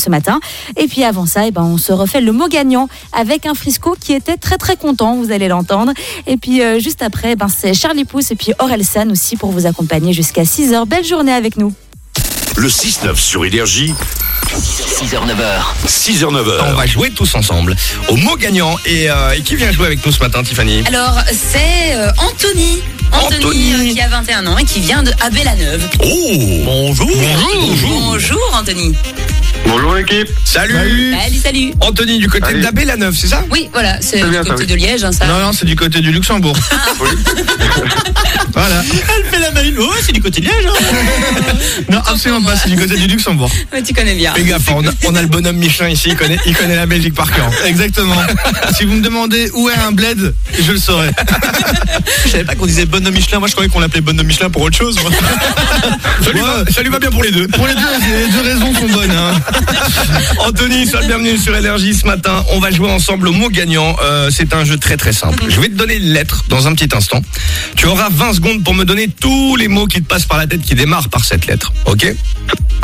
ce matin. Et puis avant ça, eh ben, on se refait le mot gagnant avec un Frisco qui était très très content, vous allez l'entendre. Et puis euh, juste après, ben, c'est Charlie Pousse et puis Orelsan aussi pour vous accompagner jusqu'à 6h. Belle journée avec nous. Le 6-9 sur Énergie, 6h, 9h. 6h, On 9h. va jouer tous ensemble au mot gagnant. Et, euh, et qui vient jouer avec nous ce matin, Tiffany? Alors, c'est euh, Anthony. Anthony, Anthony. euh, qui a 21 ans et qui vient de Abbé-la-Neuve. Oh Bonjour Bonjour Bonjour Anthony. Bonjour l'équipe. Salut Salut, salut. Anthony du côté Salut. d'Abbé la Neuve, c'est ça? Oui, voilà, c'est du bien côté de Liège, hein, ça. Non, non, c'est du côté du Luxembourg. voilà. Elle fait la maline. Oh, c'est du côté de Liège. hein. Non, absolument pas, c'est du côté du Luxembourg. Ouais, tu connais bien. Fais gaffe, on a, on a le bonhomme Michelin ici, il connaît, il connaît la Belgique par cœur. Exactement. si vous me demandez où est un bled, je le saurai. Je savais pas qu'on disait bonhomme Michelin. Moi, je croyais qu'on l'appelait bonhomme Michelin pour autre chose. moi. Ça lui, va, ça lui va bien pour les deux. Pour les deux, les deux raisons sont bonnes. Hein. Anthony, sois le bienvenu sur Énergie ce matin. On va jouer ensemble au mot gagnant. Euh, c'est un jeu très très simple. Je vais te donner une lettre dans un petit instant. Tu auras 20 secondes pour me donner tous les mots qui te passent par la tête qui démarrent par cette lettre. Ok?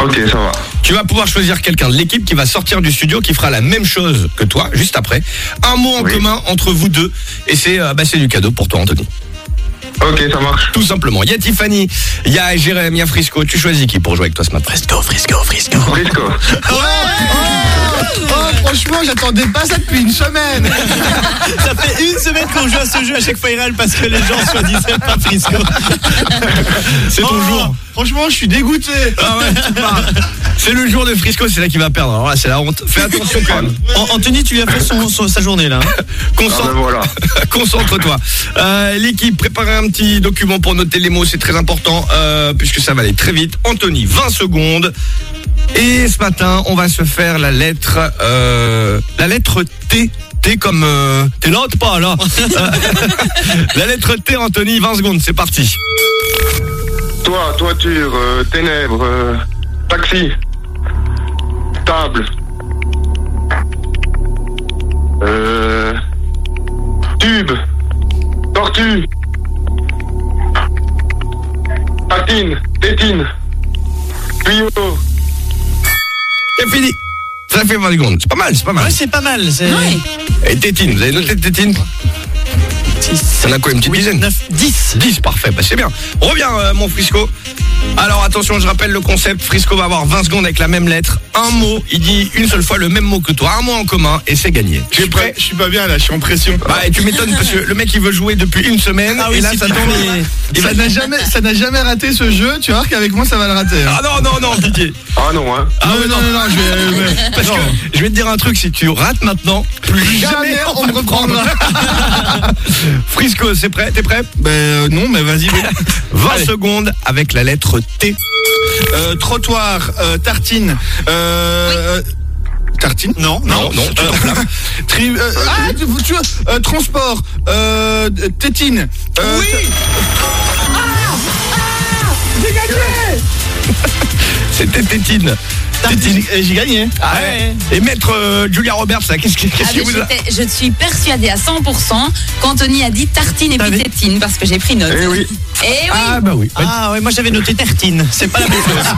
Ok, ça va. Tu vas pouvoir choisir quelqu'un de l'équipe qui va sortir du studio, qui fera la même chose que toi, juste après. Un mot en Oui. commun entre vous deux. Et c'est euh, bah, c'est du cadeau pour toi, Anthony. Ok, ça marche. Tout simplement. Il y a Tiffany, il y a Jérém, il y a Frisco. Tu choisis qui pour jouer avec toi ce matin Frisco, Frisco, Frisco. Frisco. Oh, franchement, j'attendais pas ça depuis une semaine. Ça fait une semaine qu'on joue à ce jeu à chaque fois parce que les gens soi-disant pas Frisco. C'est ton Oh, jour. Franchement, je suis dégoûté. Ah ouais. C'est le jour de Frisco, c'est là qu'il va perdre. Alors là, c'est la honte. Fais attention quand même. An- Anthony, tu lui as fait son, son- sa journée là. hein. Ah Concentre- ben voilà. Concentre-toi. Euh, L'équipe, préparez un petit document pour noter les mots, c'est très important, euh, puisque ça va aller très vite. Anthony, 20 secondes. Et ce matin, on va se faire la lettre, euh, la lettre T. T comme euh, t'es là, t'es pas là? Euh, la lettre T, Anthony, 20 secondes, c'est parti. Toi, toiture, euh, ténèbres, euh, taxi, table, euh, tube, tortue, patine, tétine, tuyau. C'est fini. Ça fait 20 secondes. C'est pas mal, c'est pas mal. Ouais, c'est pas mal. C'est Ouais. Et Tétine, vous avez noté Tétine? Ça en a quoi, une petite dizaine 9, 10. 10, parfait, bah c'est bien. Reviens, euh, mon Frisco. Alors attention, je rappelle le concept. Frisco va avoir 20 secondes avec la même lettre. Un mot, il dit une seule fois le même mot que toi. Un mot en commun et c'est gagné. Tu es prêt Je suis pas bien là, je suis en pression. Bah, et tu m'étonnes parce que le mec il veut jouer depuis une semaine Ah oui, et là ça tombe. va Ça n'a jamais, ça n'a jamais raté ce jeu. Tu vas voir qu'avec moi, ça va le rater. hein. Ah non non non pitié. Ah non, hein. Ah non, non, non, non, je vais. euh, Parce que je vais te dire un truc, si tu rates maintenant, plus jamais, Jamais on te reprendra. Frisco, c'est prêt? T'es prêt? Ben euh, non, mais vas-y. oui. 20 Allez. secondes avec la lettre T. Euh, trottoir, euh, tartine. Euh, Tartine? Non, Non, non. non, tu t'enflammes. Tri- euh, ah, tu, tu vois, euh, transport, euh, tétine. Euh, C'était Tétine. Et j'ai gagné. Ah ouais. Et maître euh, Julia Roberts, là, qu'est-ce que- qu'est-ce Ah, que mais vous a... j'étais- je suis persuadée à 100% qu'Anthony a dit tartine et puis tétine parce que j'ai pris note. Eh oui. Eh oui. Ah bah oui. Ah ouais, moi j'avais noté Tertine. C'est pas la même chose.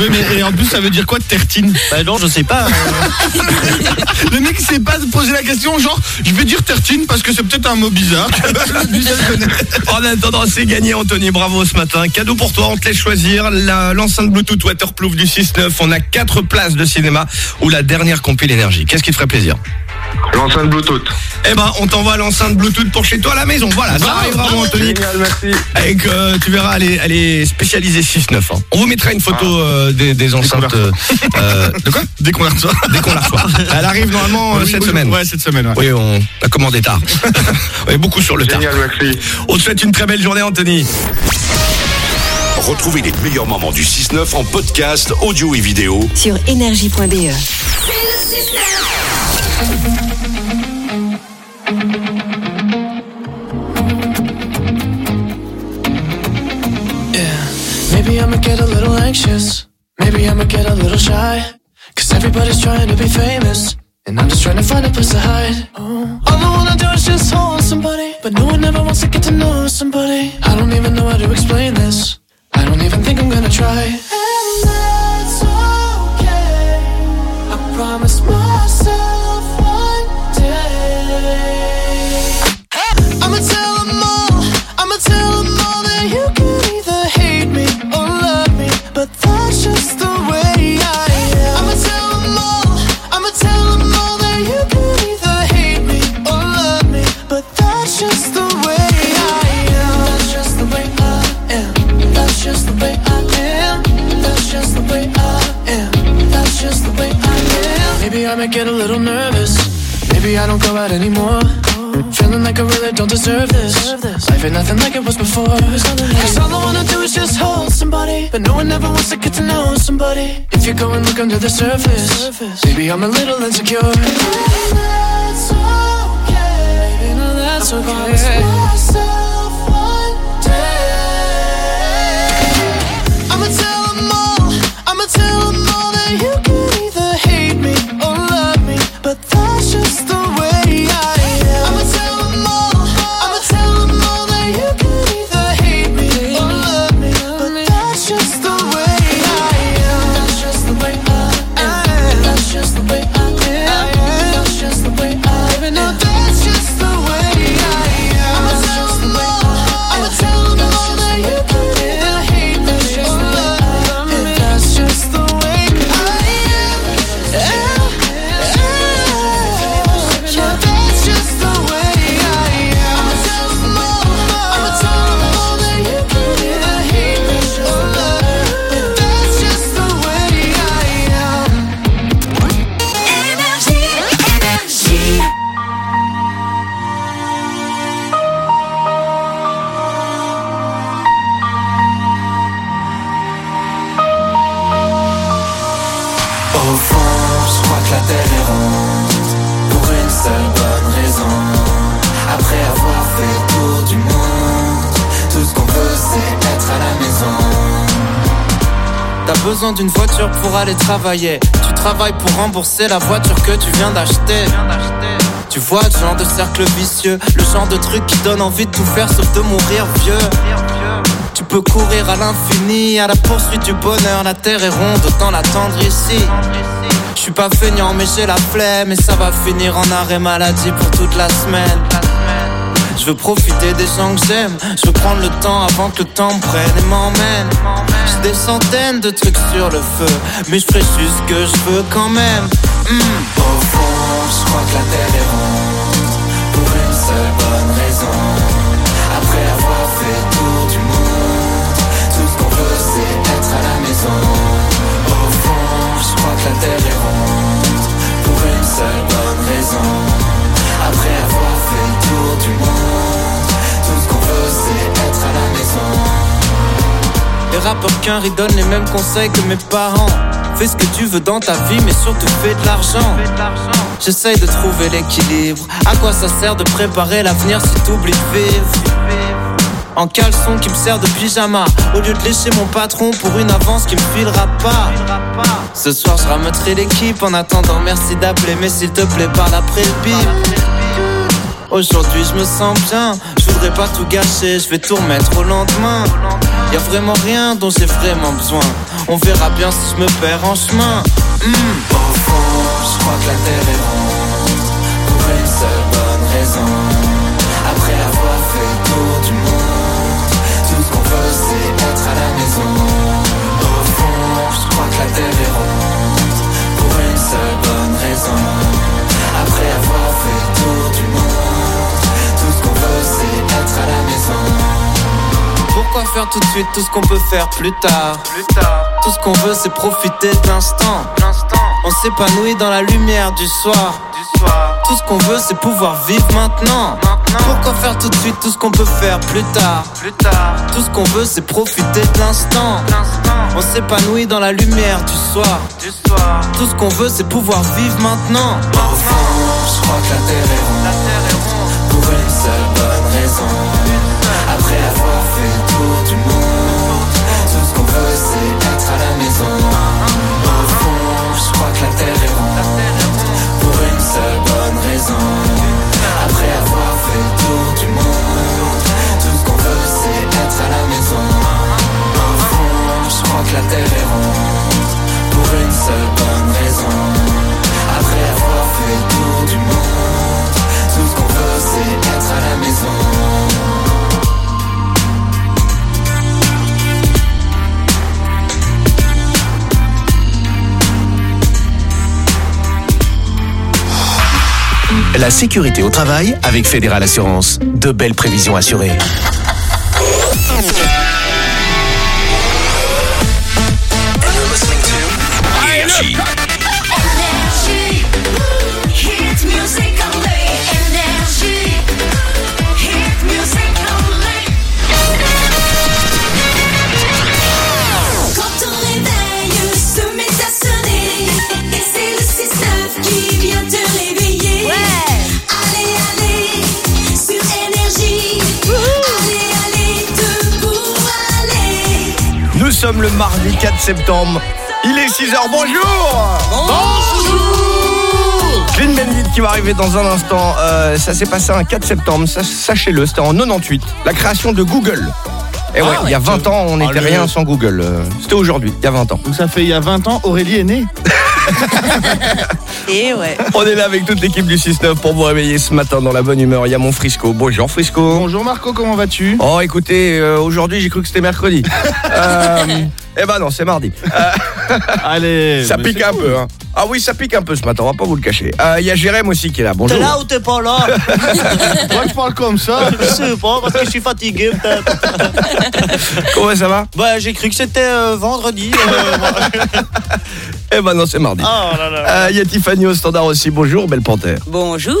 Oui, mais et en plus, ça veut dire quoi, tertine Bah non, je sais pas. euh, Le mec, sait pas poser la question, genre, je vais dire tertine parce que c'est peut-être un mot bizarre. En attendant, c'est gagné, Anthony. Bravo ce matin. Cadeau pour toi. On te laisse choisir la- l'enceinte Bluetooth Waterproof du 6.9. On a quatre places de cinéma ou la dernière compile énergie. Qu'est-ce qui te ferait plaisir L'enceinte Bluetooth. Eh ben, on t'envoie l'enceinte Bluetooth pour chez toi à la maison. Voilà, ça arrive vraiment, Anthony. Génial, merci. Avec, euh, tu verras, elle est, elle est spécialisée 6.9. hein. On vous mettra une photo euh, des, des enceintes. euh, euh, de quoi Dès qu'on la reçoit. Dès qu'on la reçoit. Elle arrive normalement Oui, cette oui, semaine. Ouais, cette semaine, ouais. Oui, on a commandé tard. on est beaucoup sur le tard. Génial, merci. On te souhaite une très belle journée, Anthony. Retrouvez les meilleurs moments du 6-9 en podcast, audio et vidéo sur énergie.be. Maybe I'ma get a little anxious. Maybe I'ma get a little shy. Cause everybody's trying to be famous. And I'm just trying to find a place to hide. All I wanna do is just hold somebody. But no one ever wants to get to know somebody. I don't even know how to explain this. I don't even think I'm gonna try. And that's okay. I promise. Maybe I might get a little nervous. Maybe I don't go out anymore. Feeling like I really don't deserve this. Life ain't nothing like it was before. Cause all I wanna do is just hold somebody. But no one ever wants to get to know somebody. If you go and look under the surface, maybe I'm a little insecure. That's okay. No, that's okay. Pour aller travailler. Tu travailles pour rembourser la voiture que tu viens d'acheter. Tu vois le genre de cercle vicieux, le genre de truc qui donne envie de tout faire sauf de mourir vieux. Tu peux courir à l'infini, à la poursuite du bonheur. La terre est ronde, autant l'attendre ici. Je suis pas feignant, mais j'ai la flemme. Et ça va finir en arrêt maladie pour toute la semaine. Je veux profiter des gens que j'aime. Je veux prendre le temps avant que le temps me prenne et m'emmène. J'ai des centaines de trucs sur le feu, mais je ferai juste ce que je veux quand même. Hmm. Au fond, je crois que la terre est ronde Pour une seule bonne raison Après avoir fait tour du monde Tout ce qu'on veut c'est être à la maison Au fond, je crois que la terre est Les rappeurs qu'un riz donnent les mêmes conseils que mes parents. Fais ce que tu veux dans ta vie, mais surtout fais de l'argent. J'essaye de trouver l'équilibre. À quoi ça sert de préparer l'avenir si t'oublies de vivre? En caleçon qui me sert de pyjama Au lieu de lécher mon patron pour une avance qui me filera pas Ce soir je ramènerai l'équipe En attendant merci d'appeler Mais s'il te plaît parle après le bip Aujourd'hui je me sens bien, je voudrais pas tout gâcher, je vais tout remettre au lendemain. Y a vraiment rien dont j'ai vraiment besoin. On verra bien si je me perds en chemin. Hmm. Au fond, je crois que la terre est ronde Pour une seule bonne raison Après avoir fait tour du monde Tout ce qu'on veut c'est être à la maison Au fond, je crois que la terre est ronde Pourquoi faire tout de suite tout ce qu'on peut faire plus tard. Tout ce qu'on veut c'est profiter de l'instant. On s'épanouit dans la lumière du soir. Tout ce qu'on veut c'est pouvoir vivre maintenant. Pourquoi faire tout de suite tout ce qu'on peut faire plus tard? Tout ce qu'on veut c'est profiter de l'instant. On s'épanouit dans la lumière du soir. Tout ce qu'on veut c'est pouvoir vivre maintenant. Je crois que la terre est ronde. Pour une seule bonne raison que la terre est ronde Pour une seule bonne raison Après avoir fait le tour du monde Tout ce qu'on veut c'est être à la maison La sécurité au travail avec Fédéral Assurance. De belles prévisions assurées. Mardi 4 septembre. Il est 6h, bonjour Bonjour Clean Bandit qui va arriver dans un instant. Euh, ça s'est passé un 4 septembre, sa- sachez-le, c'était en 98. La création de Google. Et ouais, Ah il y a 20 ans, on n'était Allez. rien sans Google. Euh, C'était aujourd'hui, il y a 20 ans. Donc ça fait il y a 20 ans, Aurélie est née. Et ouais. On est là avec toute l'équipe du 6-9 pour vous réveiller ce matin dans la bonne humeur. Il y a mon Frisco. Bonjour Frisco. Bonjour Marco, comment vas-tu? Oh écoutez, euh, aujourd'hui j'ai cru que c'était mercredi. Euh, eh ben non, c'est mardi. Euh, Allez. ça pique un peu. Hein. Ah oui, ça pique un peu ce matin, on va pas vous le cacher. Euh, Il y a Jérém aussi qui est là. Bonjour. T'es là ou t'es pas là Moi je parle comme ça. Je sais pas, parce que je suis fatigué peut-être. Comment ça va? Bah, j'ai cru que c'était euh, vendredi. euh, Eh ben non, c'est mardi. Oh là là. Euh, Il y a Tiffany au standard aussi. Bonjour, belle panthère. Bonjour.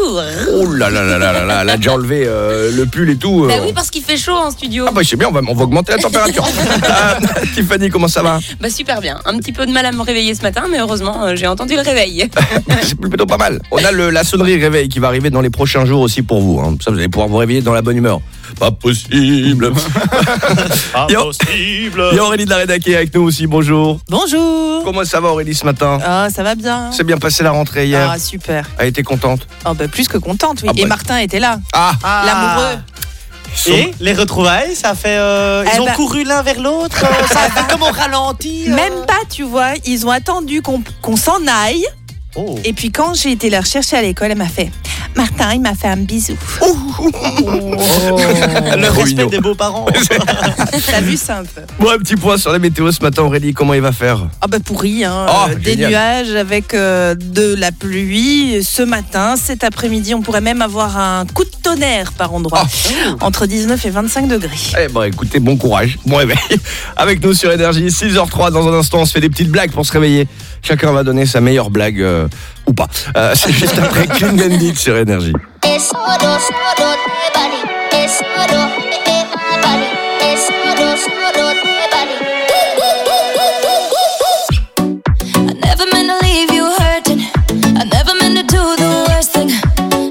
Oh là là là là là là, elle a déjà enlevé euh, le pull et tout. euh. Bah oui, parce qu'il fait chaud en studio. Ah bah c'est bien, on va, on va augmenter la température. Euh, Tiffany, comment ça va? Bah super bien. Un petit peu de mal à me réveiller ce matin, mais heureusement, euh, j'ai entendu le réveil. C'est plutôt pas mal. On a le, la sonnerie réveil qui va arriver dans les prochains jours aussi pour vous. hein. Ça, vous allez pouvoir vous réveiller dans la bonne humeur. Pas possible. A- Impossible. Il y a Aurélie de la Rédac avec nous aussi. Bonjour. Bonjour. Comment ça va Aurélie ce matin? Ah, ça va bien. C'est bien passé la rentrée hier. Ah, super. Elle était contente? Oh, bah, plus que contente, oui. Ah, bah. Et Martin était là. Ah, L'amoureux. Et les retrouvailles, ça fait. euh, ils Eh ont ben- couru l'un vers l'autre. euh, ça a fait comme au ralenti. euh. Même pas, tu vois. Ils ont attendu qu'on qu'on s'en aille. Oh. Et puis quand j'ai été la rechercher à l'école, elle m'a fait Martin, il m'a fait un bisou. Le Trop respect des beaux-parents. T'as vu ça un peu? Bon, un petit point sur la météo ce matin, Aurélie. Comment il va faire? Ah bah pourri, hein. Oh, Euh, des génial. nuages avec euh, de la pluie ce matin, cet après-midi, on pourrait même avoir un coup de tonnerre par endroit, entre 19 et 25 degrés. Eh ben écoutez, bon courage, bon réveil. Avec nous sur Énergie, 6h03 dans un instant, on se fait des petites blagues pour se réveiller. Chacun va donner sa meilleure blague euh, ou pas. Euh, C'est juste après Clean Bandit sur Énergie. I never meant to leave you hurting. I never meant to do the worst thing.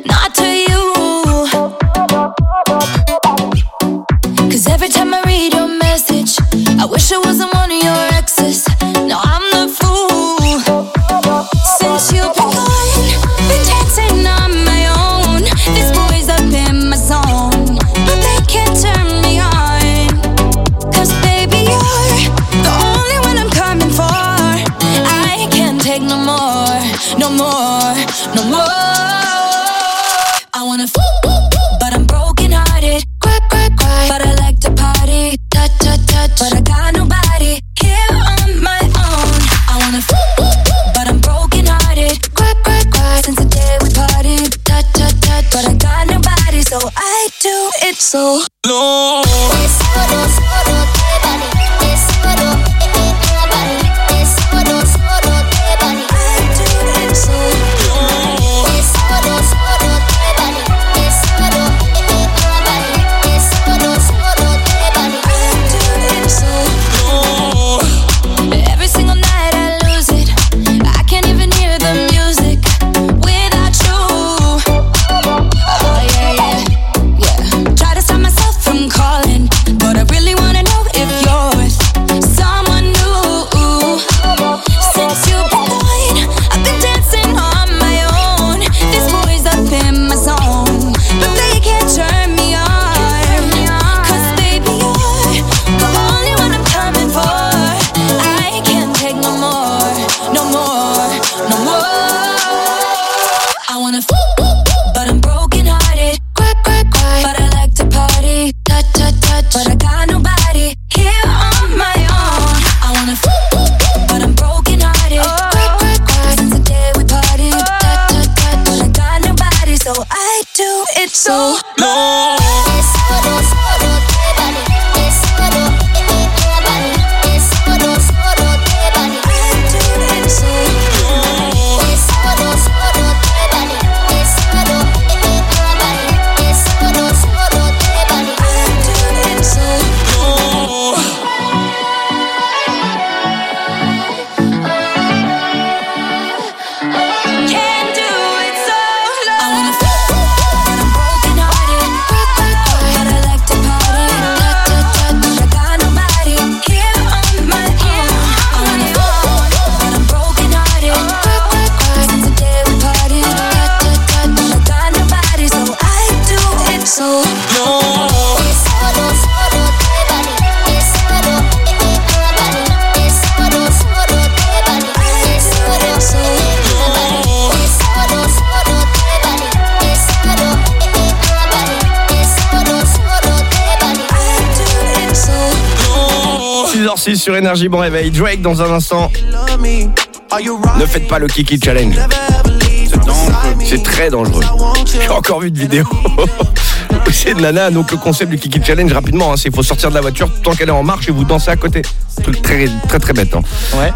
Not to you. Cause every time I read your message, I wish I wasn't one of your exes. So. No. Sur Énergie, bon réveil. Drake dans un instant. Ne faites pas le Kiki Challenge. C'est très dangereux. J'ai encore vu de vidéos. C'est de nana, donc le concept du Kiki Challenge rapidement, hein, c'est faut sortir de la voiture tant qu'elle est en marche et vous dansez à côté. Truc très très très bête. hein.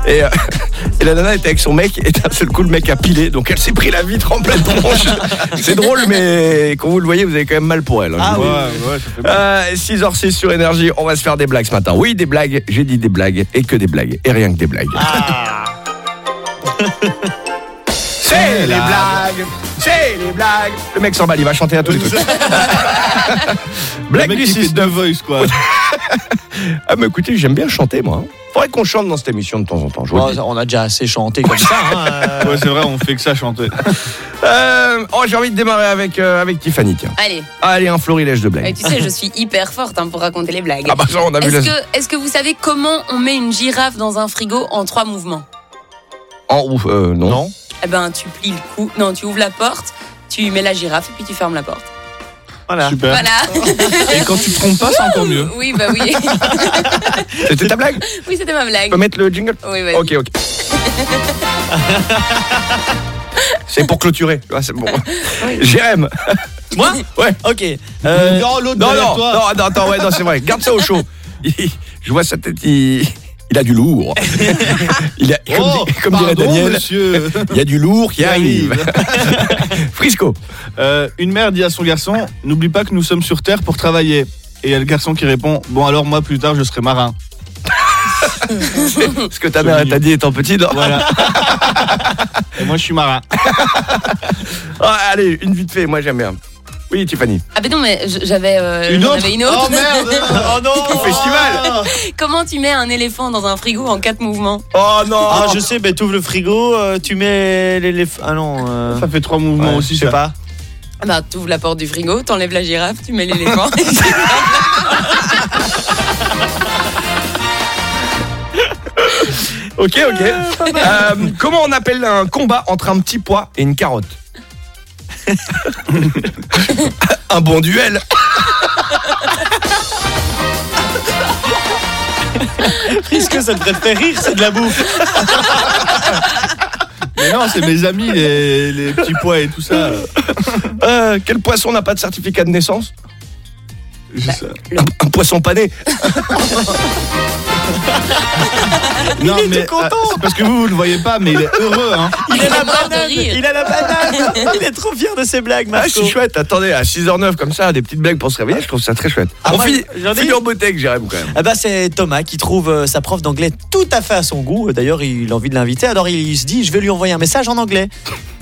Et, euh, et la nana était avec son mec et d'un seul coup le mec a pilé, donc elle s'est pris la vitre en pleine tronche. c'est drôle, mais quand vous le voyez, vous avez quand même mal pour elle. hein, Ah oui, dis. Euh, 6h06 sur Énergie, on va se faire des blagues ce matin. Oui, des blagues, j'ai dit des blagues et que des blagues et rien que des blagues. C'est les blagues, c'est les blagues. Le mec s'emballe, il va chanter à tous les trucs. Blague Le mec du qui fait 6 The Voice, quoi. Ah mais écoutez, j'aime bien chanter moi. hein. Faudrait qu'on chante dans cette émission de temps en temps. je vous le Bon, dis. on a déjà assez chanté comme ça. hein, euh. Ouais, c'est vrai, on fait que ça chanter. Euh, oh, j'ai envie de démarrer avec, euh, avec Tiffany, tiens. Allez, Allez, un florilège de Ouais, blagues. tu sais, je suis hyper forte hein, pour raconter les blagues. Ah bah ça, on a vu Est-ce la... que, est-ce que vous savez comment on met une girafe dans un frigo en trois mouvements? En ouf, euh, non. Non. Eh ben, tu plies le cou, non, tu ouvres la porte, tu mets la girafe et puis tu fermes la porte. Voilà. Super. Voilà. Et quand tu te trompes pas, c'est encore mieux. Oui, bah oui. C'était ta blague oui, c'était ma Tu blague. peux mettre le jingle Oui, vas-y. Ok, ok. C'est pour clôturer. tu vois, c'est bon. Jérém. Moi? Ouais. Ok. Euh, non, l'autre Non, non, toi. non, non, attends, ouais, non, c'est vrai. Garde ça au chaud. Je vois sa tête, il, il a du lourd. Il a, comme, Oh, dit- comme dirait Daniel, monsieur. il y a du lourd qui arrive. Frisco. Euh, une mère dit à son garçon N'oublie pas que nous sommes sur Terre pour travailler. Et il y a le garçon qui répond Bon, alors moi plus tard, je serai marin. Ce que ta mère t'a dit étant petit. non Voilà. Et moi, je suis marin. Allez, une vite fait, moi j'aime bien. Oui, Tiffany. Ah, ben non, mais j'avais euh, Une autre avais une autre. Oh merde Oh non Festival. Comment tu mets un éléphant dans un frigo en quatre mouvements? Oh non Ah, je sais, ben t'ouvres le frigo, euh, tu mets l'éléphant. Ah non. euh, Ça fait trois mouvements ouais, aussi, je sais ça. pas. Ah Bah, tu ouvres la porte du frigo, t'enlèves la girafe, tu mets l'éléphant. Ok, ok. Euh, comment on appelle un combat entre un petit pois et une carotte? Un bon duel. Puisque ça devrait te faire rire, c'est de la bouffe. Mais non, c'est mes amis, les, les petits pois et tout ça. Euh, quel poisson n'a pas de certificat de naissance? Un, un poisson pané. Non, était mais content. ah, c'est parce que vous, vous le voyez pas, mais il est heureux, hein. Il a la banane. Il a la banane. Il est trop fier de ses blagues, Ah, Marco. c'est chouette. Attendez, à 6h09 comme ça, des petites blagues pour se réveiller, je trouve ça très chouette. Ah, on moi, finit, j'en ai finit en beauté avec Jérém quand même. Ah bah c'est Thomas qui trouve euh, sa prof d'anglais tout à fait à son goût. D'ailleurs, il a envie de l'inviter. Alors il se dit, je vais lui envoyer un message en anglais.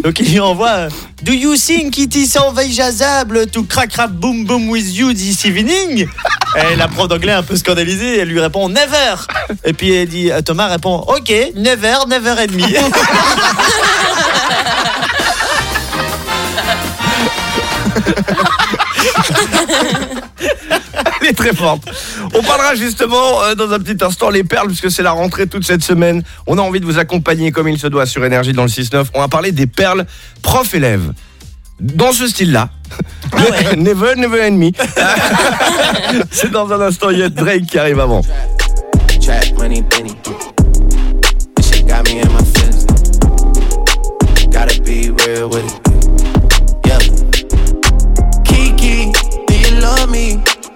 Donc il lui envoie euh, Do you think it is envisageable to crack rap boom boom with you this evening? Et la prof d'anglais un peu scandalisée, elle lui répond Never. Et puis elle dit, euh, Thomas répond Ok, never, never and me. Elle est très forte. On parlera justement euh, dans un petit instant les perles, puisque c'est la rentrée toute cette semaine. On a envie de vous accompagner comme il se doit sur Énergie dans le 6-9. On va parler des perles prof-élève. Dans ce style-là. never, never and me. c'est dans un instant, il y a Drake qui arrive avant. Trap money, Benny. This shit got me in my feelings. Gotta be real with it. Yeah. Kiki, do you love me?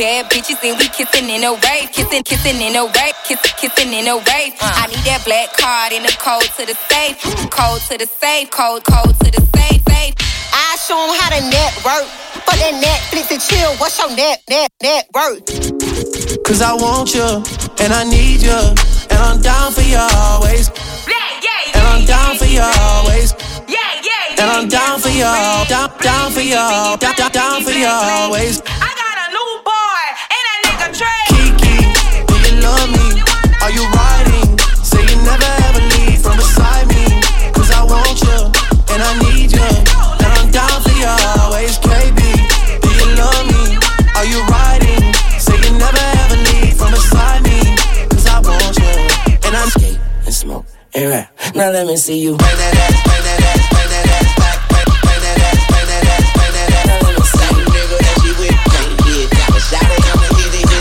Two bad bitches and we kissing in a rave, kissing, kissing in a rave, kissing, kissing in a rave. I need that black card in the code to the safe, code to the safe, code, code to the safe, safe. I show 'em how to network. For that Netflix and chill, what's your net, net, net worth? Cause I want you, and I need you, and I'm down for you always. Yeah, yeah, yeah, And I'm down for you always. Yeah, yeah, yeah, And I'm down for you, down, down for you, down, down, down for you always.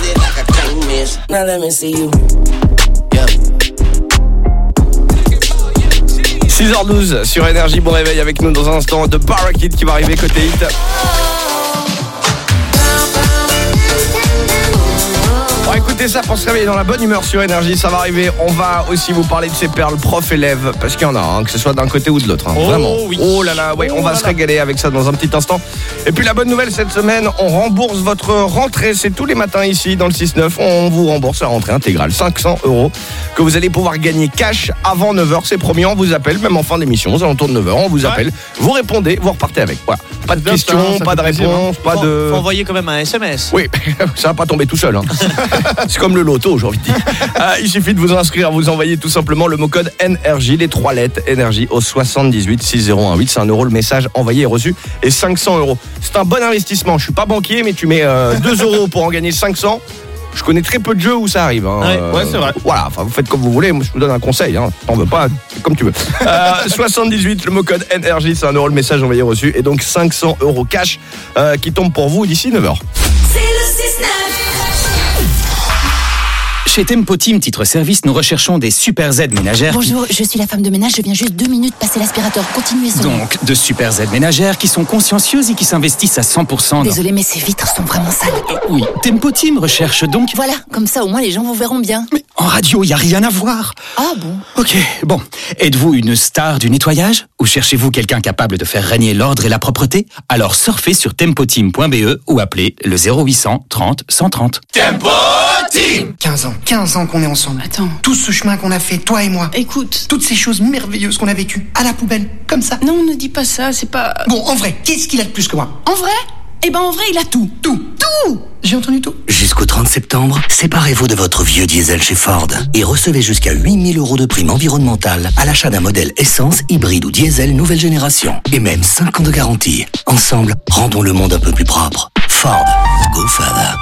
It like I can't miss. Now let me see you. 6h12 sur Énergie, bon réveil avec nous dans un instant de Barakid qui va arriver côté hit. Écoutez ça pour se réveiller dans la bonne humeur sur Énergie, ça va arriver. On va aussi vous parler de ces perles prof-élèves, parce qu'il y en a, hein, que ce soit d'un côté ou de l'autre. hein, Oh vraiment. oui. Oh là là, ouais, on va se régaler avec ça dans un petit instant. Et puis la bonne nouvelle cette semaine, on rembourse votre rentrée. C'est tous les matins ici dans le 6-9. On vous rembourse la rentrée intégrale, 500 euros, que vous allez pouvoir gagner cash avant 9h. C'est promis, on vous appelle, même en fin d'émission, aux alentours de 9h, on vous appelle. Vous répondez, vous repartez avec. Voilà. Pas de questions, ça pas de plaisir, réponses, hein. pas Faut- de. faut envoyer quand même un SMS. Oui, ça va pas tomber tout seul. hein. C'est comme le loto, j'ai envie de dire. Euh, il suffit de vous inscrire, vous envoyez tout simplement le mot code NRJ, les trois lettres énergie au 78 6018. C'est un euro le message envoyé et reçu et 500 euros. C'est un bon investissement. Je suis pas banquier, mais tu mets euh, 2 euros pour en gagner 500. Je connais très peu de jeux où ça arrive. hein. Ouais, Euh, ouais, c'est vrai. Voilà, enfin, vous faites comme vous voulez. Moi, je vous donne un conseil. Hein. T'en veux pas, comme tu veux. Euh, 78, le mot code NRJ, c'est un euro le message envoyé reçu. Et donc 500 euros cash euh, qui tombent pour vous d'ici 9h. C'est le 6-9. Chez Tempo Team Titre Service, nous recherchons des super aides ménagères. qui- Bonjour, je suis la femme de ménage, je viens juste deux minutes passer l'aspirateur. Continuez seulement. Donc, de super aides ménagères qui sont consciencieuses et qui s'investissent à 100%. dans- Désolée, mais ces vitres sont vraiment sales. Oui, Tempo Team recherche donc. Voilà, comme ça au moins les gens vous verront bien. Mais en radio, il n'y a rien à voir. Ah bon Ok, bon. Êtes-vous une star du nettoyage Ou cherchez-vous quelqu'un capable de faire régner l'ordre et la propreté? Alors surfez sur tempoteam.be ou appelez le 0800 30 130. Tempo Team 15 ans, 15 ans qu'on est ensemble. Attends. Tout ce chemin qu'on a fait, toi et moi. Écoute. Toutes ces choses merveilleuses qu'on a vécues, à la poubelle, comme ça. Non, ne dis pas ça, c'est pas. Bon, en vrai, qu'est-ce qu'il a de plus que moi En vrai Eh ben en vrai, il a tout. Tout Tout J'ai entendu tout. Jusqu'au 30 septembre, séparez-vous de votre vieux diesel chez Ford et recevez jusqu'à 8000 euros de prime environnementale à l'achat d'un modèle essence, hybride ou diesel nouvelle génération. Et même 5 ans de garantie. Ensemble, rendons le monde un peu plus propre. Ford. Go.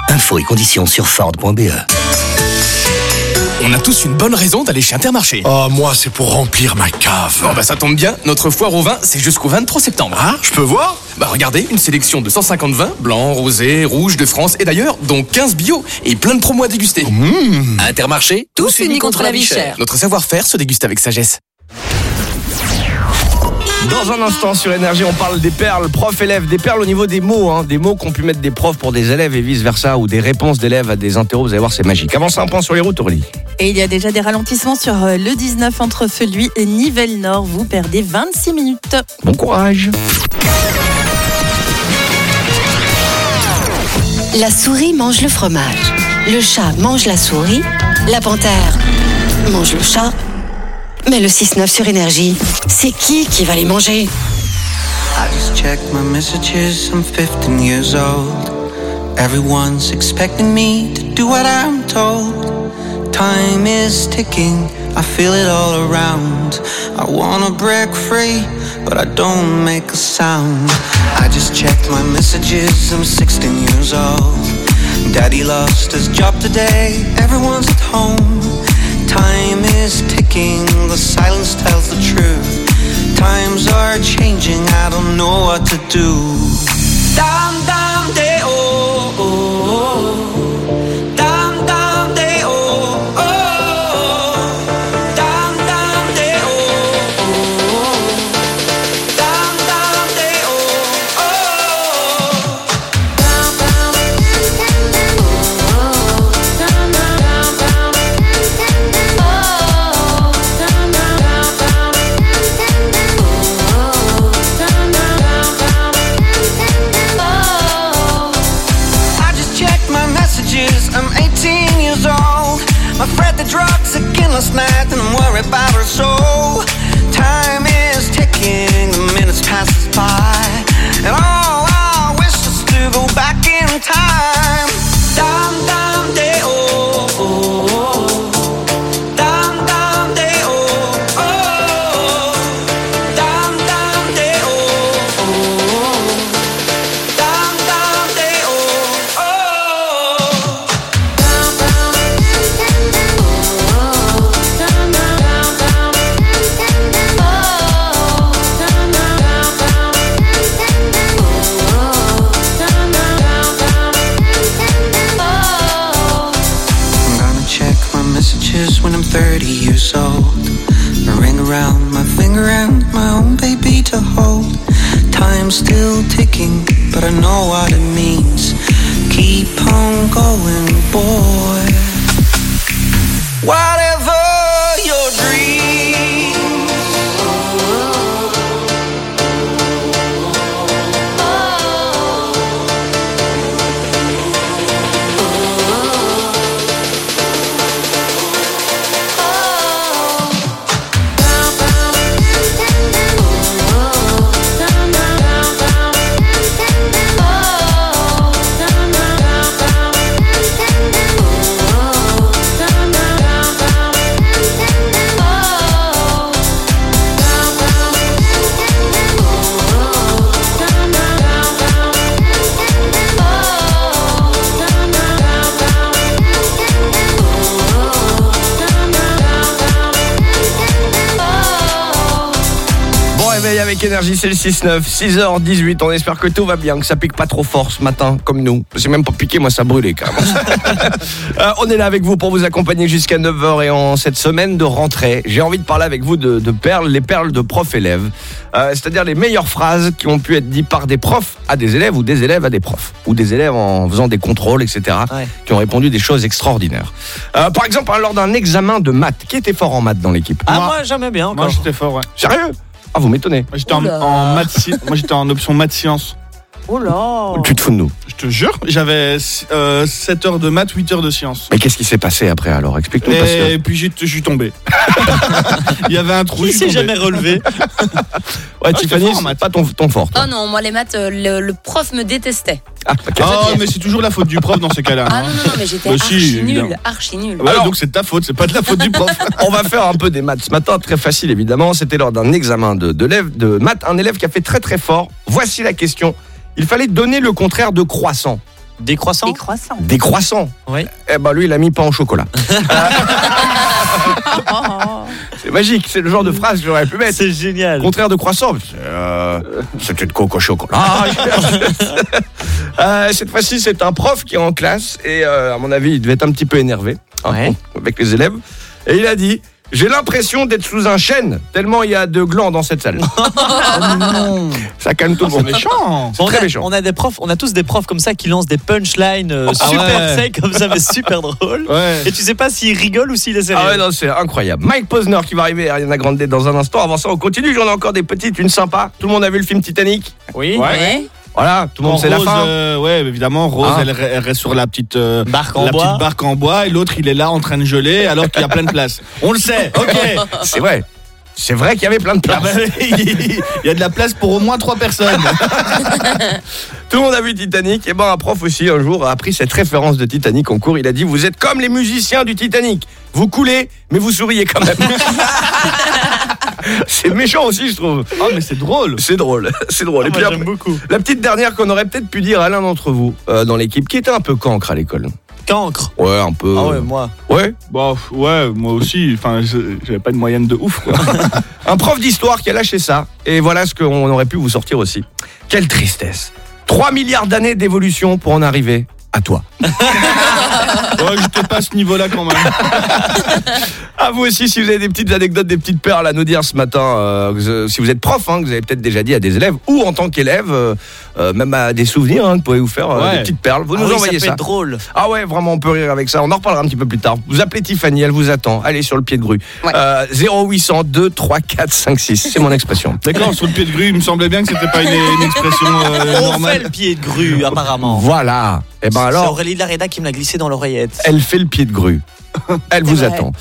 Infos et conditions sur Ford.be. On a tous une bonne raison d'aller chez Intermarché. Oh, moi, c'est pour remplir ma cave. Bon bah ça tombe bien, notre foire au vin, c'est jusqu'au 23 septembre. Ah, je peux voir? Bah regardez, une sélection de 150 vins, blancs, rosés, rouges de France et d'ailleurs, dont 15 bio et plein de promos à déguster. Mmh. Intermarché, tous unis contre la vie chère. Notre savoir-faire se déguste avec sagesse. Dans un instant sur Énergie, on parle des perles prof-élèves, des perles au niveau des mots, hein, des mots qu'ont pu mettre des profs pour des élèves et vice-versa, ou des réponses d'élèves à des interros, vous allez voir, c'est magique. Avant ça, un point sur les routes, Aurélie. Et il y a déjà des ralentissements sur euh, le 19 entre Feluy et Nivelles-Nord. Vous perdez 26 minutes. Bon courage. La souris mange le fromage. Le chat mange la souris. La panthère mange le chat. Mais le 6-9 sur énergie, c'est qui qui va les manger I just checked my messages, I'm 15 years old. Everyone's expecting me to do what I'm told. Time is ticking, I feel it all around. I wanna break free, but I don't make a sound. I just checked my messages, I'm 16 years old. Daddy lost his job today, everyone's at home. Time is ticking, the silence tells the truth. Times are changing, I don't know what to do. Dam dam day Time's still ticking, but I know what it means. Keep on going, boy. Whatever avec énergie, c'est le 6-9, 6h18. On espère que tout va bien, que ça pique pas trop fort ce matin, comme nous. C'est même pas piqué, moi ça brûlait quand même. Euh, on est là avec vous pour vous accompagner jusqu'à 9h et en cette semaine de rentrée, j'ai envie de parler avec vous de, de perles, les perles de prof-élèves. Euh, C'est-à-dire les meilleures phrases qui ont pu être dites par des profs à des élèves ou des élèves à des profs. Ou des élèves en faisant des contrôles, etc. Qui ont répondu des choses extraordinaires. Euh, par exemple, lors d'un examen de maths, qui était fort en maths dans l'équipe? Ah, moi, jamais bien encore. Moi, j'étais fort, ouais. Sérieux? Ah, vous m'étonnez. Moi, j'étais en, Oula. en maths sci- Moi, j'étais en option maths sciences. Oh là Tu te fous de nous. Je te jure, j'avais euh, 7 heures de maths, 8 heures de sciences. Mais qu'est-ce qui s'est passé après alors? Explique-nous. parce que- Et puis j'ai- je suis tombé. Il y avait un trou. Qui je suis s'est tombé. jamais relevé? Ouais, j'étais Tiffany, fort en c'est maths. pas ton, ton fort. toi. Oh non, moi les maths, euh, le, le prof me détestait. Ah, ok. Oh, mais c'est toujours la faute du prof dans ces cas-là. Ah hein. non, non, non, mais j'étais Bah si, archi évidemment. nul, archi nul. Ouais, Alors- donc c'est de ta faute, c'est pas de la faute du prof. On va faire un peu des maths ce matin, très facile évidemment. C'était lors d'un examen de, de maths, un élève qui a fait très très fort. Voici la question. Il fallait donner le contraire de croissant. Des croissants Des croissants. Des croissants Oui. Eh ben lui, il a mis pain au chocolat. c'est magique, c'est le genre de phrase que j'aurais pu mettre. C'est génial. Contraire de croissant, c'est, euh, c'était de coco au chocolat. Euh, cette fois-ci, c'est un prof qui est en classe et euh, à mon avis, il devait être un petit peu énervé hein, Ouais. avec les élèves. Et il a dit J'ai l'impression d'être sous un chêne, tellement il y a de glands dans cette salle. Ça calme tout le C'est monde. méchant. C'est on, très a, méchant. on a des profs, on a tous des profs comme ça qui lancent des punchlines euh, Ah super ouais. secs comme ça, mais super drôles. Ouais. Et tu sais pas s'il rigole ou s'il est sérieux. Ah ouais, non, c'est incroyable. Mike Posner qui va arriver à Ariana Grande dans un instant. Avant ça, on continue. J'en ai encore des petites, une sympa. Tout le monde a vu le film Titanic? Oui. Ouais. Voilà, tout le monde sait la Rose, fin. euh, ouais, évidemment, Rose, Ah. elle, re- elle reste sur la petite euh, Barque en la bois. petite barque en bois, et l'autre, il est là en train de geler, alors qu'il y a plein de place. On le sait, ok. C'est vrai. C'est vrai qu'il y avait plein de Ah places. bah, il y a de la place pour au moins trois personnes. Tout le monde a vu Titanic. Et ben un prof aussi un jour a appris cette référence de Titanic en cours. Il a dit vous êtes comme les musiciens du Titanic. Vous coulez, mais vous souriez quand même. c'est méchant aussi, je trouve. Oh, mais c'est drôle. C'est drôle, c'est drôle. Ah, Et puis j'aime après, beaucoup. la petite dernière qu'on aurait peut-être pu dire à l'un d'entre vous euh, dans l'équipe, qui était un peu cancre à l'école. Cancre. Ouais, un peu. Ah ouais, moi. Ouais. Bon, ouais, moi aussi. Enfin, j'avais pas de moyenne de ouf, quoi. Un prof d'histoire qui a lâché ça. Et voilà ce qu'on aurait pu vous sortir aussi. Quelle tristesse. 3 milliards d'années d'évolution pour en arriver à toi. Ouais, j'étais pas à ce niveau-là quand même. À vous aussi, si vous avez des petites anecdotes, des petites perles à nous dire ce matin, euh, si vous êtes prof, hein, que vous avez peut-être déjà dit à des élèves, ou en tant qu'élève, euh, euh, même à des souvenirs, hein, que vous pouvez vous faire euh, Ouais. des petites perles. Vous Ah nous oui, envoyez ça ça. peut être drôle. Ah ouais, vraiment, on peut rire avec ça. On en reparlera un petit peu plus tard. Vous appelez Tiffany, elle vous attend. Allez sur le pied de grue. Ouais. Euh, 0800 2 3 4 5 6. C'est mon expression. D'accord, sur le pied de grue, il me semblait bien que c'était pas une, une expression euh, On fait normale. le pied de grue, apparemment. Voilà. Et ben alors, Aurélien Lila Reda qui me l'a glissé dans l'oreillette. Elle fait le pied de grue. Elle vous vrai. attend.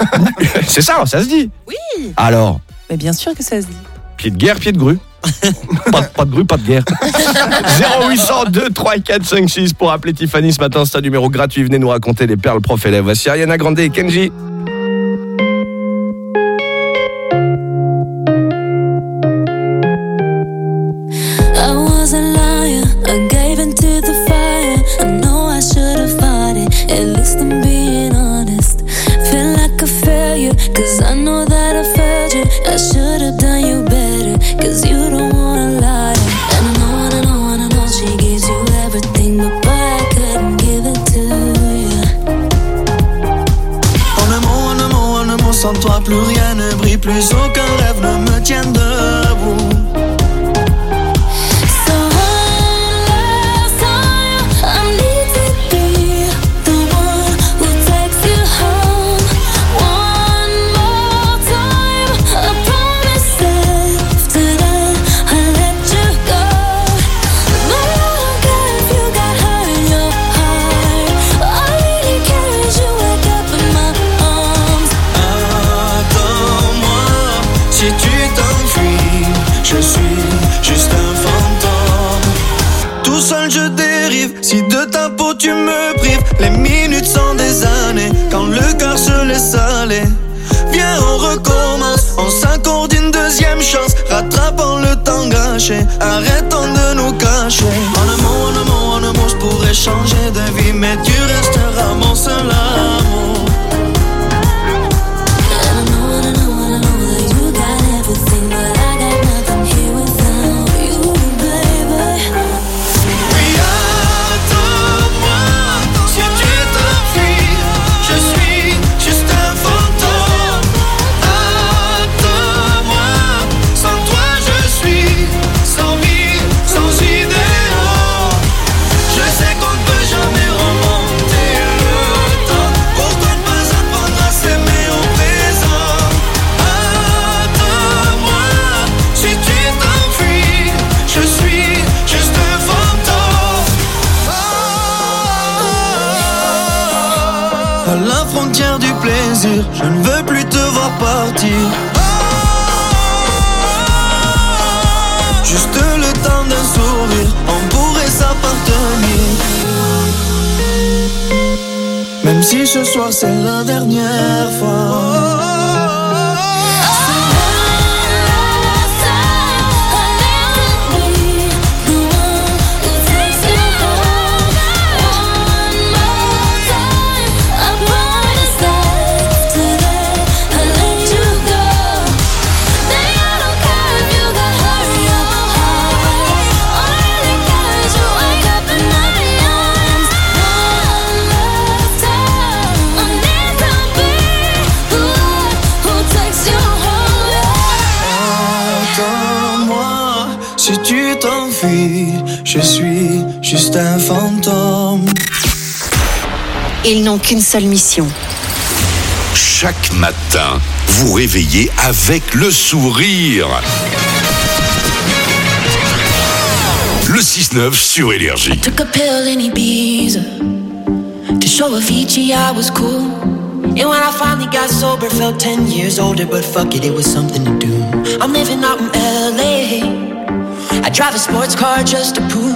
C'est ça, ça se dit. Oui, Alors, mais bien sûr que ça se dit. pied de guerre, pied de grue. pas, de- pas de grue, pas de guerre. 0800 2 3 4 5 6 pour appeler Tiffany ce matin. C'est un numéro gratuit. Venez nous raconter les perles prof élèves. Voici Ariana Grande et Kenji. Plus rien ne brille, plus aucun rêve ne me tient debout. Arrêtons de nous cacher. En un mot, en un en un je pourrais changer de vie, mais tu resteras mon seul si ce soir c'est la dernière fois. Ils n'ont qu'une seule mission. Chaque matin, vous réveillez avec le sourire. Le 6-9 sur Énergie. Took a pill in Ibiza to show Avicii I was cool. And when I finally got sober, felt 10 years older, but fuck it, it was something to do. I'm living out in LA. I drive a sports car just to prove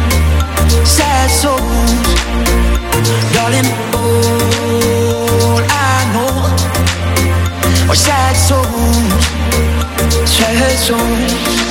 souls Darling, all I know Are sad souls Sad souls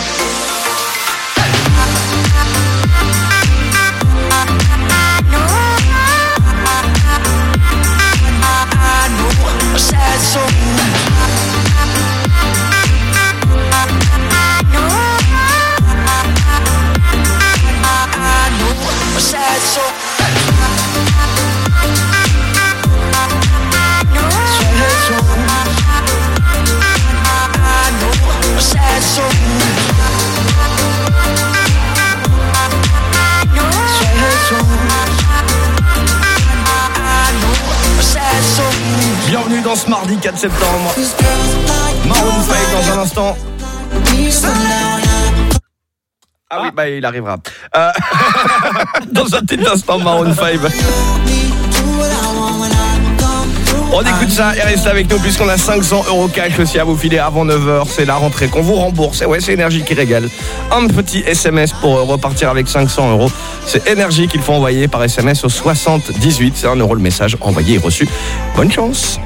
4 septembre. Maroon 5 dans un instant. Ah oui, bah il arrivera. Euh, dans un petit instant, Maroon 5. On écoute ça et restez avec nous puisqu'on a 500 euros cash aussi à vous filer avant 9h. C'est la rentrée qu'on vous rembourse. Et ouais, c'est Énergie qui régale. Un petit SMS pour euh, repartir avec 500 euros. C'est Énergie qu'il faut envoyer par SMS au 78. C'est un euro le message envoyé et reçu. Bonne chance.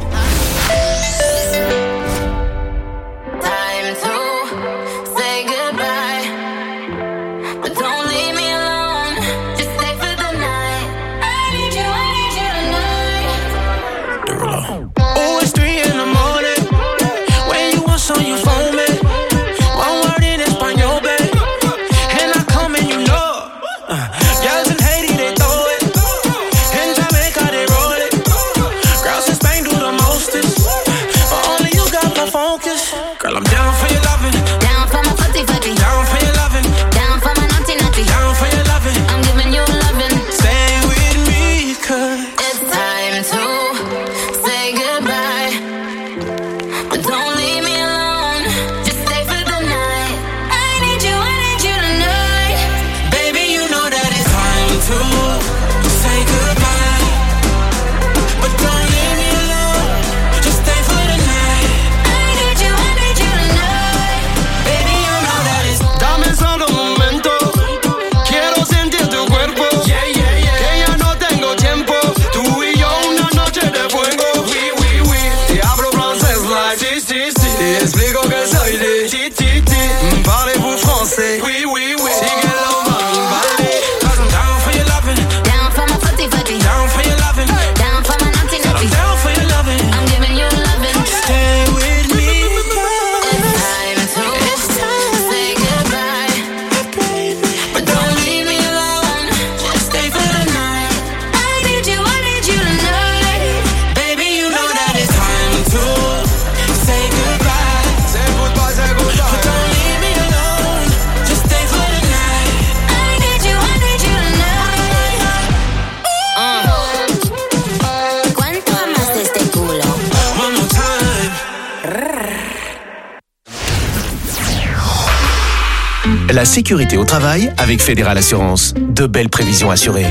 Sécurité au travail avec Fédéral Assurance. De belles prévisions assurées.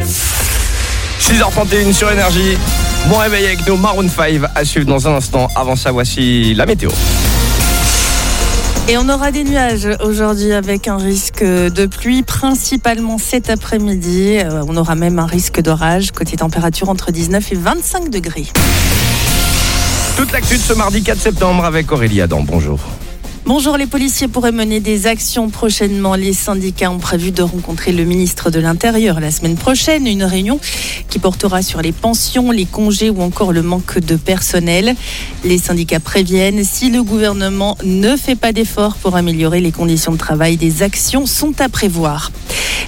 6h31 sur Énergie. Bon réveil avec nous, Maroon 5 à suivre dans un instant. Avant ça, voici la météo. Et on aura des nuages aujourd'hui avec un risque de pluie, principalement cet après-midi. Euh, On aura même un risque d'orage, côté température entre 19 et 25 degrés. Toute l'actu de ce mardi 4 septembre avec Aurélie Adam. Bonjour. Bonjour, les policiers pourraient mener des actions prochainement. Les syndicats ont prévu de rencontrer le ministre de l'Intérieur la semaine prochaine. Une réunion qui portera sur les pensions, les congés ou encore le manque de personnel. Les syndicats préviennent, si le gouvernement ne fait pas d'efforts pour améliorer les conditions de travail, des actions sont à prévoir.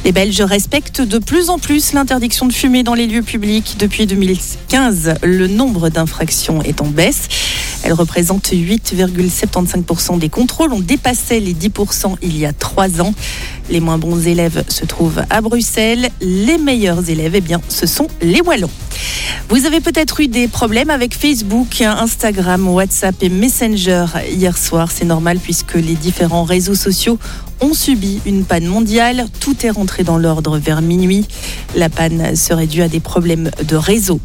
Les Belges respectent de plus en plus l'interdiction de fumer dans les lieux publics. Depuis 2015, le nombre d'infractions est en baisse. Elle représente 8,75% des contrôles. On dépassait les 10% il y a trois ans. Les moins bons élèves se trouvent à Bruxelles. Les meilleurs élèves, eh bien, ce sont les Wallons. Vous avez peut-être eu des problèmes avec Facebook, Instagram, WhatsApp et Messenger hier soir. C'est normal puisque les différents réseaux sociaux ont subi une panne mondiale. Tout est rentré dans l'ordre vers minuit. La panne serait due à des problèmes de réseau.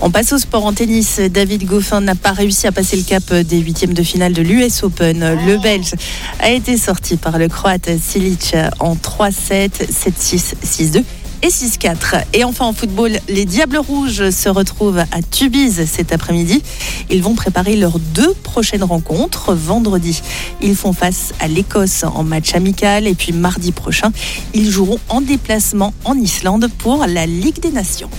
On passe au sport en tennis. David Goffin n'a pas réussi à passer le cap des huitièmes de finale de l'US Open. Le Belge a été sorti par le Croate Silic en 3-7, 7-6, 6-2 et 6-4. Et enfin en football, les Diables Rouges se retrouvent à Tubize cet après-midi. Ils vont préparer leurs deux prochaines rencontres. Vendredi, ils font face à l'Écosse en match amical et puis mardi prochain, ils joueront en déplacement en Islande pour la Ligue des Nations.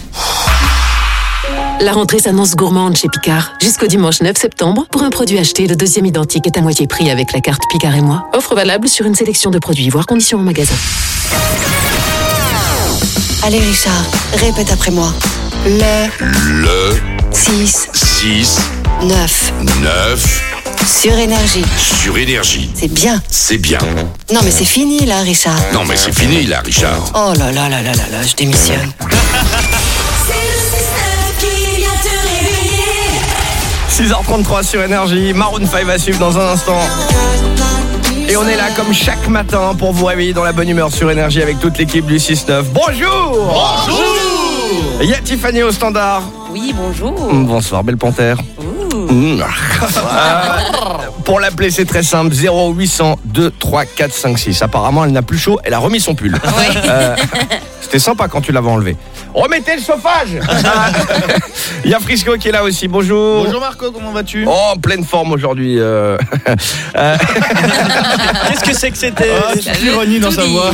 La rentrée s'annonce gourmande chez Picard. Jusqu'au dimanche 9 septembre, pour un produit acheté, le deuxième identique est à moitié prix avec la carte Picard et moi. Offre valable sur une sélection de produits, voire conditions en magasin. Allez Richard, répète après moi. Le Le 6 6 9 9 sur énergie. sur énergie. C'est bien. C'est bien. Non mais c'est fini là Richard. Non mais c'est fini là, Richard. Oh là là là là là là, je démissionne. 6h33 sur Énergie, Maroon 5 va suivre dans un instant. Et on est là comme chaque matin pour vous réveiller dans la bonne humeur sur Énergie avec toute l'équipe du 6-9. Bonjour Bonjour Il y a Tiffany au standard. Oui, bonjour. Bonsoir, belle panthère. Mmh. Euh, pour l'appeler, c'est très simple 0800 2 3 4 5 6. Apparemment, elle n'a plus chaud, elle a remis son pull. Euh, C'était sympa quand tu l'avais enlevé. Remettez le chauffage Il y a Frisco qui est là aussi. Bonjour. Bonjour Marco, comment vas-tu? Oh, en pleine forme aujourd'hui. euh. Euh, Qu'est-ce que c'est que c'était Ah, c'est l'ironie dans sa voix?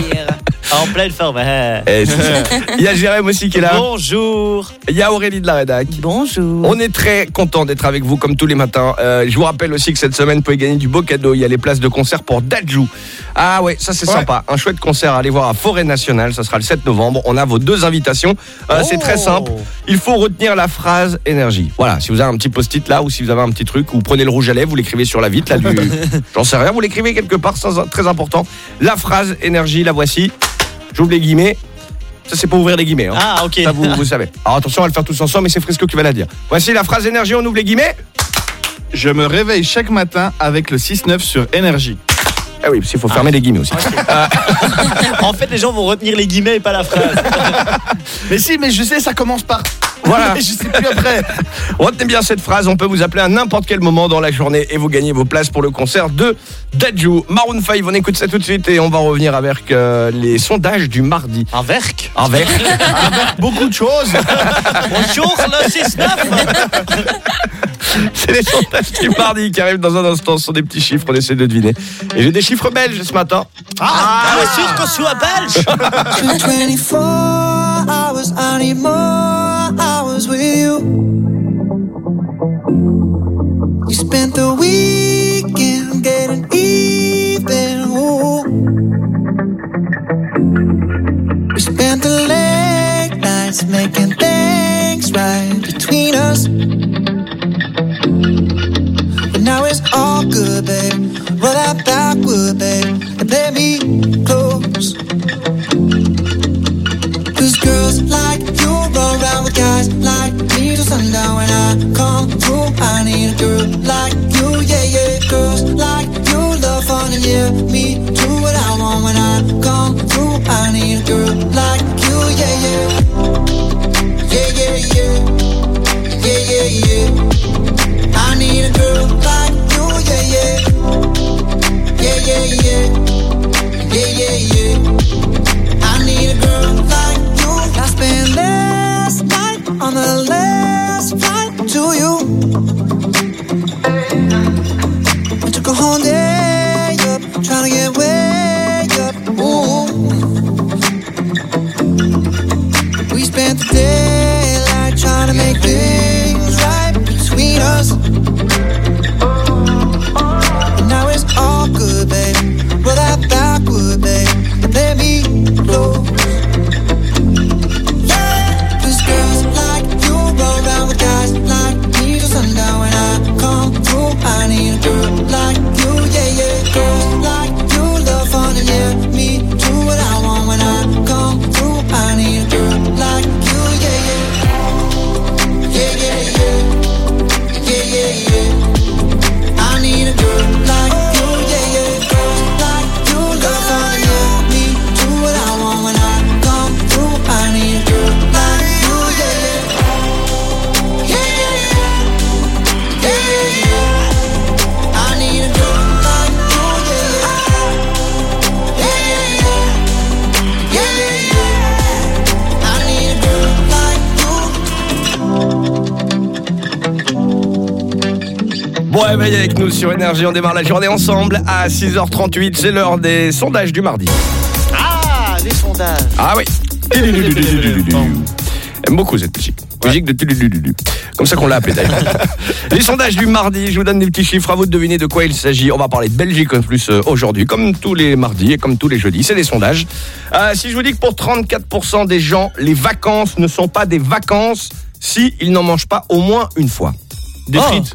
En pleine forme. hein. eh, c'est- Il y a Jérém aussi qui est là. Bonjour. Il y a Aurélie de la rédac. Bonjour. On est très content d'être avec vous comme tous les matins. Euh, je vous rappelle aussi que cette semaine, vous pouvez gagner du beau cadeau. Il y a les places de concert pour Dajou. Ah ouais, ça c'est Ouais. sympa. Un chouette concert à aller voir à Forêt Nationale. Ça sera le 7 novembre. On a vos deux invitations. Euh, C'est très Oh. simple. Il faut retenir la phrase énergie. Voilà, si vous avez un petit post-it là ou si vous avez un petit truc, vous prenez le rouge à lèvres, vous l'écrivez sur la vitre. Là, du... J'en sais rien, vous l'écrivez quelque part, c'est très important. La phrase énergie, la voici. J'ouvre les guillemets. Ça, c'est pour ouvrir les guillemets. hein. Ah, ok. Ça, vous, vous savez. Alors attention, on va le faire tous ensemble, mais c'est Frisco qui va la dire. Voici la phrase énergie, on ouvre les guillemets. Je me réveille chaque matin avec le 6-9 sur énergie. Ah oui, parce qu'il faut fermer les guillemets aussi. En fait, les gens vont retenir les guillemets et pas la phrase. Mais si, mais je sais, ça commence par. Voilà. je sais plus après. Retenez bien cette phrase, on peut vous appeler à n'importe quel moment dans la journée et vous gagnez vos places pour le concert de Dajou. Maroon 5, on écoute ça tout de suite et on va revenir avec euh, les sondages du mardi. Un verk. Avec Beaucoup de choses. Bonjour, le 6-9. C'est les sondages du mardi qui arrivent dans un instant. Ce sont des petits chiffres, on essaie de deviner. Et j'ai des chiffres belges ce matin. Ah, c'est sûr qu'on soit belge. 24 hours, I need more hours with you. You spent the weekend getting the late nights making things right between us. But now it's all good, babe. Roll out backward, babe, and play me close. Cause girls like you run around with guys like me till sundown. When I come through, I need a girl like you, yeah, yeah. Girls like you love fun and yeah, me too when I come through. I need a girl like you, yeah, yeah. Yeah, yeah, yeah. Yeah, yeah, yeah. I need a girl like you, yeah, yeah. Yeah, yeah, yeah. Yeah, yeah, yeah. I need a girl like you. I spent last night on the last flight to you. I took a whole day up trying to get us. Réveil avec nous sur Énergie, on démarre la journée ensemble à 6h38, c'est l'heure des sondages du mardi. Ah, les sondages. Ah oui. J'aime beaucoup cette musique. Musique de. Comme ça qu'on l'a appelé d'ailleurs. Les sondages du mardi, je vous donne des petits chiffres, à vous de deviner de quoi il s'agit. On va parler de Belgique en plus euh, aujourd'hui, comme tous les mardis et comme tous les jeudis. C'est des sondages. Euh, si je vous dis que pour 34% des gens, les vacances ne sont pas des vacances si ils n'en mangent pas au moins une fois. Des Oh. frites.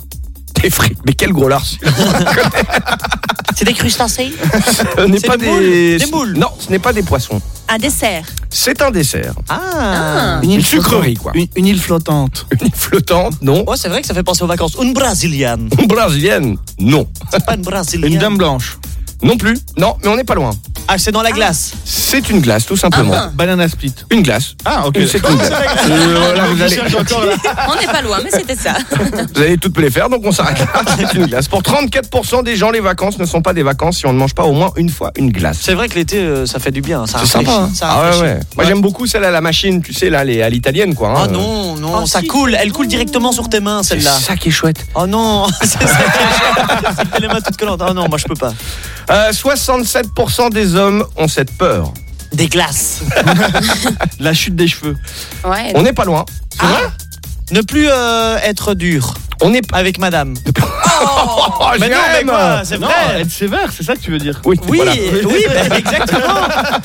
Des frites. Mais quel gros lard C'est des crustacés Ce n'est pas des des... moules Des moules Non, ce n'est pas des poissons. Un dessert. C'est un dessert. Ah, Une sucrerie, quoi. Une, une île flottante. Une île flottante, non. Oh, c'est vrai que ça fait penser aux vacances. Une brésilienne. Une brésilienne, non. C'est pas une brésilienne. Une dame blanche. Non plus. Non, mais on n'est pas loin. Ah, c'est dans la glace. C'est une glace, tout simplement. Ah. Banana split. Une glace. Ah, ok. C'est une glace. Euh, voilà, vous, allez, On n'est pas loin, mais c'était ça. vous allez toutes les faire, donc on s'arrête là. C'est une glace. Pour 34% des gens, les vacances ne sont pas des vacances si on ne mange pas au moins une fois une glace. C'est vrai que l'été, euh, ça fait du bien. Ça C'est sympa. hein. Ça Ah ouais, ouais. Moi j'aime beaucoup celle à la machine, tu sais, là, les, à l'italienne, quoi. hein. Oh non, non, ça coule. Elle coule directement sur tes mains, C'est celle-là. ça qui est chouette. Oh non, c'est ça qui est chouette. Les mains toutes collantes. Oh non, moi je peux pas. Euh, 67% des hommes ont cette peur. Des glaces. La chute des cheveux. Ouais. On n'est pas loin. C'est vrai Ne plus euh, être dur. On est pas. Avec madame. Oh, mais non, mais j'aime. quoi C'est Non, vrai. être sévère, c'est ça que tu veux dire. Oui, Oui, voilà. oui, bah, exactement.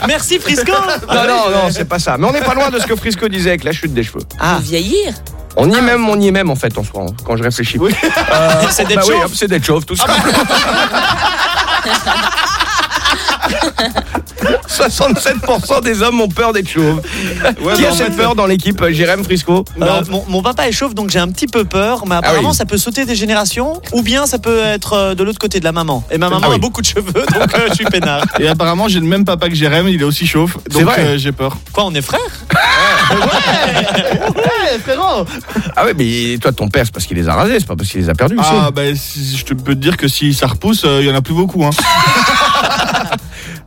Merci Frisco. Non, non, non, c'est pas ça. Mais on n'est pas loin de ce que Frisco disait avec la chute des cheveux. Ah, Vieillir. On y est même, on y est même en fait en soi, quand je réfléchis. Euh, C'est d'être bah oui, chauve. hop, c'est d'être chauve, tout simplement. 67% des hommes ont peur d'être chauves. Ouais, Qui bah, a en cette fait, peur dans l'équipe euh, Jérém Frisco Euh, mon, mon papa est chauve donc j'ai un petit peu peur, mais apparemment oui. ça peut sauter des générations ou bien ça peut être euh, de l'autre côté de la maman. Et ma maman Ah oui. a beaucoup de cheveux donc euh, je suis peinard. Et apparemment, j'ai le même papa que Jérém, il est aussi chauve. C'est Donc vrai euh, j'ai peur. Quoi, on est frères? Ouais, frérot Ah ouais, mais toi, ton père, c'est parce qu'il les a rasés, c'est pas parce qu'il les a perdus. Ah, bah, si- je te peux te dire que si ça repousse, euh, il y en a plus beaucoup. Hein.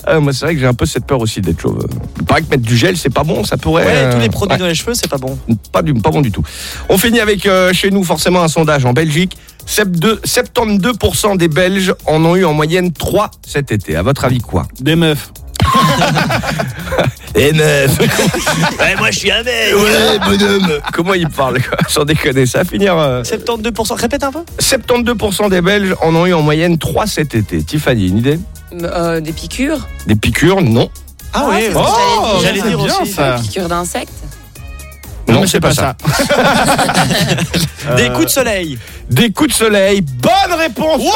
Ah, moi, c'est vrai que j'ai un peu cette peur aussi d'être chauve. Il paraît que mettre du gel, c'est pas bon, ça pourrait. Ouais, euh, tous les produits ouais. dans les cheveux, c'est pas bon. Pas, du, pas bon du tout. On finit avec euh, chez nous forcément un sondage en Belgique. 72 72% des Belges en ont eu en moyenne 3 cet été. À votre avis quoi? Des meufs. Meufs Ouais, moi je suis un mec. Ouais bonhomme Comment il parle quoi? Sans déconner, ça va finir... euh, 72%, répète un peu 72% des Belges en ont eu en moyenne 3 cet été. Tiffany, une idée? Euh, des piqûres? Des piqûres Non. Ah Ouais, oui, c'est ce que Oh, j'allais j'allais dire. bien aussi. ça. Piqûres d'insectes. Non, mais c'est pas, ça. Des coups de soleil. Des coups de soleil. Bonne réponse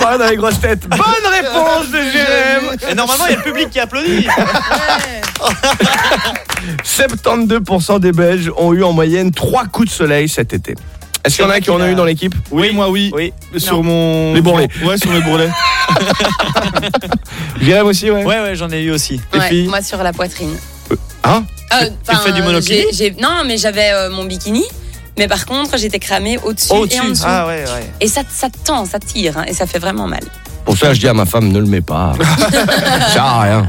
Pas dans les grosses têtes. Bonne réponse de Jérém Et normalement, il y a le public qui applaudit. 72% des Belges ont eu en moyenne 3 coups de soleil cet été. Est-ce qu'il y en a qui en ont eu dans l'équipe? Oui, moi oui. Oui. Sur mon. Les bourrelets. Ouais, sur mes bourrelets. Jérém aussi, ouais. Ouais, ouais, j'en ai eu aussi. Les Ouais, filles moi sur la poitrine. Hein Euh, tu fais du j'ai- j'ai- Non, mais j'avais euh, mon bikini. Mais par contre, j'étais cramée au-dessus et en Au-dessus. dessous. Ah ouais, ouais. Et ça, ça tend, ça tire, hein, et ça fait vraiment mal. Pour ça, je dis à ma femme, ne le mets pas. ça sert à rien.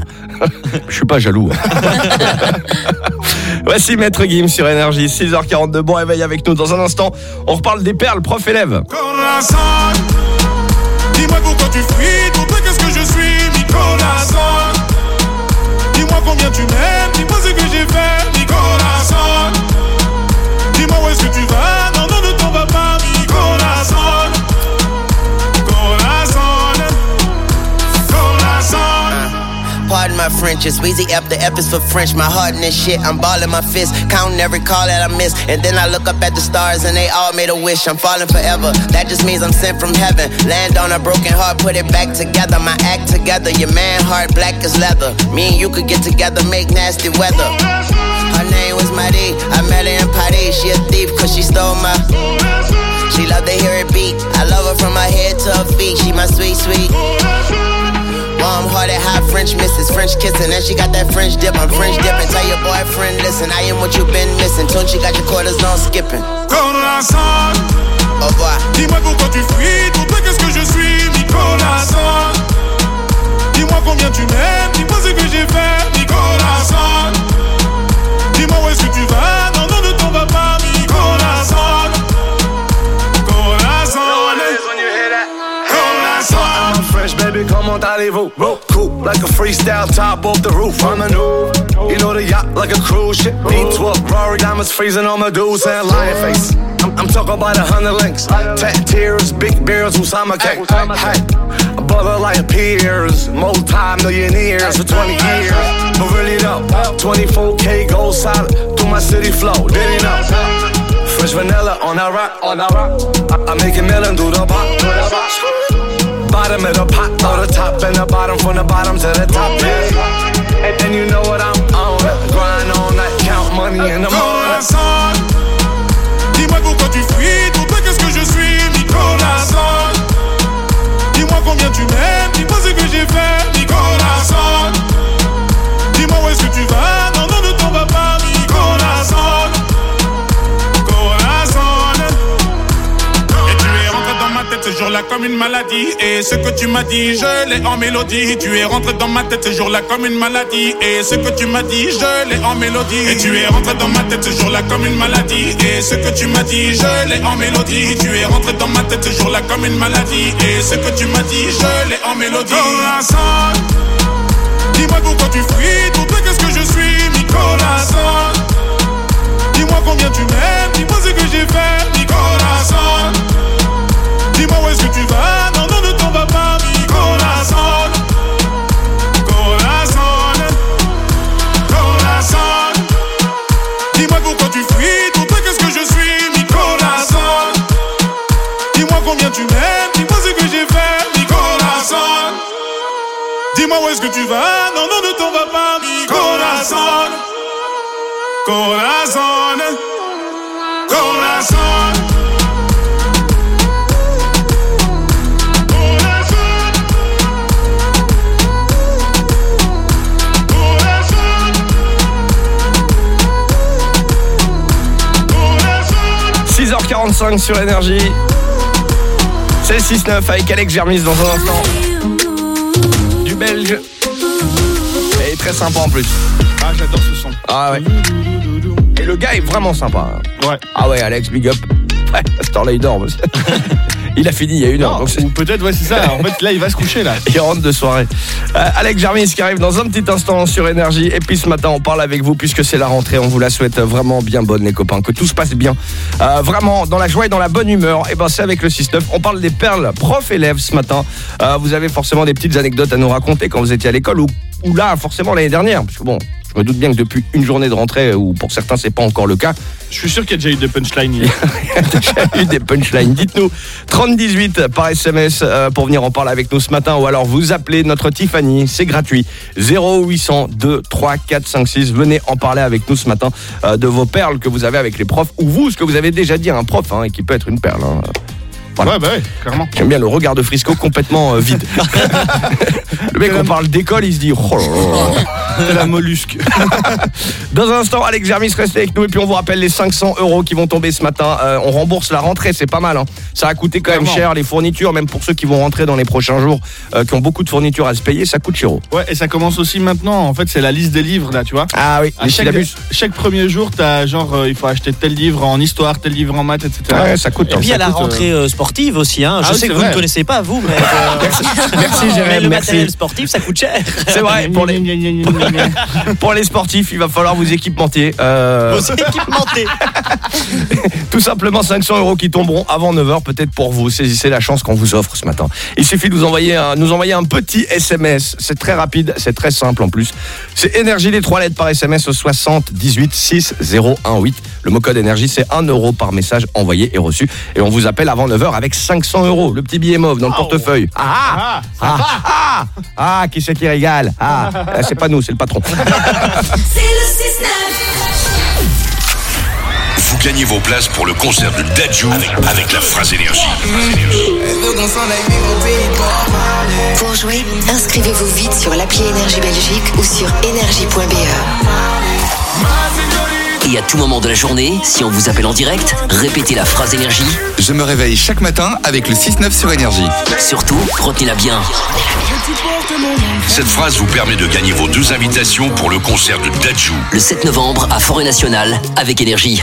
Je suis pas jaloux. Voici Maître Guim sur Énergie, 6h42. Bon réveil avec nous dans un instant. On reparle des perles prof-élève. Dis-moi pourquoi tu fuis, qu'est-ce que je suis. Dis-moi combien tu m'aimes, my French, it's Weezy F. The F is for French. My heart in this shit, I'm balling my fist, counting every call that I miss. And then I look up at the stars and they all made a wish. I'm falling forever. That just means I'm sent from heaven. Land on a broken heart, put it back together. My act together, your man heart black as leather. Me and you could get together, make nasty weather. Her name was Marie. I met her in Paris. She a thief cause she stole my. She love to hear it beat. I love her from her head to her feet. She my sweet, sweet. Warm hearted, high French misses, French kissing, and she got that French dip. I'm French dipping. Tell your boyfriend, listen, I am what you've been missing. Tune, she got your quarters on skipping. Nicolas Son. Au revoir. Dis-moi pourquoi tu fuis, pour toi qu'est-ce que je suis, Nicolas. Dis-moi combien tu m'aimes, dis-moi ce que j'ai fait, Nicolas. Dis-moi où est-ce que tu vas, comment allez-vous? Cool, like a freestyle top off the roof. I'm a new, you know the yacht like a cruise ship. V12, Rory diamonds freezing on my dudes and lion face. I'm, I'm talking about a hundred links. Tat tears, big beers, Usama K. Hey, a brother like peers, multi-millionaires for 20 years. But really though, 24K gold solid through my city flow. Did he know? Fresh vanilla on that rock, on that rock. I, I make it melon do the pop. Bottom of the pot, or the top and the bottom, from the bottom to the top. Yeah. And, and you know what I'm on. Grind all night, count money in the morning. Jour-là comme une maladie. Et ce que tu m'as dit, je l'ai en mélodie. Tu es rentré dans ma tête ce jour-là comme une maladie. Et ce que tu m'as dit, je l'ai en mélodie. Et tu es rentré dans ma tête ce jour-là comme une maladie. Et ce que tu m'as dit, je l'ai en mélodie. Tu es rentré dans ma tête ce jour-là comme une maladie. Et ce que tu m'as dit, je l'ai en mélodie. Corazon, dis-moi pourquoi tu fuis. Toi, qu'est-ce que je suis, corazon. Dis-moi combien tu m'aimes, dis-moi ce que j'ai fait, corazon. Dis-moi où est-ce que tu vas, non, non, ne t'en vas pas, corazon. Corazon, corazon. Dis-moi pourquoi tu fuis, pour toi qu'est-ce que je suis, mi corazon. Dis-moi combien tu m'aimes, dis-moi ce que j'ai fait, mi corazon. Dis-moi où est-ce que tu vas, non, non, ne t'en vas pas, mi corazon. Corazon, corazon. – 6h45 sur Énergie. C'est le 6-9 avec Alex Germis dans un instant. Du belge. Et très sympa en plus. Ah, j'adore ce son. Ah ouais. Et le gars est vraiment sympa. Ouais. Ah ouais, Alex, big up. Ouais, à il dort. parce- il a fini il y a une heure. donc Ou peut-être, ouais, c'est ça. En fait, là, il va se coucher, là. il rentre de soirée. Euh, Alex Jarmis qui arrive dans un petit instant sur Énergie. Et puis ce matin, on parle avec vous puisque c'est la rentrée. On vous la souhaite vraiment bien bonne, les copains. Que tout se passe bien. Euh, vraiment dans la joie et dans la bonne humeur. Et ben c'est avec le 6-9. On parle des perles prof-élèves ce matin. Euh, vous avez forcément des petites anecdotes à nous raconter quand vous étiez à l'école ou, ou là, forcément l'année dernière. Parce que bon, je me doute bien que depuis une journée de rentrée, ou pour certains, c'est pas encore le cas. Je suis sûr qu'il y a déjà eu des punchlines. hier. J'ai eu des punchlines. Dites-nous 3018 par SMS euh, pour venir en parler avec nous ce matin ou alors vous appelez notre Tiffany, c'est gratuit. 0800 2 3 4 5 6. Venez en parler avec nous ce matin euh, de vos perles que vous avez avec les profs ou vous ce que vous avez déjà dit à un prof hein, et qui peut être une perle. hein. Voilà. Ouais, bah ouais, clairement. J'aime bien le regard de Frisco complètement euh, vide. le mec, on parle d'école, il se dit oh là là. C'est la mollusque. Dans un instant, Alex Germis restez avec nous et puis on vous rappelle les 500 euros qui vont tomber ce matin. Euh, on rembourse la rentrée, c'est pas mal. hein. Ça a coûté quand même cher les fournitures, même pour ceux qui vont rentrer dans les prochains jours, euh, qui ont beaucoup de fournitures à se payer, ça coûte cher. Ouais, et ça commence aussi maintenant. En fait, c'est la liste des livres, là, tu vois. Ah oui, À les chaque, syllabus. chaque premier jour, t'as genre, euh, il faut acheter tel livre en histoire, tel livre en maths, etc. Ouais, ça coûte. Et puis il y a la coûte, rentrée euh, sportive aussi. Hein. Je Ah sais que vous vrai. ne connaissez pas, vous, mais, euh, Merci, mais Jérém, le matériel sportif, ça coûte cher. C'est vrai, pour les, pour les sportifs, il va falloir vous équipementier. Euh, Vos équipementiers. Tout simplement 500 euros qui tomberont avant 9h, peut-être pour vous. Saisissez la chance qu'on vous offre ce matin. Il suffit de nous envoyer un, nous envoyer un petit SMS. C'est très rapide, c'est très simple en plus. C'est énergie les trois lettres par SMS au 60 18 6 018. Le mot code énergie, c'est 1 euro par message envoyé et reçu. Et on vous appelle avant 9h avec 500 euros. Le petit billet mauve dans le portefeuille. Ah, ah, ah, ah, ah, qui c'est qui régale? Ah, c'est pas nous, c'est le le 6-9. Vous gagnez vos places pour le concert de Dadju avec, avec la phrase énergie. Pour jouer, inscrivez-vous vite sur l'appli Énergie Belgique ou sur énergie.be. Et à tout moment de la journée, si on vous appelle en direct, répétez la phrase énergie. Je me réveille chaque matin avec le 6-9 sur énergie. Surtout, retenez-la bien. Cette phrase vous permet de gagner vos deux invitations pour le concert de Dadju. Le 7 novembre à Forêt Nationale avec énergie.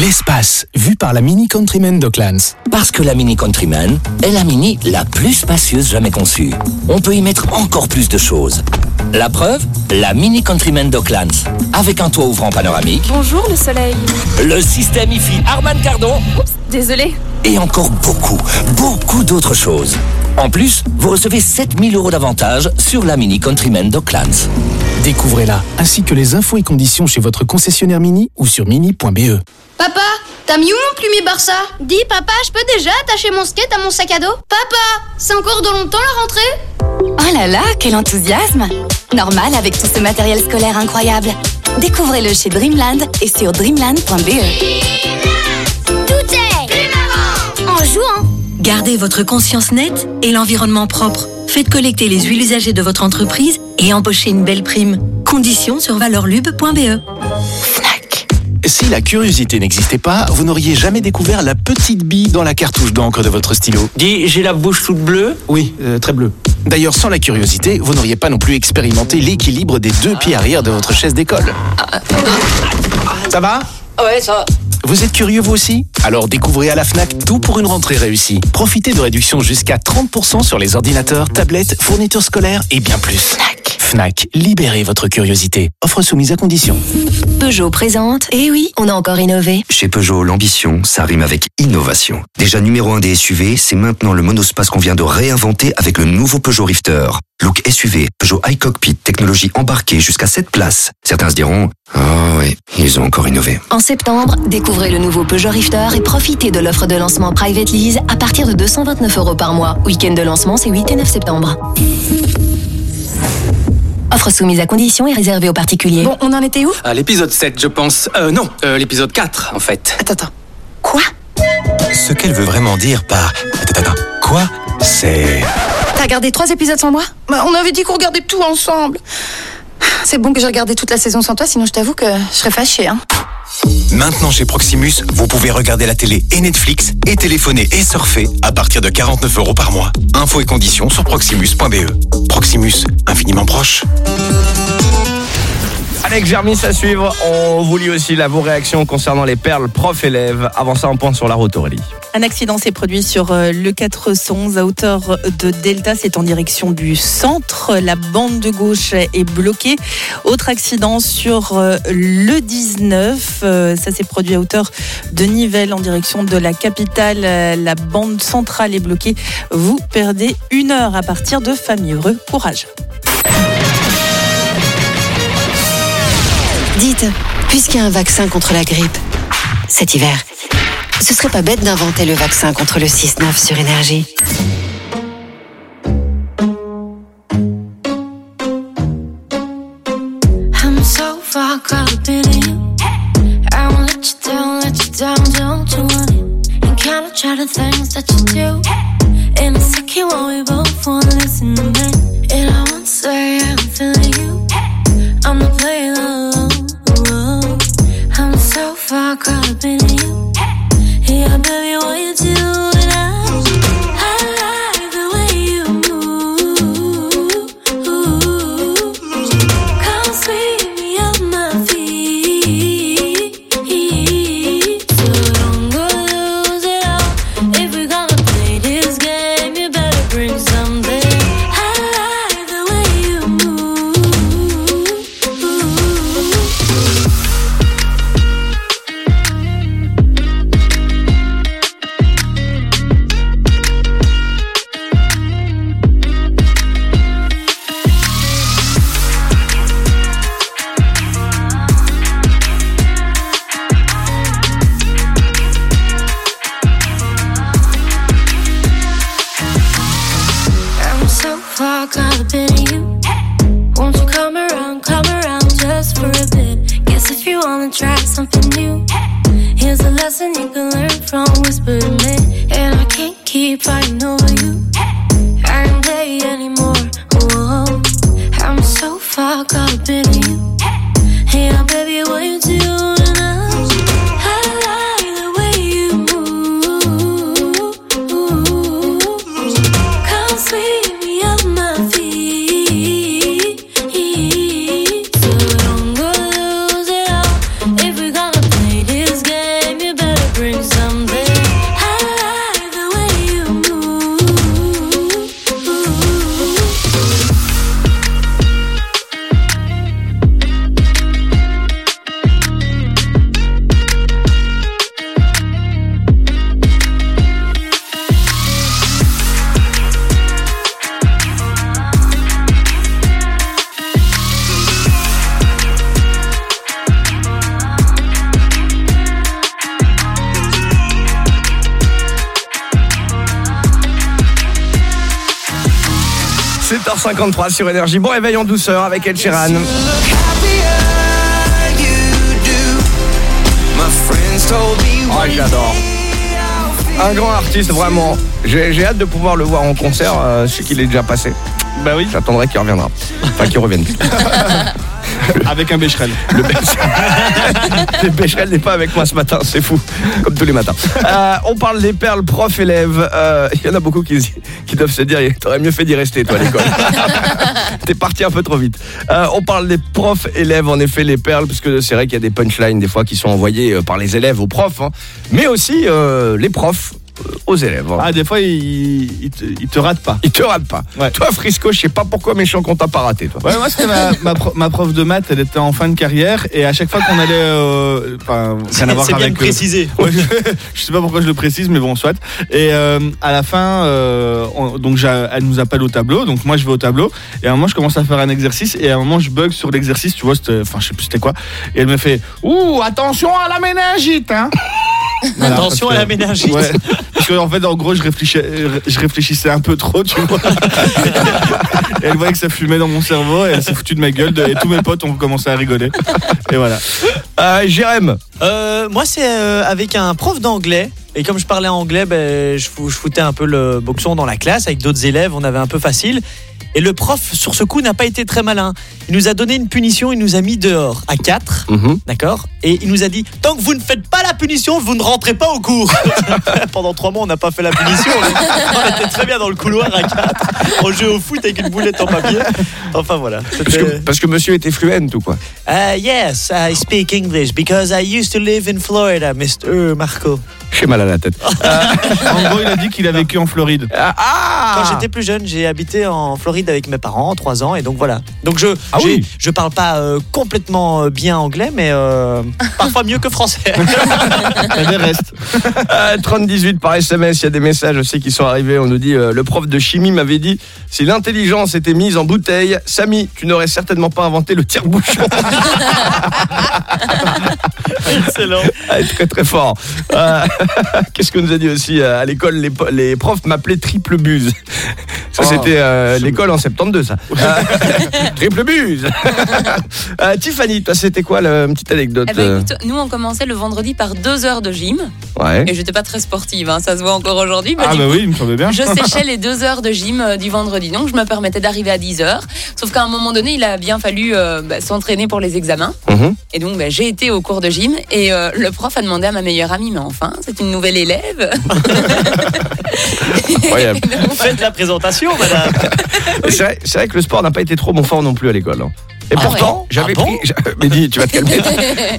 L'espace, vu par la Mini Countryman Docklands. Parce que la Mini Countryman est la Mini la plus spacieuse jamais conçue. On peut y mettre encore plus de choses. La preuve La Mini Countryman Docklands. Avec un toit ouvrant panoramique, Bonjour le soleil. le système IFI Arman Cardon Désolé. et encore beaucoup, beaucoup d'autres choses. En plus, vous recevez 7000 euros d'avantage sur la Mini Countryman Docklands. Découvrez-la, ainsi que les infos et conditions chez votre concessionnaire Mini ou sur mini.be. Papa, t'as mis où mon plumier Barça Dis papa, je peux déjà attacher mon skate à mon sac à dos Papa, c'est encore dans longtemps la rentrée Oh là là, quel enthousiasme Normal avec tout ce matériel scolaire incroyable. Découvrez-le chez Dreamland et sur dreamland.be. Tout est plus marrant En jouant Gardez votre conscience nette et l'environnement propre. Faites collecter les huiles usagées de votre entreprise et embauchez une belle prime. Conditions sur valeurlube.be. Si la curiosité n'existait pas, vous n'auriez jamais découvert la petite bille dans la cartouche d'encre de votre stylo. Dis, j'ai la bouche toute bleue Oui, euh, très bleue. D'ailleurs, sans la curiosité, vous n'auriez pas non plus expérimenté l'équilibre des deux pieds arrière de votre chaise d'école. Ça va? Ouais, ça. Vous êtes curieux vous aussi? Alors découvrez à la FNAC tout pour une rentrée réussie. Profitez de réductions jusqu'à 30% sur les ordinateurs, tablettes, fournitures scolaires et bien plus. FNAC. libérez votre curiosité. Offre soumise à condition. Peugeot présente. Eh oui, on a encore innové. Chez Peugeot, l'ambition, ça rime avec innovation. Déjà numéro un des SUV, c'est maintenant le monospace qu'on vient de réinventer avec le nouveau Peugeot Rifter. Look SUV, Peugeot High Cockpit, technologie embarquée jusqu'à 7 places. Certains se diront, ah oui, ils ont encore innové. En septembre, découvrez le nouveau Peugeot Rifter et profitez de l'offre de lancement Private Lease à partir de 229 euros par mois. Week-end de lancement, c'est 8 et 9 septembre. Offre soumise à condition et réservée aux particuliers. Bon, on en était où À l'épisode 7, je pense. Euh, non, euh, l'épisode 4, en fait. Attends, attends. Ce qu'elle veut vraiment dire par attends, attends, quoi? C'est T'as regardé trois épisodes sans moi? Bah, On avait dit qu'on regardait tout ensemble. C'est bon que j'ai regardé toute la saison sans toi, sinon je t'avoue que je serais fâchée. Hein. Maintenant chez Proximus, vous pouvez regarder la télé et Netflix et téléphoner et surfer à partir de 49 euros par mois. Infos et conditions sur proximus.be. Proximus, infiniment proche. Alex Germis à suivre. On vous lit aussi là vos réactions concernant les perles prof-élèves. Avant ça, un point sur la route, Aurélie. Un accident s'est produit sur euh, le 411 à hauteur de Delta. C'est en direction du centre. La bande de gauche est bloquée. Autre accident sur euh, le 19. euh, Ça s'est produit à hauteur de Nivelles en direction de la capitale. La bande centrale est bloquée. Vous perdez une heure à partir de famille. Heureux courage. Dites, puisqu'il y a un vaccin contre la grippe, cet hiver, ce serait pas bête d'inventer le vaccin contre le 6-9 sur énergie. I'm. Far caught up in you. Yeah, baby, what you do? Far caught up in you. Hey, baby, what 6h53 sur Énergie. Bon réveil en douceur avec Ed Sheeran. Oh, j'adore. Un grand artiste, vraiment. J'ai hâte de pouvoir le voir en concert. euh, je sais qu'il est déjà passé. Bah oui. J'attendrai qu'il reviendra. Enfin, qu'il revienne. Avec un Becherel. Le Becherel n'est pas avec moi ce matin, c'est fou. Comme tous les matins. Euh, on parle des perles prof-élèves. Euh, Il y en a beaucoup qui, qui doivent se dire T'aurais mieux fait d'y rester, toi, à l'école. T'es parti un peu trop vite. Euh, on parle des profs-élèves, en effet, les perles, parce que c'est vrai qu'il y a des punchlines des fois qui sont envoyées euh, par les élèves aux profs, hein, mais aussi euh, les profs aux élèves. Ah, des fois, il, il, te, il te rate pas. Ils te ratent pas. Toi, Frisco, je sais pas pourquoi méchant qu'on t'a pas raté, toi. Ouais, moi, c'était ma, ma, pro- ma prof de maths, elle était en fin de carrière, et à chaque fois qu'on allait. euh, Enfin, avec. de préciser. Ouais, je, je sais pas pourquoi je le précise, mais bon, soit. Et euh, à la fin, euh, on- donc elle nous appelle au tableau, donc moi je vais au tableau, et à un moment je commence à faire un exercice, et à un moment je bug sur l'exercice, tu vois, c'était- enfin je sais plus c'était quoi, et elle me fait Ouh, attention à la méningite, hein Voilà, Attention à la méningite. Ouais, parce que en fait, en gros, je réfléchissais, je réfléchissais un peu trop, tu vois. Et elle voyait que ça fumait dans mon cerveau, et elle s'est foutue de ma gueule, et tous mes potes ont commencé à rigoler. Et voilà. Euh, Jérém Euh, moi, c'est euh, avec un prof d'anglais. Et comme je parlais anglais, ben, je foutais un peu le boxon dans la classe avec d'autres élèves. On avait un peu facile. Et le prof, sur ce coup, n'a pas été très malin. Il nous a donné une punition. Il nous a mis dehors à 4. D'accord? Et il nous a dit Tant que vous ne faites pas la punition, vous ne rentrez pas au cours. Pendant trois mois, on n'a pas fait la punition. On était très bien dans le couloir à 4. On jouait au foot avec une boulette en papier. Enfin voilà. Parce C'était- que, parce que monsieur était fluent ou quoi Uh, yes, I speak English because I used to live in Florida, Mr. Marco. J'ai mal à la tête. En gros, il a dit qu'il a vécu en Floride. Ah Quand j'étais plus jeune, j'ai habité en Floride avec mes parents, trois ans, et donc voilà. Donc je, Ah oui. je parle pas euh, complètement euh, bien anglais, mais euh, parfois mieux que français. Elle reste. Euh, 30-18 par SMS, il y a des messages aussi qui sont arrivés. On nous dit euh, le prof de chimie m'avait dit si l'intelligence était mise en bouteille, Samy, tu n'aurais certainement pas inventé le tire-bouchon. Excellent. Ah, très très fort. Qu'est-ce qu'on nous a dit aussi euh, à l'école les, profs m'appelaient triple buse. Ça Oh. c'était euh, l'école en 72 ça. Euh, triple buse. Euh, Tiffany, toi c'était quoi la petite anecdote Eh ben, écoute, nous on commençait le vendredi par deux heures de gym. Ouais. Et j'étais pas très sportive, hein, ça se voit encore aujourd'hui. Ah, bah coup, oui, il me semblait bien. Je séchais les deux heures de gym euh, du vendredi, donc je me permettais d'arriver à 10 heures. Sauf qu'à un moment donné, il a bien fallu euh, bah, s'entraîner pour les examens. Mhm. Et donc bah, j'ai été au cours de gym et euh, le prof a demandé à ma meilleure amie, mais enfin, c'est une nouvelle élève. Incroyable. Faites la présentation, madame. C'est vrai, c'est vrai que le sport n'a pas été trop mon fort non plus à l'école. hein. Et Ah pourtant, ouais j'avais Ah bon pris. j'a- Mais dis, tu vas te calmer.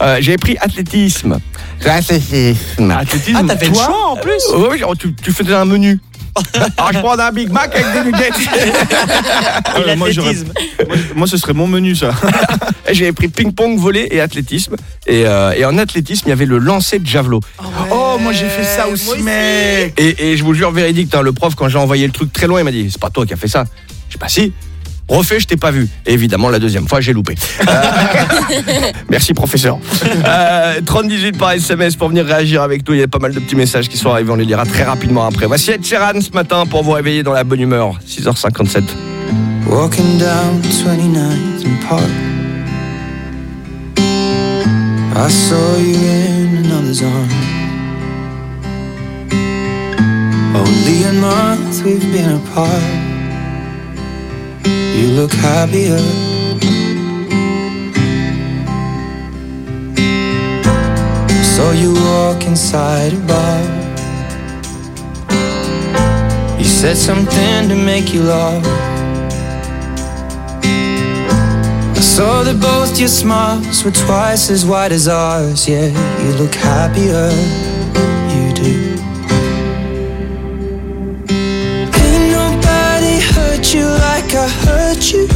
Euh, j'avais pris athlétisme. Athlétisme. Athlétisme, Ah, t'avais le toi choix en plus Oui, oui, genre, tu, tu faisais un menu. Alors, je prends un Big Mac avec des nuggets. Et Ouais, moi, j'aurais- l'athlétisme. moi, moi, ce serait mon menu, ça. Et J'avais pris ping-pong, volley et athlétisme. Et, euh, et en athlétisme, il y avait le lancer de javelot. Oh, moi, j'ai fait ça aussi, mec. Et, et je vous jure, véridique, hein, le prof, quand j'ai envoyé le truc très loin, il m'a dit C'est pas toi qui as fait ça. Je dis Bah si. Refait, je t'ai pas vu. Et évidemment, la deuxième fois, j'ai loupé. Euh, Merci, professeur. Euh, 30-18 par SMS pour venir réagir avec nous. Il y a pas mal de petits messages qui sont arrivés. On les lira très rapidement après. Voici Ed Sheeran ce matin pour vous réveiller dans la bonne humeur. 6h57. Walking down 29th and Park. I saw you in another's arm. Only a month we've been apart. You look happier. Saw you walk inside a bar. You said something to make you laugh. I saw that both your smiles were twice as wide as ours. Yeah, you look happier. You like I hurt you.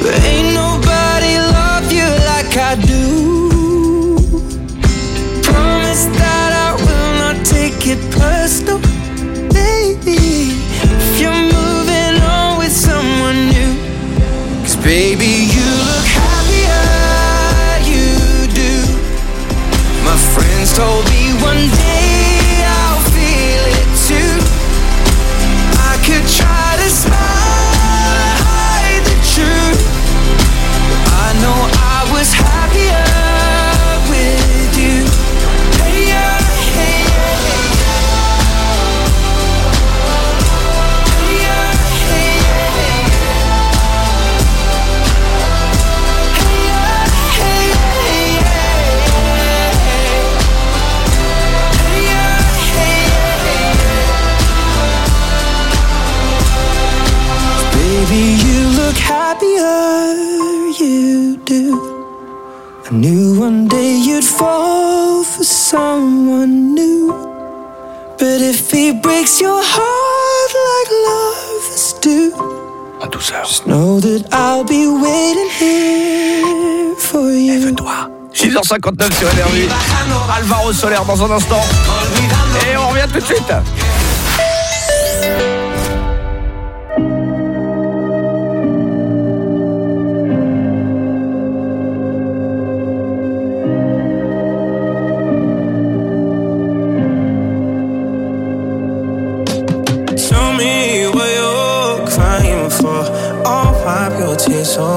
But ain't nobody love you like I do. Promise that I will not take it personal, baby. If you're moving on with someone new. Cause baby, you look happier, you do. My friends told me happier you do? I knew one day you'd fall for someone new. But if he breaks your heart like lovers do, just know that I'll be waiting here for you. Lève-toi. 6h59 sur Énergie. Alvaro Solaire dans un instant. Et on revient tout de suite. corazón.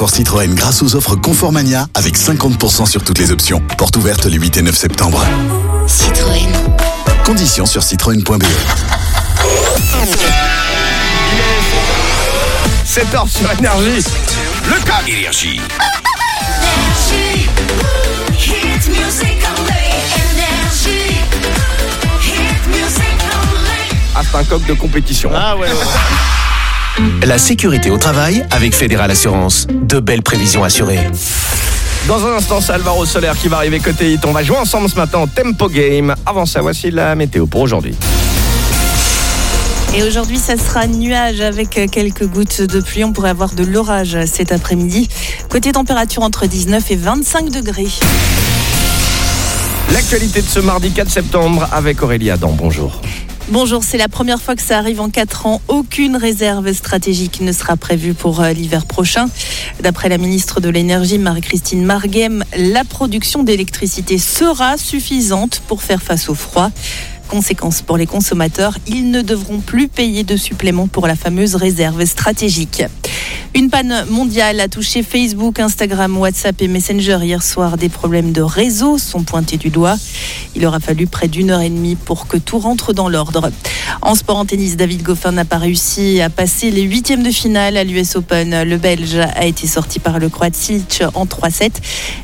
Confort Citroën grâce aux offres Conformania avec 50% sur toutes les options. Porte ouverte les 8 et 9 septembre. Citroën. Conditions sur citroën.be. 7h sur Énergie. Le cap. Énergie. Ah, c'est un coq de compétition. Ah ouais, La sécurité au travail avec Fédéral Assurance. De belles prévisions assurées. Dans un instant, c'est Alvaro Solaire qui va arriver côté hit. On va jouer ensemble ce matin au Tempo Game. Avant ça, voici la météo pour aujourd'hui. Et aujourd'hui, ça sera nuage avec quelques gouttes de pluie. On pourrait avoir de l'orage cet après-midi. Côté température entre 19 et 25 degrés. L'actualité de ce mardi 4 septembre avec Aurélie Adam. Bonjour. Bonjour, c'est la première fois que ça arrive en 4 ans. Aucune réserve stratégique ne sera prévue pour euh, l'hiver prochain. D'après la ministre de l'Énergie, Marie-Christine Marguem, la production d'électricité sera suffisante pour faire face au froid. Conséquence pour les consommateurs, ils ne devront plus payer de supplément pour la fameuse réserve stratégique. Une panne mondiale a touché Facebook, Instagram, WhatsApp et Messenger hier soir. Des problèmes de réseau sont pointés du doigt. Il aura fallu près d'une heure et demie pour que tout rentre dans l'ordre. En sport en tennis, David Goffin n'a pas réussi à passer les huitièmes de finale à l'US Open. Le Belge a été sorti par le Croate Silic en 3-7,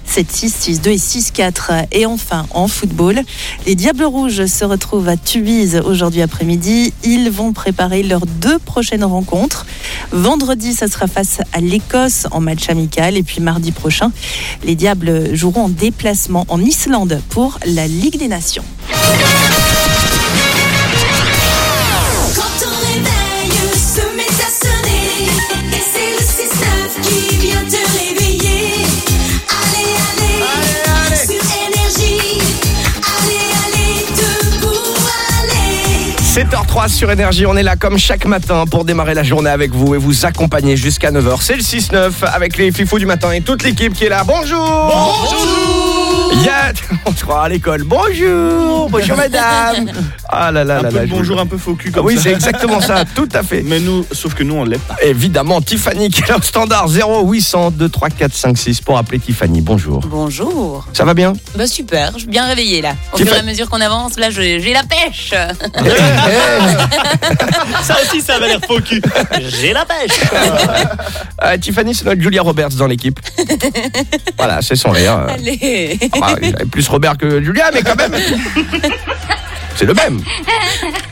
7-6, 6-2 et 6-4. Et enfin, en football, les Diables Rouges se retrouvent à Tubize aujourd'hui après-midi. Ils vont préparer leurs deux prochaines rencontres. Vendredi, ça sera face à l'Écosse en match amical. Et puis mardi prochain, les Diables joueront en déplacement en Islande pour la Ligue des Nations. Quand ton réveil se met à sonner, et c'est le 6-9 qui vient te 7h03 sur Énergie, on est là comme chaque matin pour démarrer la journée avec vous et vous accompagner jusqu'à 9h. C'est le 6-9 avec les fifous du matin et toute l'équipe qui est là. Bonjour Bonjour Il y a, on se croit à l'école. Bonjour, bonjour madame. Ah là là Un là peu bonjour un peu faux cul Ah comme oui, ça. c'est exactement ça, tout à fait. Mais nous, sauf que nous, on l'est pas. Évidemment, Tiffany qui est au standard 0800 2 3 4 5 6 pour appeler Tiffany. Bonjour. Bonjour. Ça va bien? Bah super, je suis bien réveillée là. Au fur et fait- à mesure qu'on avance, là, j'ai la pêche. Ça aussi, ça va l'air faux cul. J'ai la pêche. Euh, Tiffany, c'est notre Julia Roberts dans l'équipe. voilà, c'est son rire. Allez. Plus Robert que Julia, mais quand même. C'est le même.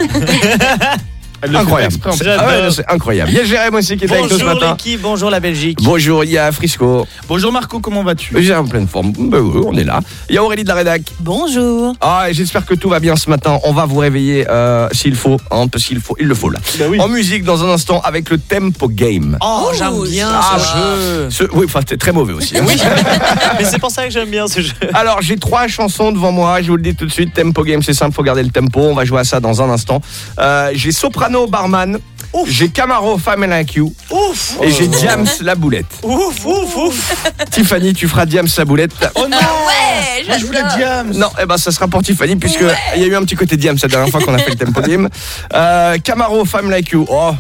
Incroyable. Ah ouais, c'est incroyable. Il y a Jérém aussi qui est avec nous ce Bonjour matin. l'équipe, bonjour la Belgique. Bonjour, il y a Frisco. Bonjour Marco, comment vas-tu? J'ai en pleine forme. Bah oui, on est là. Il y a Aurélie de la rédac. Bonjour. Ah, j'espère que tout va bien ce matin. On va vous réveiller euh, s'il faut, hein, parce qu'il faut, il le faut là. Bah oui. En musique, dans un instant, avec le tempo game. Oh, j'aime bien Ah, ce jeu. Ce- oui, enfin, c'est très mauvais aussi. hein. Oui, mais c'est pour ça que j'aime bien ce jeu. Alors, j'ai trois chansons devant moi. Je vous le dis tout de suite. Tempo game, c'est simple, faut garder le tempo. On va jouer à ça dans un instant. Euh, j'ai Soprano Barman. J'ai Camaro Family Like You. Ouf. Et j'ai Diams la boulette. Ouf, ouf, ouf. Tiffany, tu feras Diams la boulette. Oh non. Ouais, Moi, je voulais Diams. Non, eh ben ça sera pour Tiffany puisque il y a eu un petit côté Diams la dernière fois qu'on a fait le tempo game. Euh, Camaro Femme Like You. Oh.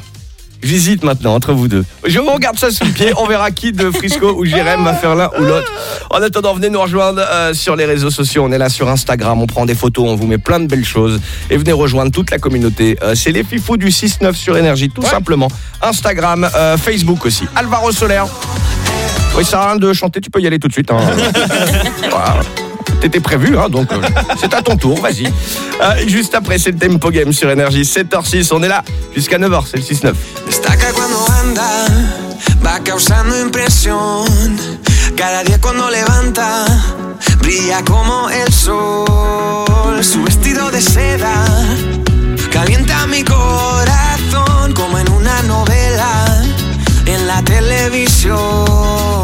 J'hésite maintenant entre vous deux. Je vous regarde ça sous le pied. On verra qui de Frisco ou Jérém va faire l'un ou l'autre. En attendant, venez nous rejoindre euh, sur les réseaux sociaux. On est là sur Instagram. On prend des photos. On vous met plein de belles choses. Et venez rejoindre toute la communauté. Euh, C'est les fifous du 6-9 sur Énergie, tout simplement. Instagram, euh, Facebook aussi. Alvaro Soler. Oui, ça à rien de chanter. Tu peux y aller tout de suite. hein. Voilà. T'étais prévu, hein, donc euh, c'est à ton tour, vas-y. Euh, juste après, c'est le Tempo Game sur Énergie, 7h06, on est là jusqu'à 9h, c'est le 6-9. Destaca cuando anda, va causando impresión. Cada día cuando levanta, brilla como el sol. Su vestido de seda calienta mi corazón como en una novela en la televisión.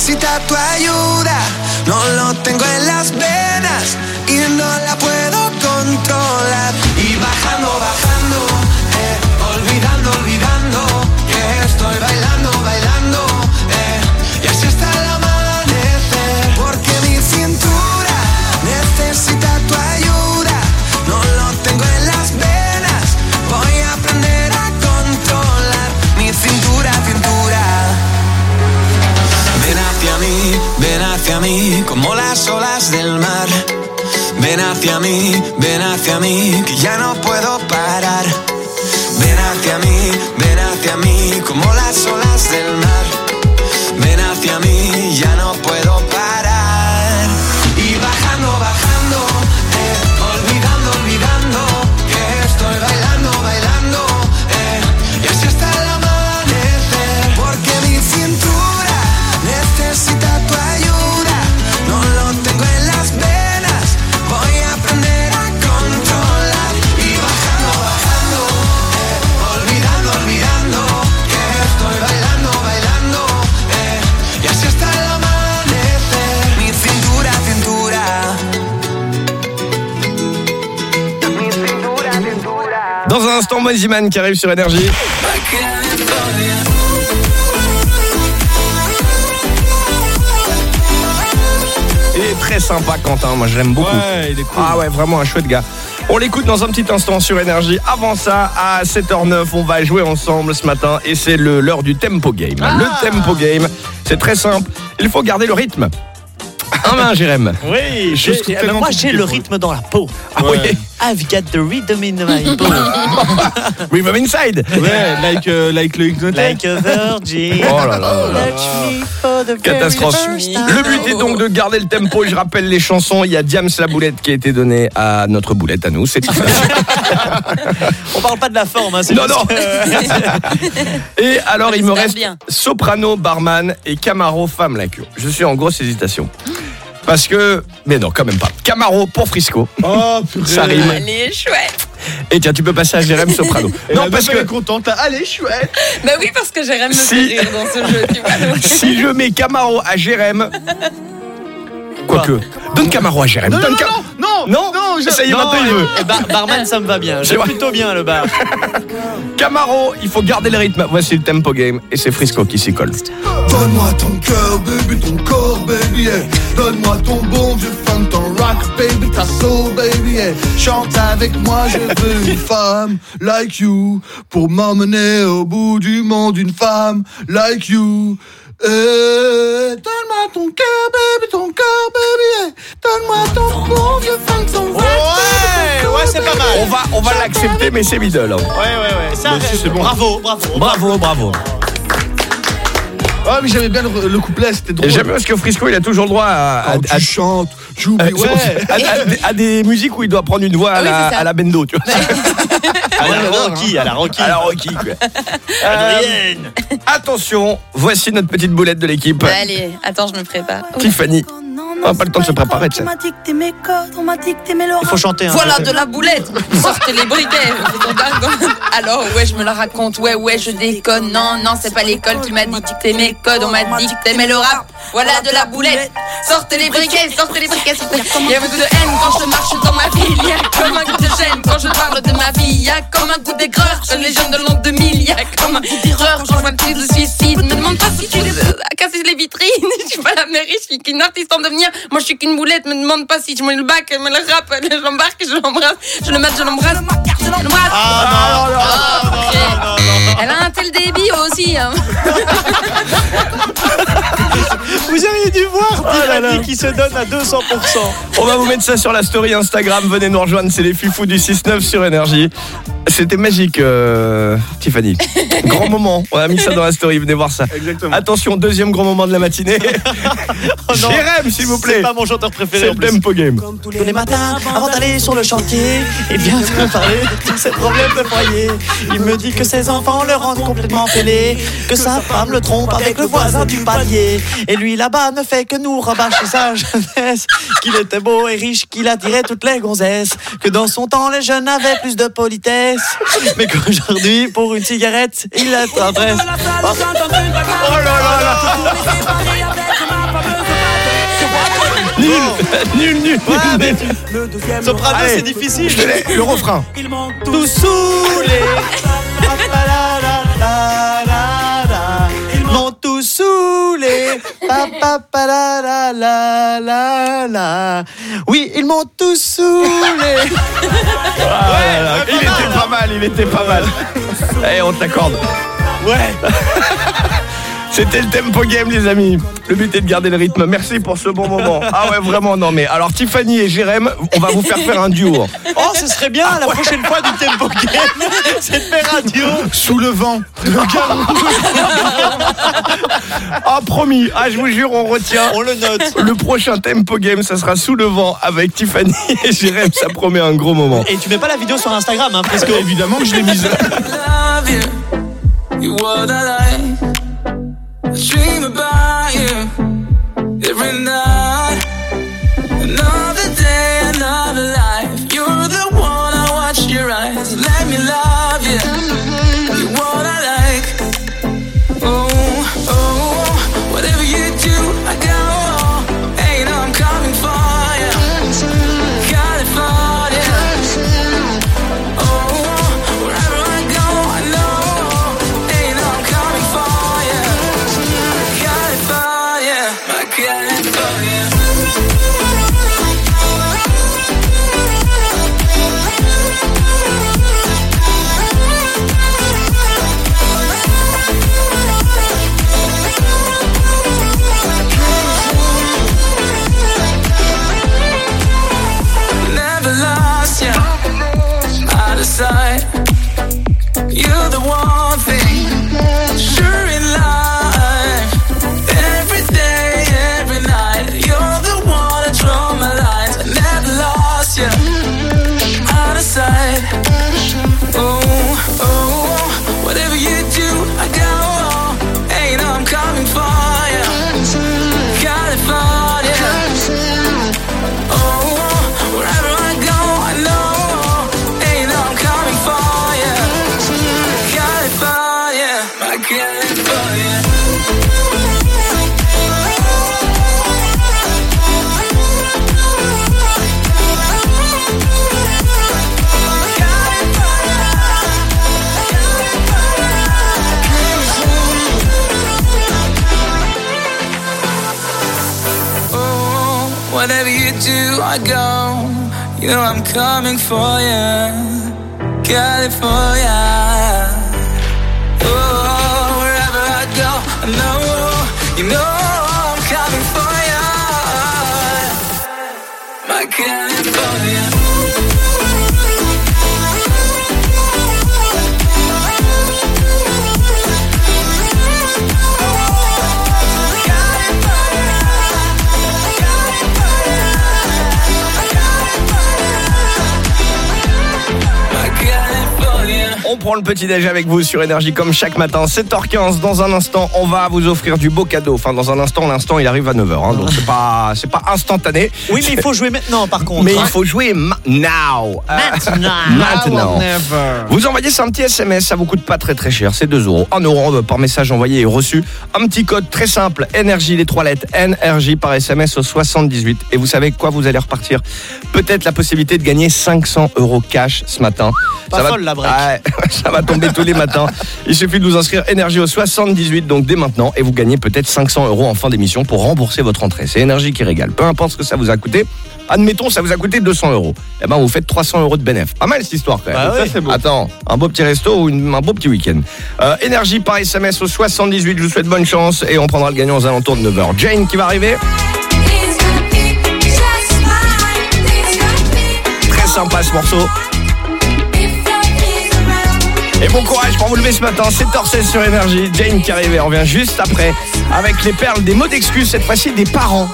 necesita tu ayuda. No lo tengo en las venas y no la puedo controlar. Y bajando, bajando, las del mar. Ven hacia mí, ven hacia mí, que ya no puedo parar. Ven hacia mí, ven hacia mí, como las olas del mar. Ven hacia mí, ya no puedo l'instant, Moziman qui arrive sur Énergie. Il est très sympa, Quentin. Moi, je l'aime beaucoup. Ouais, il est cool. Ah ouais, vraiment un chouette gars. On l'écoute dans un petit instant sur Énergie. Avant ça, à 7h09, on va jouer ensemble ce matin et c'est l'heure du tempo game. Le tempo game, c'est très simple. Il faut garder le rythme. Un main, Jérém. Oui, j'ai- tellement moi j'ai le rythme dans la peau. Ah oui. I've got the rhythm in my peau. Rhythm inside. Ouais, like, euh, like le like a virgin. Oh là là là Catastrophe. Le but est donc de garder le tempo. Je rappelle les chansons. Il y a Diams la boulette qui a été donnée à notre boulette à nous. C'est On parle pas de la forme, hein, c'est Non, non. que- Et alors, il me reste bien. soprano, barman et Camaro femme la cure. Je suis en grosse hésitation. Parce que. Mais non, quand même pas. Camaro pour Frisco. Oh, purée. Ça rime. Allez, chouette. Et tiens, tu peux passer à Jérém soprano. Et non, la parce meuf, elle est que contente. Allez, chouette. Bah oui, parce que Jérém me Si. fait rire dans ce jeu, tu vois. donc. si je mets Camaro à Jérém. Quoique. Donne Camaro à Jérém. Non, non, Donne non, non, non, Ça y est, maintenant il veut. et bar- barman, ça me va bien. C'est J'aime plutôt bien le bar. Camaro, il faut garder le rythme. Voici le tempo game. Et c'est Frisco qui s'y colle. Donne-moi ton cœur, baby, ton corps, baby, yeah. Donne-moi ton bon vieux funk, ton rock, baby, ta soul, baby, yeah. Chante avec moi, je veux une femme like you pour m'emmener au bout du monde, une femme like you. Eh, donne-moi ton cœur, baby, ton corps, baby, yeah. Donne-moi ton bon vieux funk, ton Ouais, ouais, c'est pas mal. On va, on va l'accepter, mais c'est middle. hein. Ouais, ouais, ouais. Ça, c'est bon. Bravo, bravo. Bravo, bravo. Oh, mais j'aimais bien le, le couplet, c'était drôle. Et j'aime bien parce que Frisco, il a toujours le droit à, à, Quand à- tu chantes, j'oublie, à- ouais. à- à- à des musiques où il doit prendre une voix à, Ah oui, la, à la bendo, tu vois. À la Rocky, à la Rocky. À la Rocky, quoi. Adrienne. Attention, voici notre petite boulette de l'équipe. Allez, attends, je me prépare. Tiffany. On n'a pas le temps de se préparer, tu sais. Il faut chanter. hein, Voilà de la boulette. Sortez les briquets. Dingue. Alors ouais, je me la raconte. Ouais, ouais, je déconne. Non, non, c'est pas l'école qui m'a dicté mes codes. On m'a dit que t'aimais le rap. Voilà de la boulette. Sortez les briquets, sortez les briquets. sortez- Il y a un goût de haine quand je marche dans ma ville. Il y a comme un goût de gêne quand je parle de ma vie. Il y a comme un goût d'aigreur que les jeunes de l'an 2000. Il y a comme un goût d'erreur quand je vois plus de suicide. Me demande pas si tu as cassé les vitrines. Je suis pas la mairie, je suis qu'une artiste en devenir. Moi, je suis qu'une boulette. Me demande pas si je mets le bac, me le rap, je l'embarque, je l'embrasse. Je le mets, je l'embrasse. Je l'embrasse. Ah, non, non, Ah, non, ok. non, non, non. Elle a un tel débit aussi. hein. Vous auriez dû voir Oh là là. Tiffany qui se donne à 200%. On va vous mettre ça sur la story Instagram. Venez nous rejoindre, c'est les Fifous du 6-9 sur Énergie. C'était magique, euh, Tiffany. Grand moment. On a mis ça dans la story, venez voir ça. Exactement. Attention, deuxième grand moment de la matinée. Oh. Jérém, s'il vous C'est plaît. pas mon chanteur préféré C'est tempo game. Tous les matins, avant d'aller sur le chantier, il vient me parler de tous ses problèmes de foyer. Il me dit que ses enfants le rendent complètement fêlé, que sa femme le trompe avec le voisin du palier. Et lui là-bas ne fait que nous rabâcher sa jeunesse, qu'il était beau et riche, qu'il attirait toutes les gonzesses, que dans son temps les jeunes avaient plus de politesse, mais qu'aujourd'hui pour une cigarette il la tendresse. Oh là là là Nul Nul, nul, Ouais, nul, mais nul. Soprano c'est difficile. Je te l'ai- le refrain. Ils m'ont tous saoulé. M'ont tous saoulé. Pa, pa, pa, la, la, la, la, la. Oui, ils m'ont tous saoulé. Il était pas mal, il était pas mal. Allez, on te l'accorde. Ouais. C'était le tempo game, les amis. Le but est de garder le rythme. Merci pour ce bon moment. Ah ouais, vraiment, non, mais alors Tiffany et Jérém, on va vous faire faire un duo. Oh, ce serait bien la prochaine fois du tempo game. C'est de faire un duo. Sous le vent. Ah, promis. Ah, je vous jure, on retient. On le note. Le prochain tempo game, ça sera sous le vent avec Tiffany et Jérém. Ça promet un gros moment. Et tu mets pas la vidéo sur Instagram, hein, Fresco. Évidemment que je l'ai mise. I dream about you every night. Another day, another life. You're the one I watch your eyes. Let me love you. I go. You know I'm coming for you. California. Oh, wherever I go, I know. You know I'm coming for you. My California. Prend le petit déj avec vous sur Énergie comme chaque matin, 7h15. Dans un instant, on va vous offrir du beau cadeau. Enfin, dans un instant, l'instant, il arrive à 9h. hein, donc, c'est pas, c'est pas instantané. Oui, mais il faut jouer maintenant, par contre. Mais hein. il faut jouer now. Euh, Maintenant. maintenant. Never. Vous envoyez un petit SMS, ça vous coûte pas très très cher, c'est 2 euros. 1 euro par message envoyé et reçu. Un petit code très simple, énergie, les trois lettres, NRJ par SMS au 78. Et vous savez quoi, vous allez repartir Peut-être la possibilité de gagner 500 euros cash ce matin. Pas ça folle, la break. Ouais, ça va tomber tous les matins. Il suffit de vous inscrire énergie au 78, donc dès maintenant, et vous gagnez peut-être 500 euros en fin d'émission pour rembourser votre entrée. C'est énergie qui régale. Peu importe ce que ça vous a coûté. Admettons, ça vous a coûté 200 euros. Eh ben, vous faites 300 euros de bénéfice. Pas mal cette histoire, quand même. Bah Ça, oui. c'est beau. Attends, un beau petit resto ou une- un beau petit week-end. Euh, énergie par SMS au 78. Je vous souhaite bonne chance et on prendra le gagnant aux alentours de 9h. Jane qui va arriver. Très sympa ce morceau. Et bon courage pour vous lever ce matin, 7h16 sur Énergie. Jane qui arrive, on revient juste après avec les perles des mots d'excuses, cette fois-ci des parents.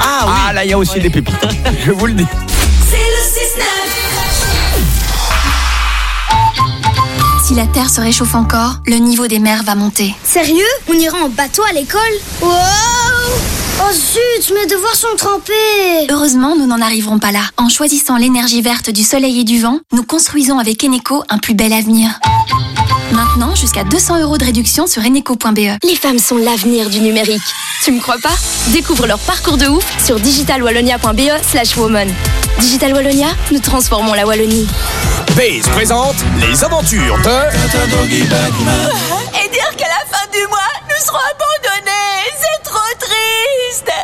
Ah oui. Ah là, il y a aussi des pépites. Je vous le dis. C'est le 6-9. Si la Terre se réchauffe encore, le niveau des mers va monter. Sérieux? On ira en bateau à l'école? Wow Oh zut, mes devoirs sont trempés Heureusement, nous n'en arriverons pas là. En choisissant l'énergie verte du soleil et du vent, nous construisons avec Eneco un plus bel avenir. Maintenant, jusqu'à 200 euros de réduction sur eneco.be. Les femmes sont l'avenir du numérique. Tu me crois pas? Découvre leur parcours de ouf sur digitalwallonia.be slash woman. Digital Wallonia, nous transformons la Wallonie. Base présente les aventures de... Et dire qu'à la fin du mois, nous serons trop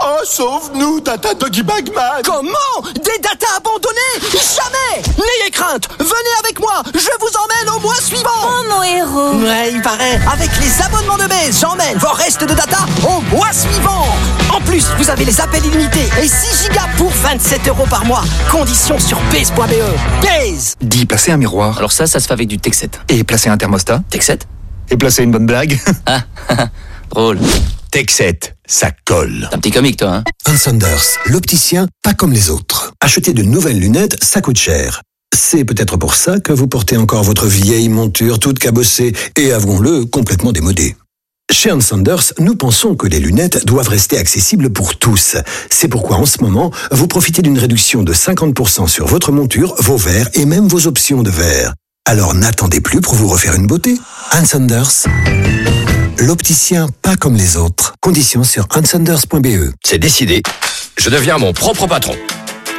Oh, sauve-nous, Tata Doggy Bagman Comment Des datas abandonnées? Jamais N'ayez crainte Venez avec moi Je vous emmène au mois suivant Oh mon héros Ouais, il paraît Avec les abonnements de base, j'emmène vos restes de data au mois suivant En plus, vous avez les appels illimités et 6 gigas pour 27 euros par mois. Conditions sur base.be. Base Dis placer un miroir. Alors ça, ça se fait avec du Tech7. Et placer un thermostat. Tech7 Et placer une bonne blague. Ah, drôle. Tech 7, ça colle. T'es un petit comique, toi, hein Hans Sanders, l'opticien pas comme les autres. Acheter de nouvelles lunettes, ça coûte cher. C'est peut-être pour ça que vous portez encore votre vieille monture toute cabossée et, avouons-le, complètement démodée. Chez Hans Sanders, nous pensons que les lunettes doivent rester accessibles pour tous. C'est pourquoi en ce moment, vous profitez d'une réduction de 50% sur votre monture, vos verres et même vos options de verre. Alors n'attendez plus pour vous refaire une beauté. Hans Sanders, l'opticien pas comme les autres. Conditions sur hansanders.be. C'est décidé. Je deviens mon propre patron.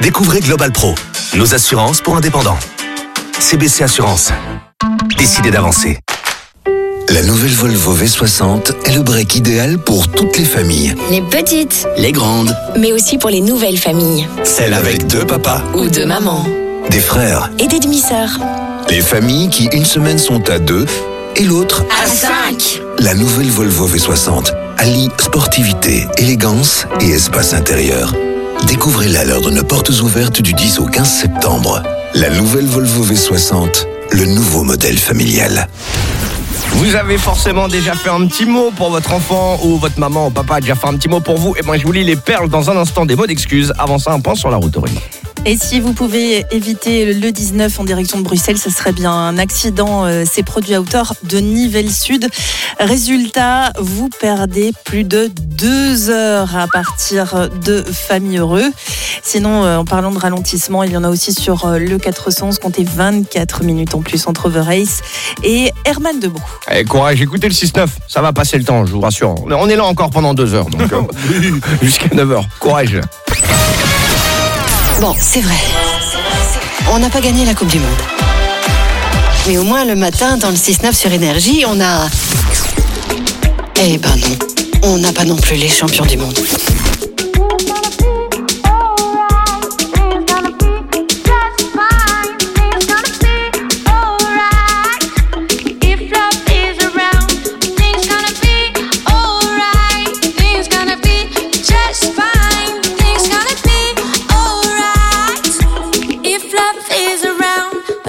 Découvrez Global Pro, nos assurances pour indépendants. CBC Assurance. Décidez d'avancer. La nouvelle Volvo V60 est le break idéal pour toutes les familles. Les petites, Les grandes, mais aussi pour les nouvelles familles. celles avec deux papas, Ou deux mamans. des frères. Et des demi-sœurs. Les familles qui une semaine sont à deux et l'autre À cinq. La nouvelle Volvo V60 allie sportivité, élégance et espace intérieur. Découvrez-la lors de nos portes ouvertes du 10 au 15 septembre. La nouvelle Volvo V60, le nouveau modèle familial. Vous avez forcément déjà fait un petit mot pour votre enfant ou votre maman ou papa a déjà fait un petit mot pour vous. Et moi, je vous lis les perles dans un instant des mots d'excuses. Avant ça, un point sur la route. Et si vous pouvez éviter le 19 en direction de Bruxelles, ce serait bien un accident euh, s'est produit à hauteur de Nivelles Sud. Résultat, vous perdez plus de deux heures à partir de Famille Heureux. Sinon, euh, en parlant de ralentissement, il y en a aussi sur euh, le 411, comptez 24 minutes en plus entre Race et Herman Debout. Allez, courage, écoutez le 6-9. Ça va passer le temps, je vous rassure. On est là encore pendant deux heures, donc euh, jusqu'à 9h. Courage. Bon, c'est vrai. On n'a pas gagné la Coupe du Monde. Mais au moins le matin, dans le 6-9 sur Énergie, on a... Eh ben non, on n'a pas non plus les champions du monde.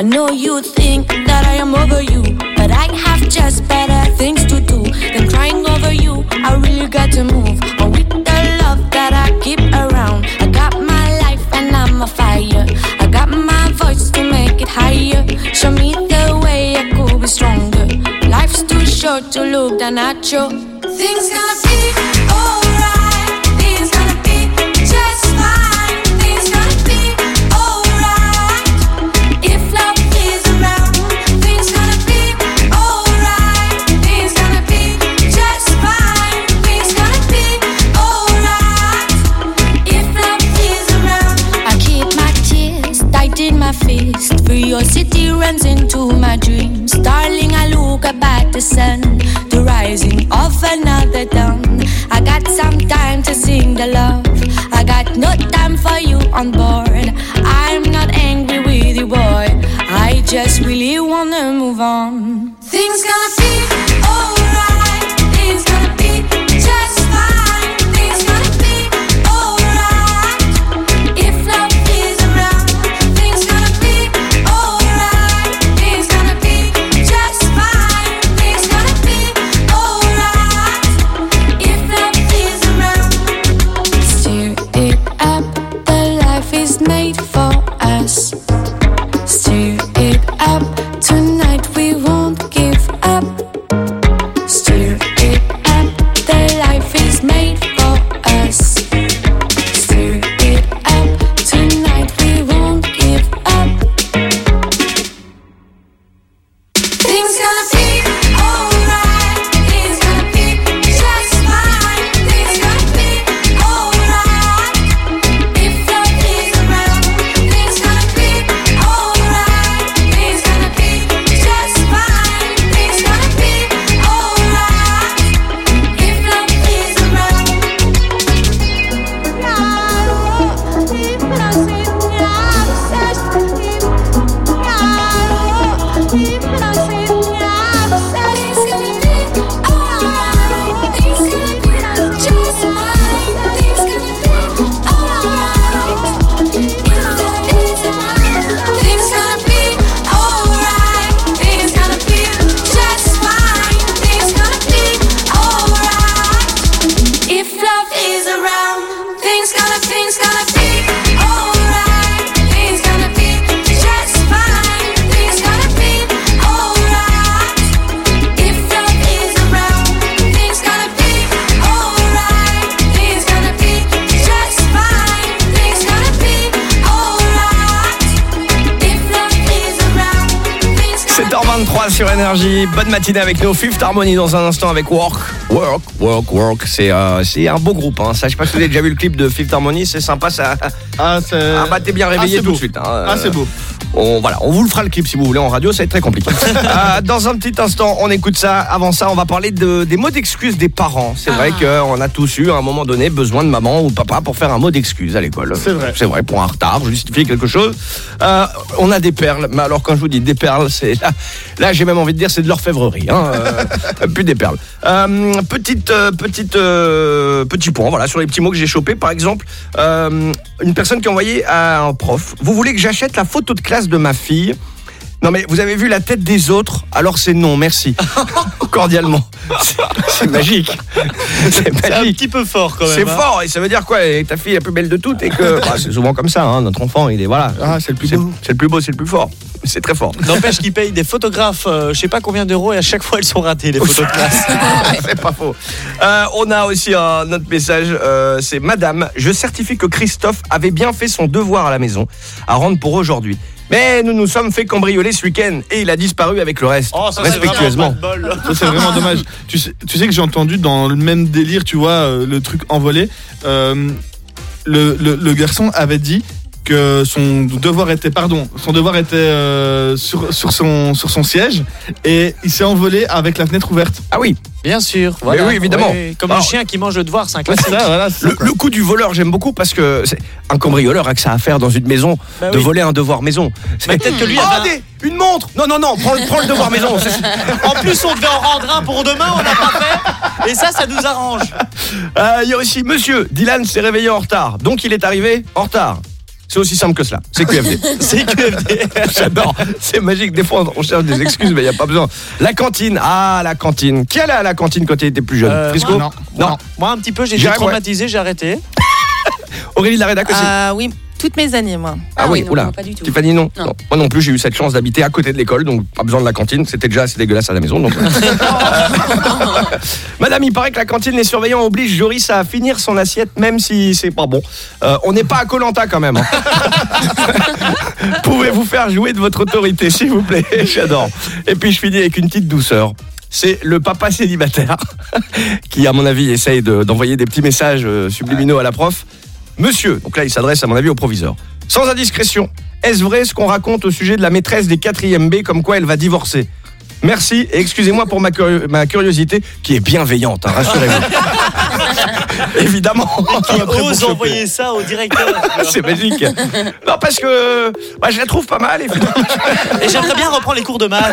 I know you think that I am over you, but I have just better things to do than crying over you. I really got to move on with the love that I keep around. I got my life and I'm a fire. I got my voice to make it higher. Show me the way I could be stronger. Life's too short to look down at you. Things gonna be alright. Runs into my dreams. Darling, I look at the sun, the rising of another dawn. I got some time to sing the love. I got no time for you on board. I'm not angry with you, boy. I just really wanna move on. Things gonna be alright. Bonne matinée avec nos Fifth Harmony dans un instant avec Work. Work, Work, Work. C'est euh, c'est un beau groupe. Hein. Ça, je sais pas si vous avez déjà vu le clip de Fifth Harmony. C'est sympa. Ça... Ah, c'est. Ah, bah, t'es bien réveillé Ah, c'est tout de suite. hein. Ah, c'est beau. On, voilà, on vous le fera le clip si vous voulez en radio, ça va être très compliqué. Euh, dans un petit instant, on écoute ça. Avant ça, on va parler de, des mots d'excuse des parents. C'est vrai qu'on a tous eu à un moment donné besoin de maman ou papa pour faire un mot d'excuse à l'école. C'est vrai. C'est vrai, pour un retard, justifier quelque chose. Euh, on a des perles, mais alors quand je vous dis des perles, c'est là, là j'ai même envie de dire c'est de l'orfèvrerie. Hein, euh, plus des perles. Euh, petite, euh, petite, euh, petit point, voilà, sur les petits mots que j'ai chopés. Par exemple, euh, une personne qui a envoyé à un prof. Vous voulez que j'achète la photo de classe de ma fille? Non mais vous avez vu la tête des autres, alors c'est non, merci. Cordialement. C'est- magique. C'est C'est un magique. petit peu fort quand même. C'est hein. fort et ça veut dire quoi et Ta fille est la plus belle de toutes et que Bah, c'est souvent comme ça. hein, notre enfant, il est voilà. Ah, c'est le plus beau. C'est le plus beau, c'est le plus fort. C'est très fort. N'empêche qu'ils payent des photographes, euh, je sais pas combien d'euros, et à chaque fois elles sont ratées, les photos de classe. c'est pas faux. Euh, on a aussi un autre message. euh, c'est Madame, je certifie que Christophe avait bien fait son devoir à la maison à rendre pour aujourd'hui. Mais nous nous sommes fait cambrioler ce week-end et il a disparu avec le reste. Oh, ça, respectueusement. Ça, c'est vraiment dommage. Tu sais, tu sais que j'ai entendu dans le même délire, tu vois, euh, le truc envolé. euh, le, le- le garçon avait dit que son devoir était, pardon, son devoir était euh, sur, sur, son, sur son siège et il s'est envolé avec la fenêtre ouverte. Ah oui, Bien sûr. Voilà. oui, évidemment. Comme Alors- le chien qui mange le devoir, c'est un classique. ça, voilà, Le, coup du voleur, j'aime beaucoup parce que c'est un cambrioleur a que ça à faire dans une maison Bah de oui. voler un devoir maison. Mais peut-être que lui Ah, avait un- des- une montre Non, non, non, prends, le- prends le devoir maison. En plus, on devait en rendre un pour demain, on n'a pas fait. Et ça, ça nous arrange. Euh, Il y a aussi Monsieur, Dylan s'est réveillé en retard, donc il est arrivé en retard. C'est aussi simple que cela. C'est QFD. C'est QFD. J'adore. C'est magique. Des fois, on cherche des excuses, mais il n'y a pas besoin. La cantine. Ah, la cantine. Qui allait à la cantine quand il était plus jeune? Euh, Frisco? moi, non. Moi, un petit peu, j'ai été ouais. traumatisé, j'ai arrêté. Aurélie de la rédac aussi. Ah oui, toutes mes années, moi. Ah, oui, oula. Tiffany, non. Non. Moi non plus, j'ai eu cette chance d'habiter à côté de l'école, donc pas besoin de la cantine. C'était déjà assez dégueulasse à la maison. Donc... Madame, il paraît que la cantine, les surveillants obligent Joris à finir son assiette, même si c'est pas bon. Euh, on n'est pas à Colanta quand même. hein. Pouvez-vous faire jouer de votre autorité, s'il vous plaît? J'adore. Et puis je finis avec une petite douceur. C'est le papa célibataire qui, à mon avis, essaye de- d'envoyer des petits messages euh, subliminaux à la prof. Monsieur, donc là il s'adresse à mon avis au proviseur. Sans indiscrétion, est-ce vrai ce qu'on raconte au sujet de la maîtresse des 4e B comme quoi elle va divorcer Merci et excusez-moi pour ma, curio- ma curiosité qui est bienveillante, hein, rassurez-vous. Évidemment. Qui ose envoyer ça au directeur. C'est magique. Non, parce que bah, je la trouve pas mal. Et, Et j'aimerais bien reprendre les cours de maths.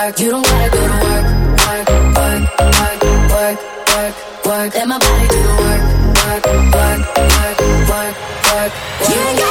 work, work. You don't gotta go to work, work, work, work, work, work, work. Let my body do the work, work, work, work, work, work. You ain't gotta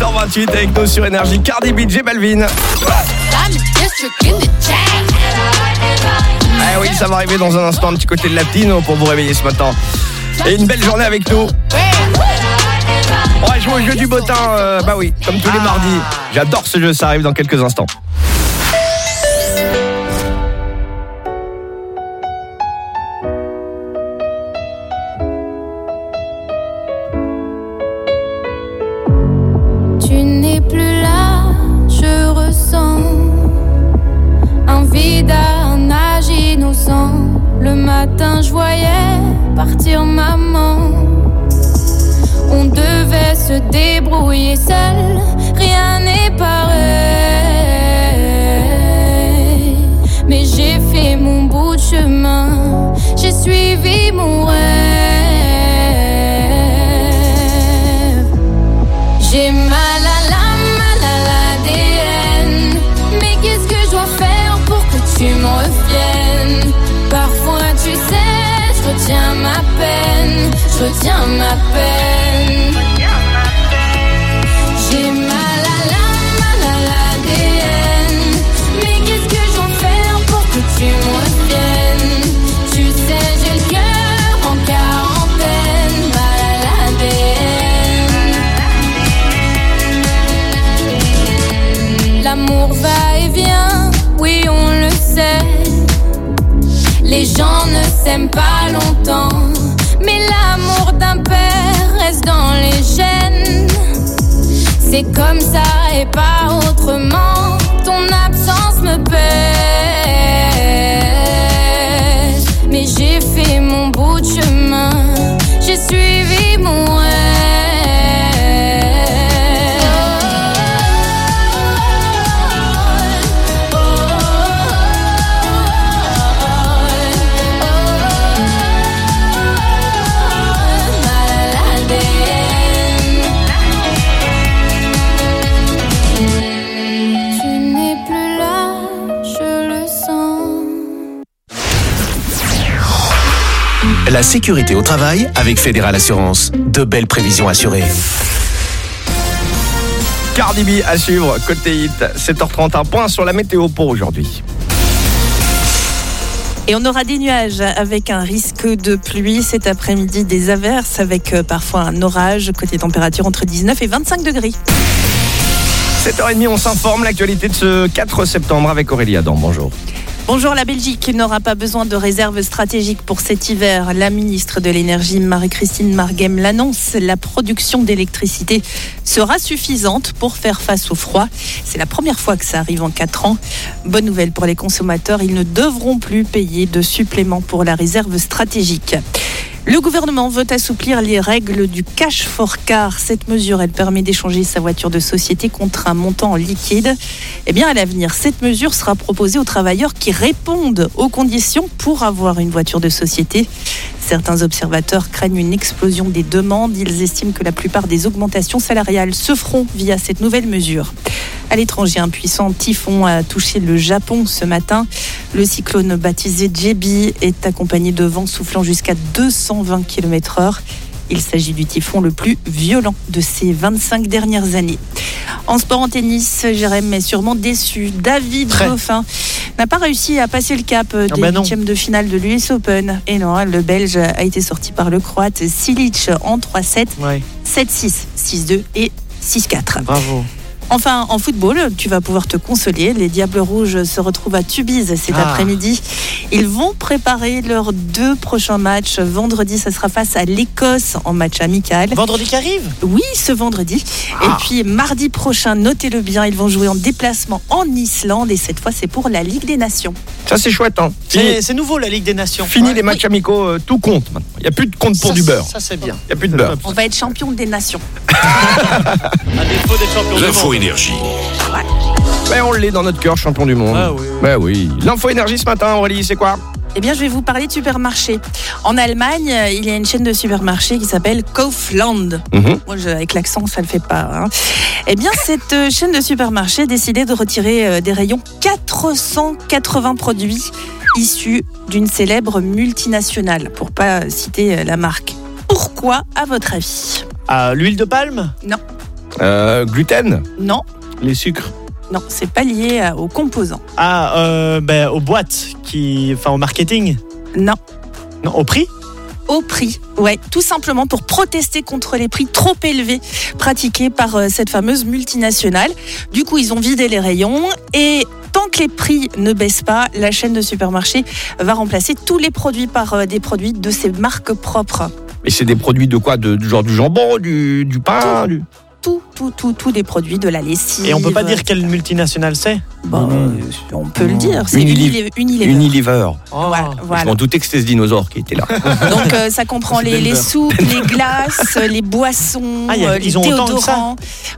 7h28 avec nous sur Énergie Cardi B, Balvin. Ah oui, ça va arriver dans un instant, un petit côté de la latino pour vous réveiller ce matin. Et une belle journée avec nous. On va jouer au jeu du bottin, euh, bah oui, comme tous les mardis. J'adore ce jeu, ça arrive dans quelques instants. Retiens ma peine. J'ai mal à l'âme, mal à l'ADN. Mais qu'est-ce que je dois faire pour que tu me reviennes? Tu sais, j'ai le cœur en quarantaine, mal à l'ADN. L'amour va et vient, oui on le sait. Les gens ne s'aiment pas longtemps, C'est comme ça et pas autrement. Ton absence me pèse. La sécurité au travail avec Fédéral Assurance. De belles prévisions assurées. Cardi B à suivre, côté hit, 7h30, un point sur la météo pour aujourd'hui. Et on aura des nuages avec un risque de pluie cet après-midi, des averses avec euh, parfois un orage, côté température entre 19 et 25 degrés. 7h30, on s'informe, l'actualité de ce 4 septembre avec Aurélie Adam. Bonjour. Bonjour, la Belgique n'aura pas besoin de réserve stratégique pour cet hiver. La ministre de l'Énergie, Marie-Christine Margem, l'annonce. La production d'électricité sera suffisante pour faire face au froid. C'est la première fois que ça arrive en 4 ans. Bonne nouvelle pour les consommateurs, ils ne devront plus payer de supplément pour la réserve stratégique. Le gouvernement veut assouplir les règles du cash for car. Cette mesure, elle permet d'échanger sa voiture de société contre un montant liquide. Eh bien, à l'avenir, cette mesure sera proposée aux travailleurs qui répondent aux conditions pour avoir une voiture de société. Certains observateurs craignent une explosion des demandes. Ils estiment que la plupart des augmentations salariales se feront via cette nouvelle mesure. À l'étranger, un puissant typhon a touché le Japon ce matin. Le cyclone baptisé Jebi est accompagné de vents soufflant jusqu'à 220 km/h. Il s'agit du typhon le plus violent de ces 25 dernières années. En sport en tennis, Jérém est sûrement déçu. David Très. Goffin n'a pas réussi à passer le cap Ah des bah huitièmes de finale de l'US Open. Et non, le Belge a été sorti par le Croate Silic en 3-7, Ouais, 7-6, 6-2 et 6-4. bravo. Enfin, en football, tu vas pouvoir te consoler. Les Diables Rouges se retrouvent à Tubize cet Ah. après-midi. Ils vont préparer leurs deux prochains matchs. Vendredi, ça sera face à l'Écosse en match amical. Vendredi qui arrive Oui, ce vendredi. Ah. Et puis mardi prochain, notez-le bien, ils vont jouer en déplacement en Islande et cette fois c'est pour la Ligue des Nations. Ça, c'est chouette, hein. C'est nouveau la Ligue des Nations. fini les matchs amicaux, euh, tout compte maintenant. Il n'y a plus de compte pour Ça, du beurre. Ça c'est bien. Il n'y a plus de beurre. On va être champion des nations. À défaut d'être champion du L'info monde. Énergie. Mais on l'est dans notre cœur, champion du monde. Ah oui, oui. Oui. L'info énergie ce matin, Aurélie, c'est quoi? Eh bien, je vais vous parler de supermarché. En Allemagne, euh, il y a une chaîne de supermarchés qui s'appelle Kaufland. Mhm. Moi, je- avec l'accent, ça le fait pas. hein. Eh bien, cette euh, chaîne de supermarchés a décidé de retirer euh, des rayons 480 produits issus d'une célèbre multinationale, pour pas citer euh, la marque. Pourquoi, à votre avis? Ah, L'huile de palme? Non, euh, Gluten non, Les sucres. non, c'est pas lié à- aux composants. Ah, euh, ben, aux boîtes, qui, enfin au marketing Non. Non, au prix au prix. Ouais, tout simplement pour protester contre les prix trop élevés pratiqués par euh, cette fameuse multinationale. Du coup, ils ont vidé les rayons et tant que les prix ne baissent pas, la chaîne de supermarchés va remplacer tous les produits par euh, des produits de ses marques propres. Et c'est des produits de quoi? De, du genre du jambon, du, du pain du... Tout, tout, tout, tous des produits de la lessive. Et on peut pas dire quelle multinationale c'est Bah, euh, on peut le dire. C'est Unilever. Unilever. Unilever. Unilever. Voilà, Je voilà. m'en doutais que c'était ce dinosaure qui était là. Donc euh, ça comprend les, les soupes, les glaces, les boissons, Ah, a- euh, les ils ont autant que ça déodorants.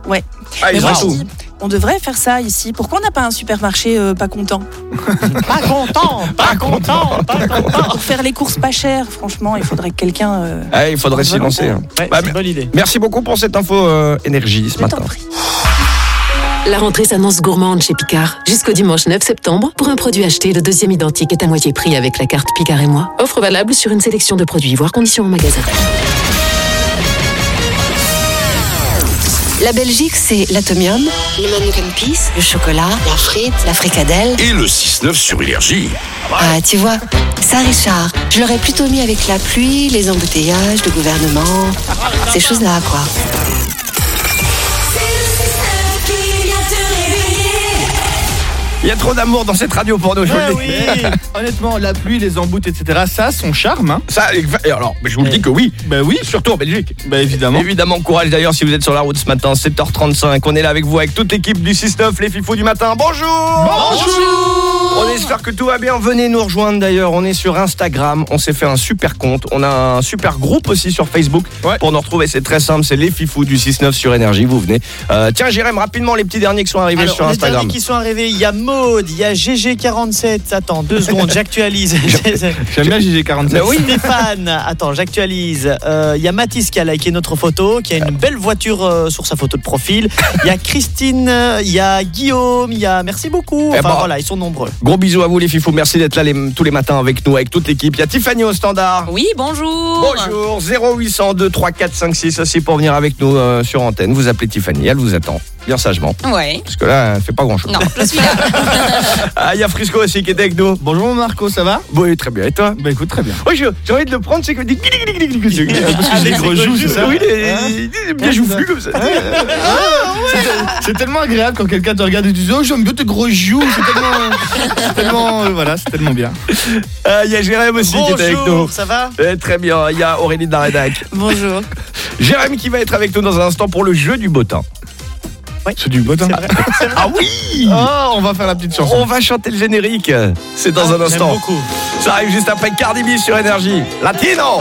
Ouais. Ah, Mais ils moi, ont je tout. dis, on devrait faire ça ici. Pourquoi on n'a pas un supermarché euh, pas content Pas content, pas content, pas content. Pour faire les courses pas chères, franchement, il faudrait que quelqu'un. euh, Ah, il faudrait s'y lancer. hein. Ouais, Bah, c'est une bonne idée. Merci beaucoup pour cette info euh, énergie ce je t'en matin. prie. La rentrée s'annonce gourmande chez Picard. Jusqu'au dimanche 9 septembre, pour un produit acheté, le deuxième identique est à moitié prix avec la carte Picard et moi. Offre valable sur une sélection de produits, voire conditions en magasin. La Belgique, c'est l'atomium, le mannequin peace, le chocolat, la frite, la fricadelle. Et le 6-9 sur énergie. Ah, tu vois, ça, Richard, je l'aurais plutôt mis avec la pluie, les embouteillages, le gouvernement, ces choses-là, quoi. Il y a trop d'amour dans cette radio pour nous, je vous le dis. Honnêtement, la pluie, les emboutes, etc., ça, a son charme. Hein. Ça, et alors, mais je vous le dis que oui. Bah oui, Surtout en Belgique. bah évidemment. Évidemment, courage d'ailleurs si vous êtes sur la route ce matin, 7h35. On est là avec vous, avec toute l'équipe du 6-9, les fifous du matin. Bonjour Bonjour On espère que tout va bien. Venez nous rejoindre d'ailleurs. On est sur Instagram. On s'est fait un super compte. On a un super groupe aussi sur Facebook. Ouais. Pour nous retrouver, c'est très simple. C'est les fifous du 6-9 sur Énergie. Vous venez. Euh, tiens, Jérém, rapidement les petits derniers qui sont arrivés Alors, sur les Instagram. derniers qui sont arrivés, il y a Il y a GG47. Attends, deux secondes, j'actualise. J'aime bien GG47. Mais oui. Stéphane, attends, j'actualise. Euh, Il y a Mathis qui a liké notre photo, qui a une belle voiture euh, sur sa photo de profil. Il y a Christine, il y a Guillaume, il y a. Merci beaucoup. Eh Enfin ben, voilà, ils sont nombreux. Gros bisous à vous les fifous. Merci d'être là les- tous les matins avec nous, avec toute l'équipe. Il y a Tiffany au standard. Oui, bonjour. Bonjour, 0802 3456 aussi pour venir avec nous euh, sur antenne. Vous appelez Tiffany, elle vous attend, bien sagement. Ouais. Parce que là, elle fait pas grand chose. Non, je suis là. Ah, il y a Frisco aussi qui est avec nous. Bonjour Marco, ça va Oui, très bien. Et toi Bah écoute, très bien. Oui, j'ai envie de le prendre, c'est que dit. Parce que j'ai des gros joues, c'est ça Oui, Hein bien joufflu comme ça. C'est- C'est tellement agréable quand quelqu'un te regarde et te dit Oh, j'aime bien tes gros joues. C'est tellement. c'est tellement euh, voilà, c'est tellement bien. Ah, Il y a Jérém aussi qui est avec nous. Bonjour, ça va Eh, Très bien. Il y a Aurélie de la rédac. Bonjour. Jérém qui va être avec nous dans un instant pour le jeu du beau temps. C'est du beau temps. Ah oui Oh, on va faire la petite chanson. On va chanter le générique. C'est dans un J'aime instant. beaucoup. Ça arrive juste après Cardi B sur Énergie. Latino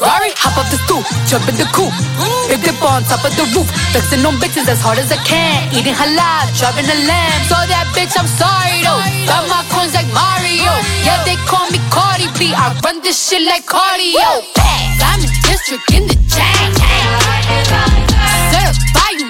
Ferrari, hop up the stoop, jump in the coupe, big dip on top of the roof, flexing on bitches as hard as I can, eating halal, driving a lamb. So that bitch, I'm sorry though. Got my coins like Mario, yeah they call me Cardi B. I run this shit like cardio. Diamond District in the chain. Certified, you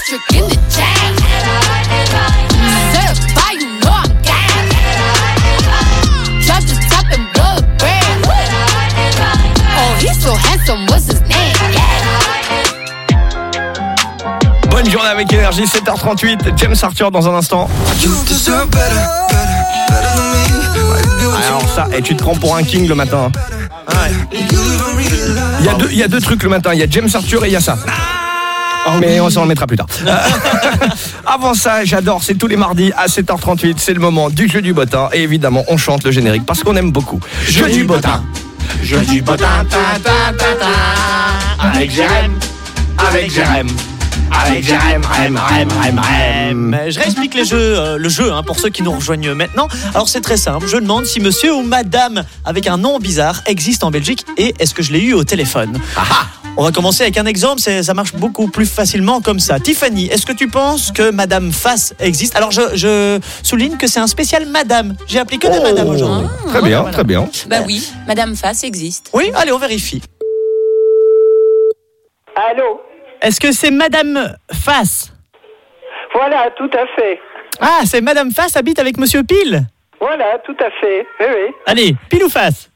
District in the chain. Certified, you know I'm gang. Drop the top and blow the brand. Oh, he's so handsome, what's his name? Bonne journée avec Énergie, 7h38. James Arthur dans un instant. Alors ça, et tu te prends pour un king le matin. Il y, a deux, il y a deux trucs le matin, il y a James Arthur et il y a ça. Mais on s'en remettra plus tard. Avant ça, j'adore, c'est tous les mardis à 7h38, c'est le moment du jeu du bottin. Et évidemment, on chante le générique parce qu'on aime beaucoup. Jeu du bottin. Jeu du bottin, ta, ta, ta, ta. Avec Jérém, avec Jérém, avec Rém, Rém, Rém. Mais je réexplique les jeux, euh, le jeu hein, pour ceux qui nous rejoignent maintenant. Alors c'est très simple, je demande si monsieur ou madame avec un nom bizarre existe en Belgique et est-ce que je l'ai eu au téléphone? On va commencer avec un exemple, ça marche beaucoup plus facilement comme ça. Tiffany, est-ce que tu penses que Madame Face existe? Alors je, je souligne que c'est un spécial Madame. J'ai appelé que des Madame aujourd'hui. Très bien, très bien. Bah oui, Madame Face existe. Oui, allez, on vérifie. Allô? Est-ce que c'est Madame Face Voilà, tout à fait. Ah, c'est Madame Face habite avec Monsieur Pile? Voilà, tout à fait. Oui, oui. Allez, Pile ou Face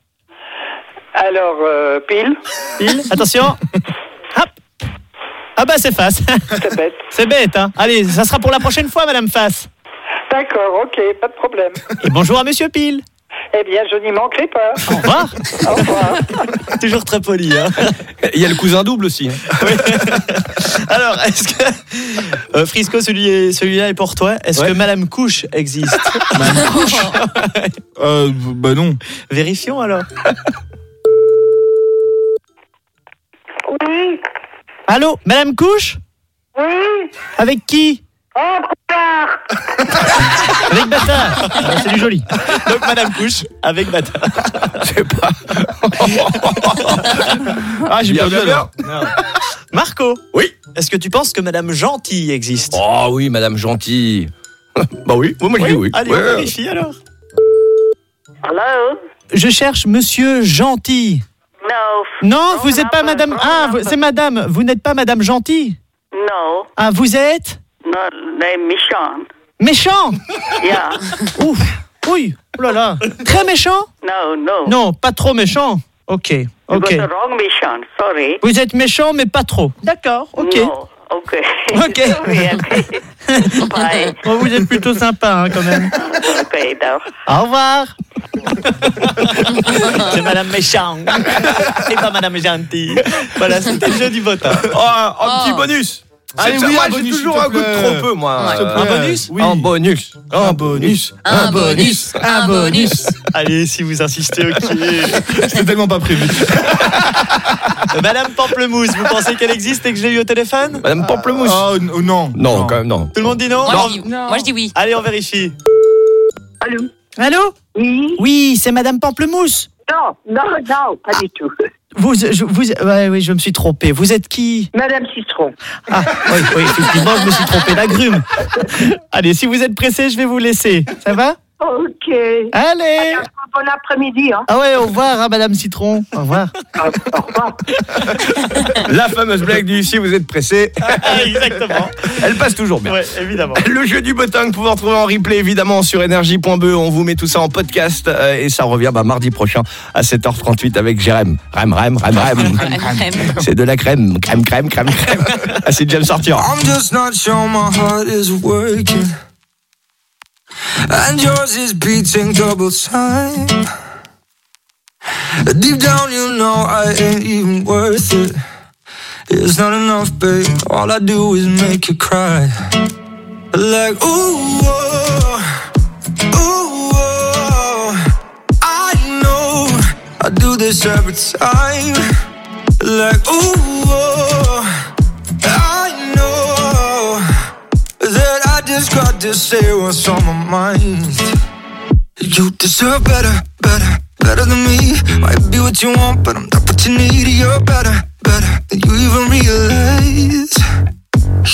Alors, euh, pile. Pile, attention. Hop. Ah bah c'est Face. C'est bête. C'est bête, hein. Allez, ça sera pour la prochaine fois, Madame Face. D'accord, ok, pas de problème. Et bonjour à Monsieur Pile. Eh bien, je n'y manquerai pas. Au revoir. Au revoir. Toujours très poli. Hein. Il y a le cousin double aussi. Alors, est-ce que euh, Frisco, celui-là est pour toi? Est-ce que Madame Couche existe? Madame Couche euh, Bah non. Vérifions alors. Oui. Allô, Madame Couche? Oui. Avec qui? Oh, bâtard Avec Bâtard Ah, C'est du joli. Donc Madame Couche avec Bâtard. Ah, j'ai Bien, perdu bien, alors. Marco Oui. Est-ce que tu penses que Madame Gentille existe Oh oui, Madame Gentille. bah oui, moi, moi je dis oui. Allez, Ouais. on vérifie alors. Hello Je cherche Monsieur Gentil. No. Non, vous n'êtes pas Madame. Ah, c'est Madame. Vous n'êtes pas Madame Gentil. No. Ah, vous êtes name Michon. méchant. Yeah. Ouf. Oui. Oh là là. Très méchant. No, no. Non, pas trop méchant. Ok. Ok. got the wrong Michon. Sorry. Vous êtes méchant, mais pas trop. D'accord. Ok. No. Ok. Sorry, okay. Bye. Oh, vous êtes plutôt sympa hein, quand même. Okay, now. Au revoir. C'est Madame Méchant et pas Madame Gentille. Voilà, c'était le jeu du vote. Oh, un petit bonus. Allez, C'est- oui, moi, un j'ai bonus, toujours un goût de trop peu, moi. Euh. Un bonus Oui. Un bonus. Un bonus. Un bonus. Un bonus. Allez, si vous insistez, ok. C'était tellement pas prévu. Madame Pamplemousse, vous pensez qu'elle existe et que je l'ai eu au téléphone? Madame Pamplemousse. Oh oh, non. Non, quand même, non. Tout le monde dit non? Moi, je dis, moi, je dis oui. Allez, on vérifie. Allô? Allô? Oui Oui, c'est Madame Pamplemousse. Non, non, non, pas du tout. Vous, je, vous, ouais, oui, je me suis trompé. Vous êtes qui Madame Citron. Ah, oui, oui, effectivement, je me suis trompé d'agrume. Allez, si vous êtes pressé, je vais vous laisser. Ça va? Ok. Allez Bon après-midi, hein. Ah ouais, au revoir, hein, Madame Citron. Au revoir. Au revoir. La fameuse blague du si vous êtes pressé. Exactement. Elle passe toujours bien. Ouais, évidemment. Le jeu du bottin que vous pouvez retrouver en replay évidemment sur énergie.be. On vous met tout ça en podcast euh, et ça revient bah, mardi prochain à 7h38 avec Jérém. Rem, rem, rem, rem. C'est de la crème, crème, crème, crème, crème. Ah, c'est déjà me sortir. I'm just not sure my heart is working. And yours is beating double time. Deep down, you know I ain't even worth it. It's not enough, babe. All I do is make you cry. Like, ooh, oh, ooh, oh. I know I do this every time. Like, ooh, oh, just got to say what's on my mind. You deserve better, better, better than me. Might be what you want, but I'm not what you need. You're better, better than you even realize.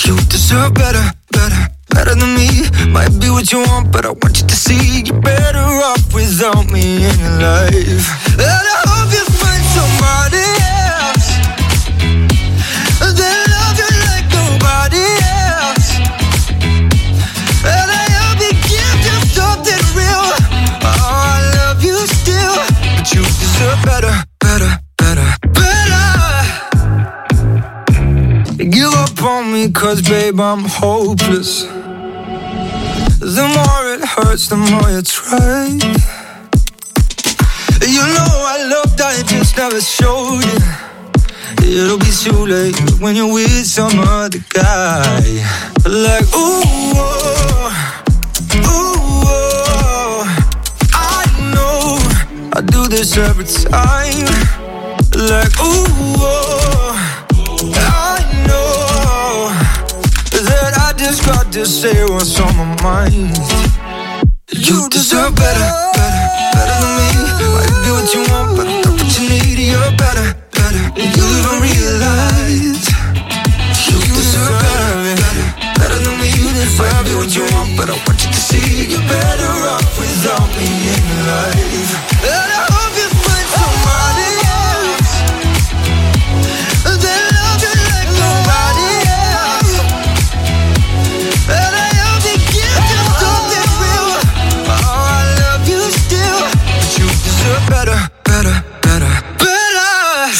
You deserve better, better, better than me. Might be what you want, but I want you to see you're better off without me in your life. And I hope you find somebody you deserve better, better, better, better. Give up on me, cause babe, I'm hopeless. The more it hurts, the more you try. You know I loved, I just never showed it. It'll be too late when you're with some other guy. Like, ooh, oh, ooh, I do this every time. Like, ooh, oh, I know that I just got to say what's on my mind. You deserve better, better, better than me. Might be what you want, but not what you need. You're better, better you even realize. You deserve better, better, better than Might be what you want, but I want you to see you're better off without me in life.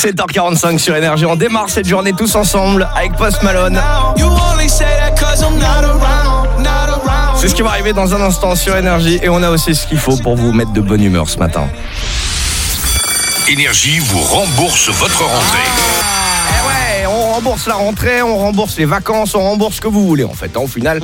7h45 sur Énergie. On démarre cette journée tous ensemble avec Post Malone. C'est ce qui va arriver dans un instant sur Énergie et on a aussi ce qu'il faut pour vous mettre de bonne humeur ce matin. Énergie vous rembourse votre rentrée. Ouais, on rembourse la rentrée, on rembourse les vacances, on rembourse ce que vous voulez en fait. hein, au final,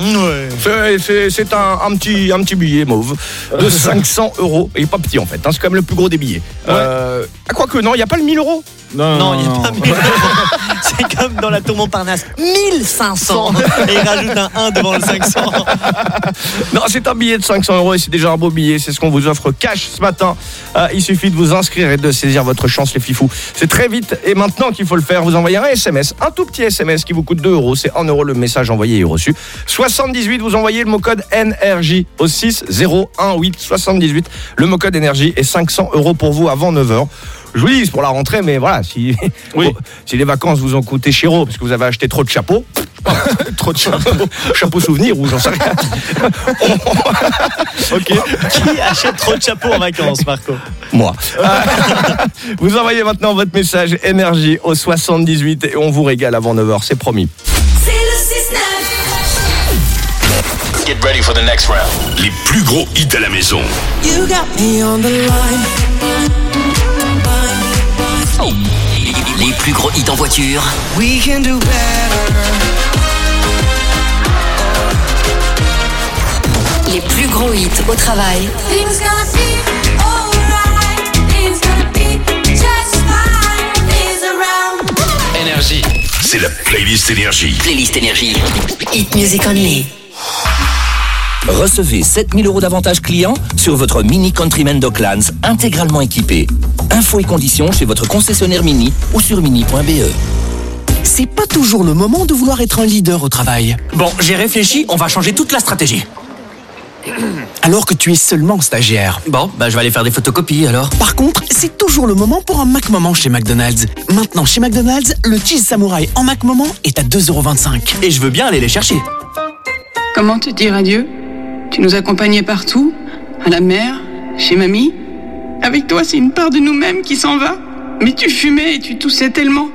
C'est- un, un petit, un petit billet mauve de 500 euros. Il est pas petit en fait, hein, c'est quand même le plus gros des billets. Euh, ah, quoique non, il n'y a pas le 1000 euros? Non, Non, il n'y a pas 1000 euros. C'est comme dans la tour Montparnasse. 1500 Et il rajoute un 1 devant le 500. Non, c'est un billet de 500 euros et c'est déjà un beau billet. C'est ce qu'on vous offre cash ce matin. Euh, il suffit de vous inscrire et de saisir votre chance, les fifous. C'est très vite et maintenant qu'il faut le faire. Vous envoyez un SMS, un tout petit SMS qui vous coûte 2 euros. C'est 1 euro le message envoyé et reçu. 78, vous envoyez le mot code NRJ au 6018 78. Le mot code énergie et 500 euros pour vous avant 9h. Je vous dis, c'est pour la rentrée, mais voilà, si, si les vacances vous ont coûté chéro parce que vous avez acheté trop de chapeaux, trop de chapeaux, chapeaux souvenirs ou j'en sais rien. ok. Qui achète trop de chapeaux en vacances, Marco Moi. Euh, vous envoyez maintenant votre message énergie au 78 et on vous régale avant 9h, c'est promis. C'est le 6-9. Get ready for the next round. Les plus gros hits à la maison. You got me on the line. Les plus gros hits en voiture. We can do better. Les plus gros hits au travail. Things gonna be alright. Things gonna be just fine. Things around. Énergie. C'est la playlist énergie. Playlist énergie. Hit Music Only. Recevez 7000 euros d'avantages clients sur votre Mini Countryman Docklands intégralement équipé. Infos et conditions chez votre concessionnaire Mini ou sur mini.be. C'est pas toujours le moment de vouloir être un leader au travail. Bon, j'ai réfléchi, on va changer toute la stratégie. Alors que tu es seulement stagiaire. Bon, bah je vais aller faire des photocopies alors. Par contre, c'est toujours le moment pour un Mac Moment chez McDonald's. Maintenant, chez McDonald's, le cheese samouraï en Mac Moment est à 2,25€. Et je veux bien aller les chercher. Comment te dire adieu Tu nous accompagnais partout, à la mer, chez mamie. Avec toi, c'est une part de nous-mêmes qui s'en va. Mais tu fumais et tu toussais tellement.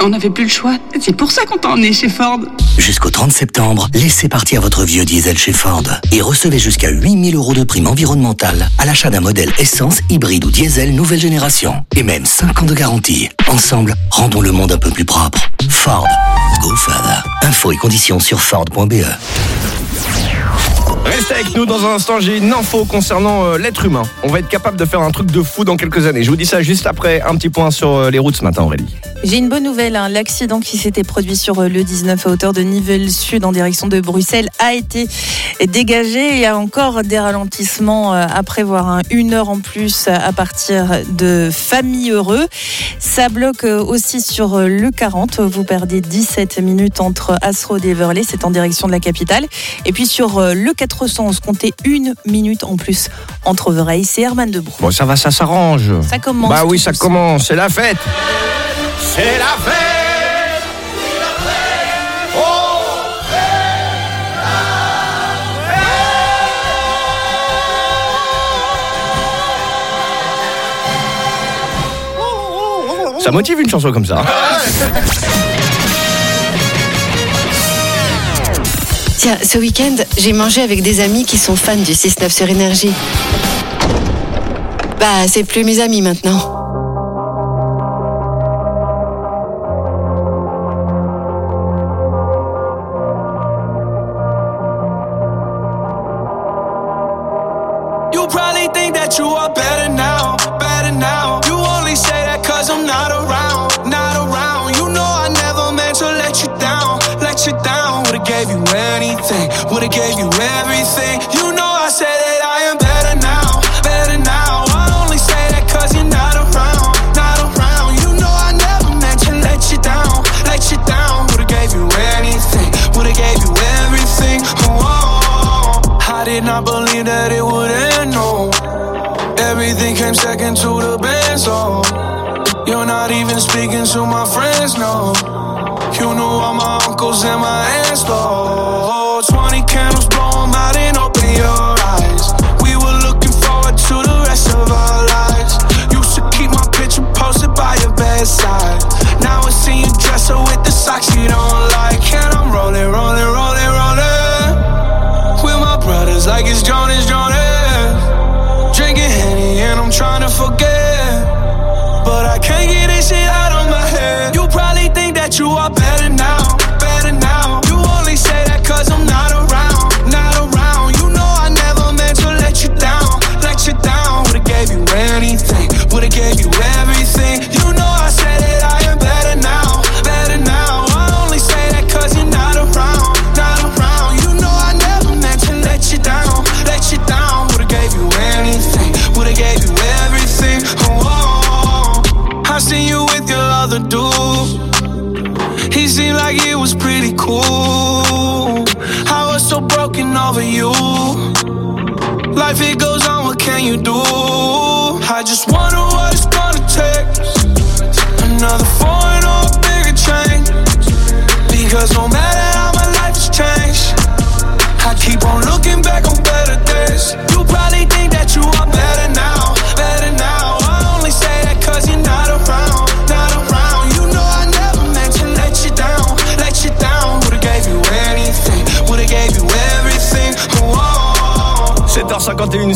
On n'avait plus le choix. C'est pour ça qu'on t'a emmené chez Ford. Jusqu'au 30 septembre, laissez partir votre vieux diesel chez Ford et recevez jusqu'à 8000 euros de prime environnementale à l'achat d'un modèle essence, hybride ou diesel nouvelle génération. Et même 5 ans de garantie. Ensemble, rendons le monde un peu plus propre. Ford. Go further. Infos et conditions sur Ford.be. Restez avec nous dans un instant, j'ai une info concernant euh, l'être humain. On va être capable de faire un truc de fou dans quelques années. Je vous dis ça juste après un petit point sur euh, les routes ce matin Aurélie. J'ai une bonne nouvelle. hein. L'accident qui s'était produit sur euh, le 19 à hauteur de Nivelles Sud en direction de Bruxelles a été dégagé. Il y a encore des ralentissements à prévoir. hein. Une heure en plus à partir de Famille Heureux. Ça bloque aussi sur le 40. Vous perdez 17 minutes entre Asro et Everley. C'est en direction de la capitale. Et puis sur le 411, comptez une minute en plus entre Vereil et Herman de Brou. Bon, ça va, ça s'arrange. Ça commence Bah oui, ça doucement. commence. C'est la fête. C'est la fête. Ça motive une chanson comme ça. Tiens, ce week-end, j'ai mangé avec des amis qui sont fans du 6-9 sur Énergie. Bah, c'est plus mes amis maintenant.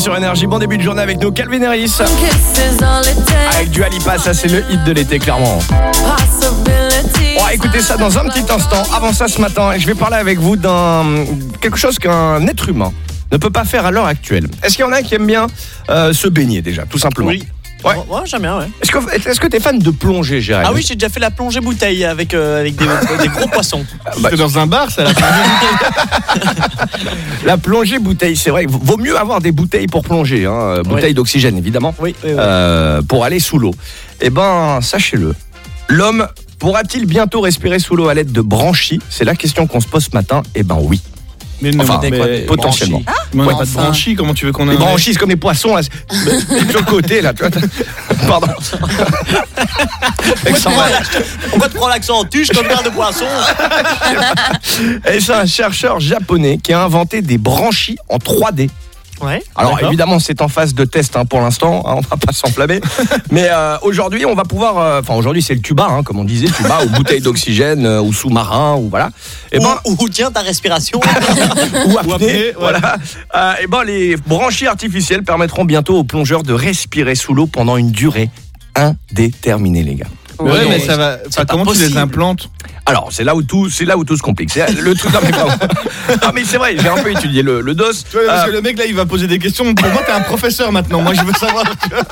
Sur Énergie. Bon début de journée avec nous, Calvin Harris. Avec du Alipa, ça c'est le hit de l'été, clairement. On va écouter ça dans un petit instant. Avant ça, ce matin, je vais parler avec vous d'un quelque chose qu'un être humain ne peut pas faire à l'heure actuelle. Est-ce qu'il y en a qui aiment bien euh, se baigner déjà, tout simplement? Oui. Ouais. Ouais, j'aime bien, ouais. Est-ce que est-ce que t'es fan de plongée, Jérémy? Ah oui, j'ai déjà fait la plongée bouteille avec, euh, avec des, des gros poissons. Bah, C'était dans un bar, ça. La La plongée bouteille, c'est vrai. Vaut mieux avoir des bouteilles pour plonger, hein, euh, bouteilles d'oxygène évidemment, Oui, oui, oui. euh, pour aller sous l'eau. Eh ben, sachez-le, l'homme pourra-t-il bientôt respirer sous l'eau à l'aide de branchies? C'est la question qu'on se pose ce matin. Eh ben oui. Mais non, Enfin, mais quoi, potentiellement. branchies? Pas de branchies, comment tu veux qu'on ait? Les branchies, c'est comme les poissons, là. côté, là. tu vois. Pardon. Pourquoi tu prends l'accent- en tuche comme de poisson Et c'est un chercheur japonais qui a inventé des branchies en 3D. Ouais. Alors évidemment c'est en phase de test hein, pour l'instant, hein, on va pas s'enflammer. Mais euh, aujourd'hui on va pouvoir, euh, enfin aujourd'hui c'est le tuba, hein, comme on disait, tuba ou bouteille d'oxygène euh, ou sous-marin ou voilà. Et ben Ou, ou tiens ta respiration. ou apnée, apnée, voilà. Euh, et ben les branchies artificielles permettront bientôt aux plongeurs de respirer sous l'eau pendant une durée indéterminée les gars. Ouais, Ouais, mais ça va. enfin, pas comment tu les implantes Alors, c'est là où tout, c'est là où tout se complique. C'est le truc. Non, mais, pas- mais c'est vrai, j'ai un peu étudié le, le dos. Tu vois, parce Euh, que le mec là, il va poser des questions. Pour moi, t'es un professeur maintenant. Moi, je veux savoir.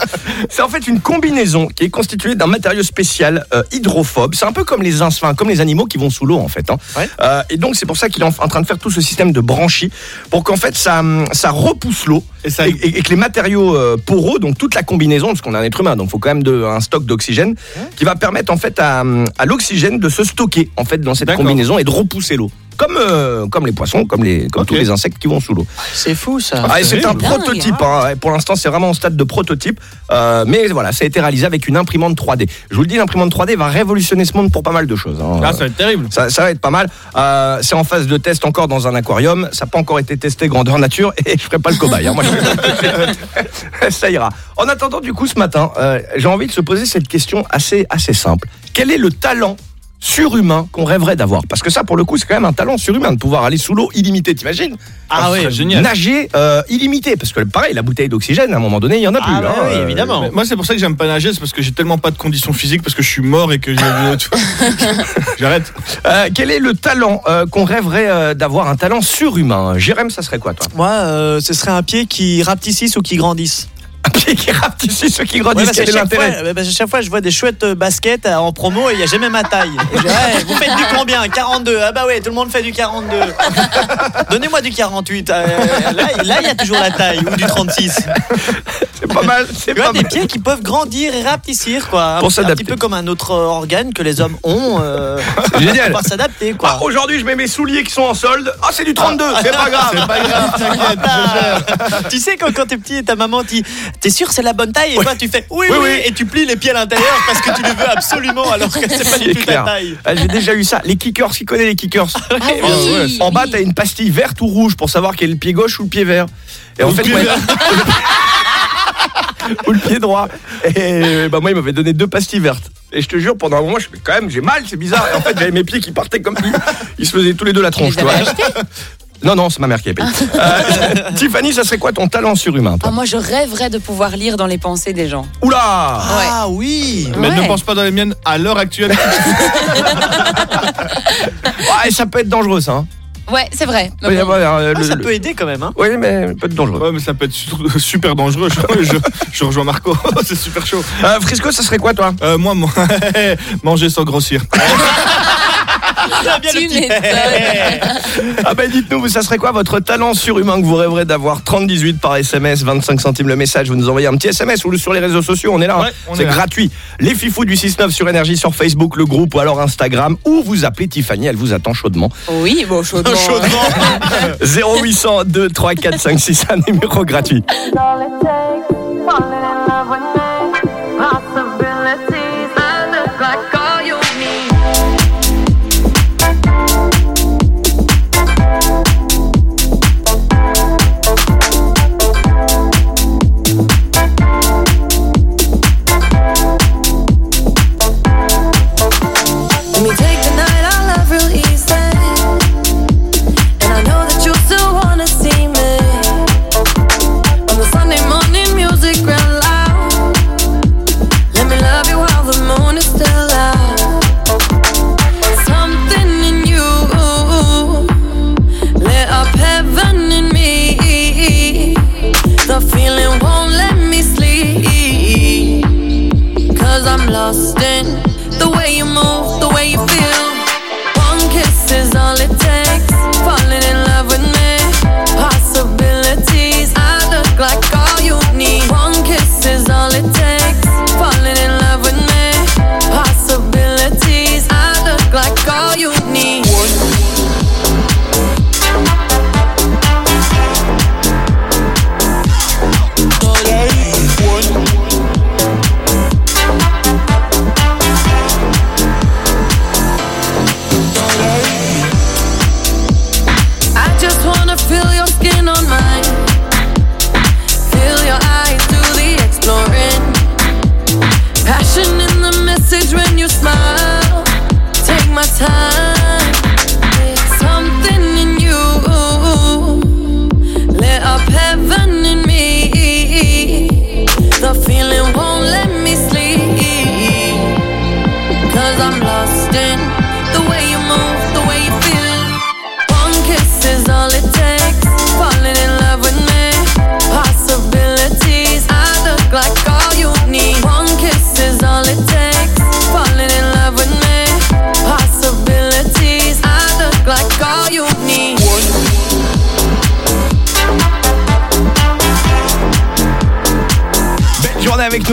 C'est en fait une combinaison qui est constituée d'un matériau spécial euh, hydrophobe. C'est un peu comme les, enfin, comme les animaux qui vont sous l'eau en fait. hein. Ouais. Euh, et donc c'est pour ça qu'il est en, en train de faire tout ce système de branchies pour qu'en fait ça, ça repousse l'eau Et ça- et, et- et que les matériaux euh, poreux, donc toute la combinaison, parce qu'on est un être humain, donc il faut quand même de, un stock d'oxygène qui va permettre en fait à, à l'oxygène de se stocker en fait dans cette combinaison et de repousser l'eau. Comme, euh, comme les poissons, comme, les, comme tous les insectes qui vont sous l'eau. C'est fou ça. Ah, c'est un prototype. hein. Ouais, Pour l'instant, c'est vraiment au stade de prototype. Euh, mais voilà, ça a été réalisé avec une imprimante 3D. Je vous le dis, l'imprimante 3D va révolutionner ce monde pour pas mal de choses. hein. Ah, ça va être terrible. Ça, ça va être pas mal. Euh, c'est en phase de test encore dans un aquarium. Ça n'a pas encore été testé grandeur nature et je ferai pas le cobaye. hein. Moi, je- ça ira. En attendant, du coup, ce matin, euh, j'ai envie de se poser cette question assez, assez simple. Quel est le talent surhumain qu'on rêverait d'avoir Parce que ça, pour le coup, c'est quand même un talent surhumain de pouvoir aller sous l'eau illimité, t'imagines Ah ouais, génial. Nager euh, illimité, parce que pareil, la bouteille d'oxygène, à un moment donné, il y en a plus. Ah bah hein, oui, euh, évidemment. Mais Moi, c'est pour ça que j'aime pas nager, c'est parce que j'ai tellement pas de conditions physiques, parce que je suis mort et que. J'arrête. Euh, quel est le talent euh, qu'on rêverait euh, d'avoir Un talent surhumain? Jérém, ça serait quoi, toi? Moi, euh, ce serait un pied qui rapetississe ou qui grandisse. Un pied qui rapetisse ceux qui Ouais, grandissent, que quel est chaque, fois, l'intérêt euh, parce que chaque fois, je vois des chouettes euh, baskets euh, en promo et il n'y a jamais ma taille. Et je dis, Ouais, vous faites du combien? 42. Ah bah ouais, tout le monde fait du 42. Donnez-moi du 48. Euh, là, il y a toujours la taille ou du 36. C'est pas mal, c'est pas des mal. pieds qui peuvent grandir et rapetissir, quoi. Pour un, petit peu comme un autre organe que les hommes ont. Euh, génial. Pour s'adapter, Ah, quoi. Aujourd'hui, je mets mes souliers qui sont en solde. Ah, c'est du 32, c'est pas grave. C'est pas grave, tu sais, quand, quand t'es petit et ta maman dit T'es sûr c'est la bonne taille Et toi, tu fais oui, Oui, oui, et tu plies les pieds à l'intérieur parce que tu les veux absolument alors que c'est pas du tout ta taille. Ah, J'ai déjà eu ça. Les kickers, qui connaît les kickers Ah oui, En bas, t'as une pastille verte ou rouge pour savoir quel est le pied gauche ou le pied vert. Et en Ou fait, ou le pied droit. Et bah, moi, il m'avait donné deux pastilles vertes. Et je te jure, pendant un moment, je fais quand même, j'ai mal, c'est bizarre. Et en fait, j'avais mes pieds qui partaient comme ils, ils se faisaient tous les deux la tronche. tu vois. Non, non, c'est ma mère qui a payé. Euh, Tiffany, ça serait quoi ton talent surhumain toi Ah, moi, je rêverais de pouvoir lire dans les pensées des gens. Oula Ah oui Mais Ouais. ne pense pas dans les miennes à l'heure actuelle. Ouais, ça peut être dangereux, ça. hein. Ouais, c'est vrai. Mais Ouais, bon. ouais, euh, Ah, le- Ça le- peut aider quand même. Hein. Oui, mais ça peut être dangereux. Ouais, mais ça peut être su- super dangereux. Je, je- je rejoins Marco. C'est super chaud. Euh, Frisco, ça serait quoi, toi Euh, moi, moi manger sans grossir. Bien Tu le petit. Ah ben dites-nous, ça serait quoi votre talent surhumain que vous rêverez d'avoir 3018 par SMS, 25 centimes le message, vous nous envoyez un petit SMS ou sur les réseaux sociaux, on est là. Ouais, c'est gratuit. Les fifous du 6-9 sur énergie sur Facebook, le groupe ou alors Instagram ou vous appelez Tiffany, elle vous attend chaudement. Oui, bon, chaudement. 0800 2 3 4 5 6 un numéro gratuit.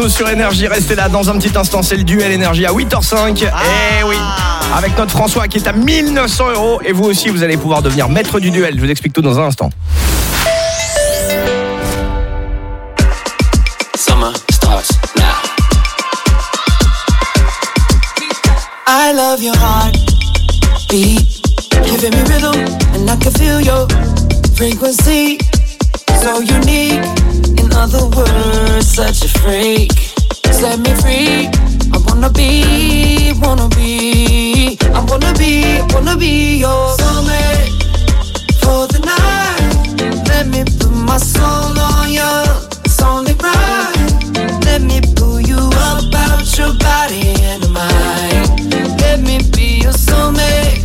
Sur Énergie. Restez là dans un petit instant. C'est le duel Énergie à 8h05. Eh oui. Avec notre François qui est à 1900 euros. Et vous aussi, vous allez pouvoir devenir maître du duel. Je vous explique tout dans un instant. Summer starts now. I love your heart beat, giving me rhythm, and I can feel your frequency. So unique, in other words, such a freak. Set me free. I wanna be, wanna be, I wanna be, wanna be your soulmate for the night. Let me put my soul on you. It's only right. Let me pull you up out your body and mind. Let me be your soulmate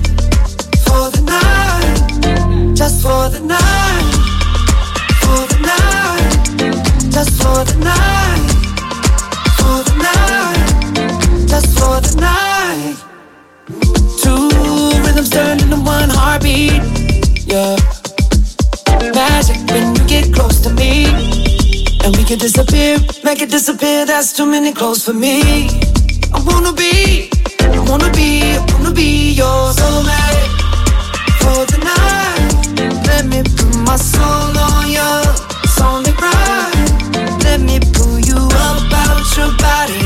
for the night. Just for the night. Just for the night. For the night. Just for the night. Two rhythms turn into one heartbeat. Yeah. Magic when you get close to me. And we can disappear, make it disappear. That's too many clothes for me. I wanna be, I wanna be, I wanna be your soulmate for the night. Let me put my soul on you. Your body.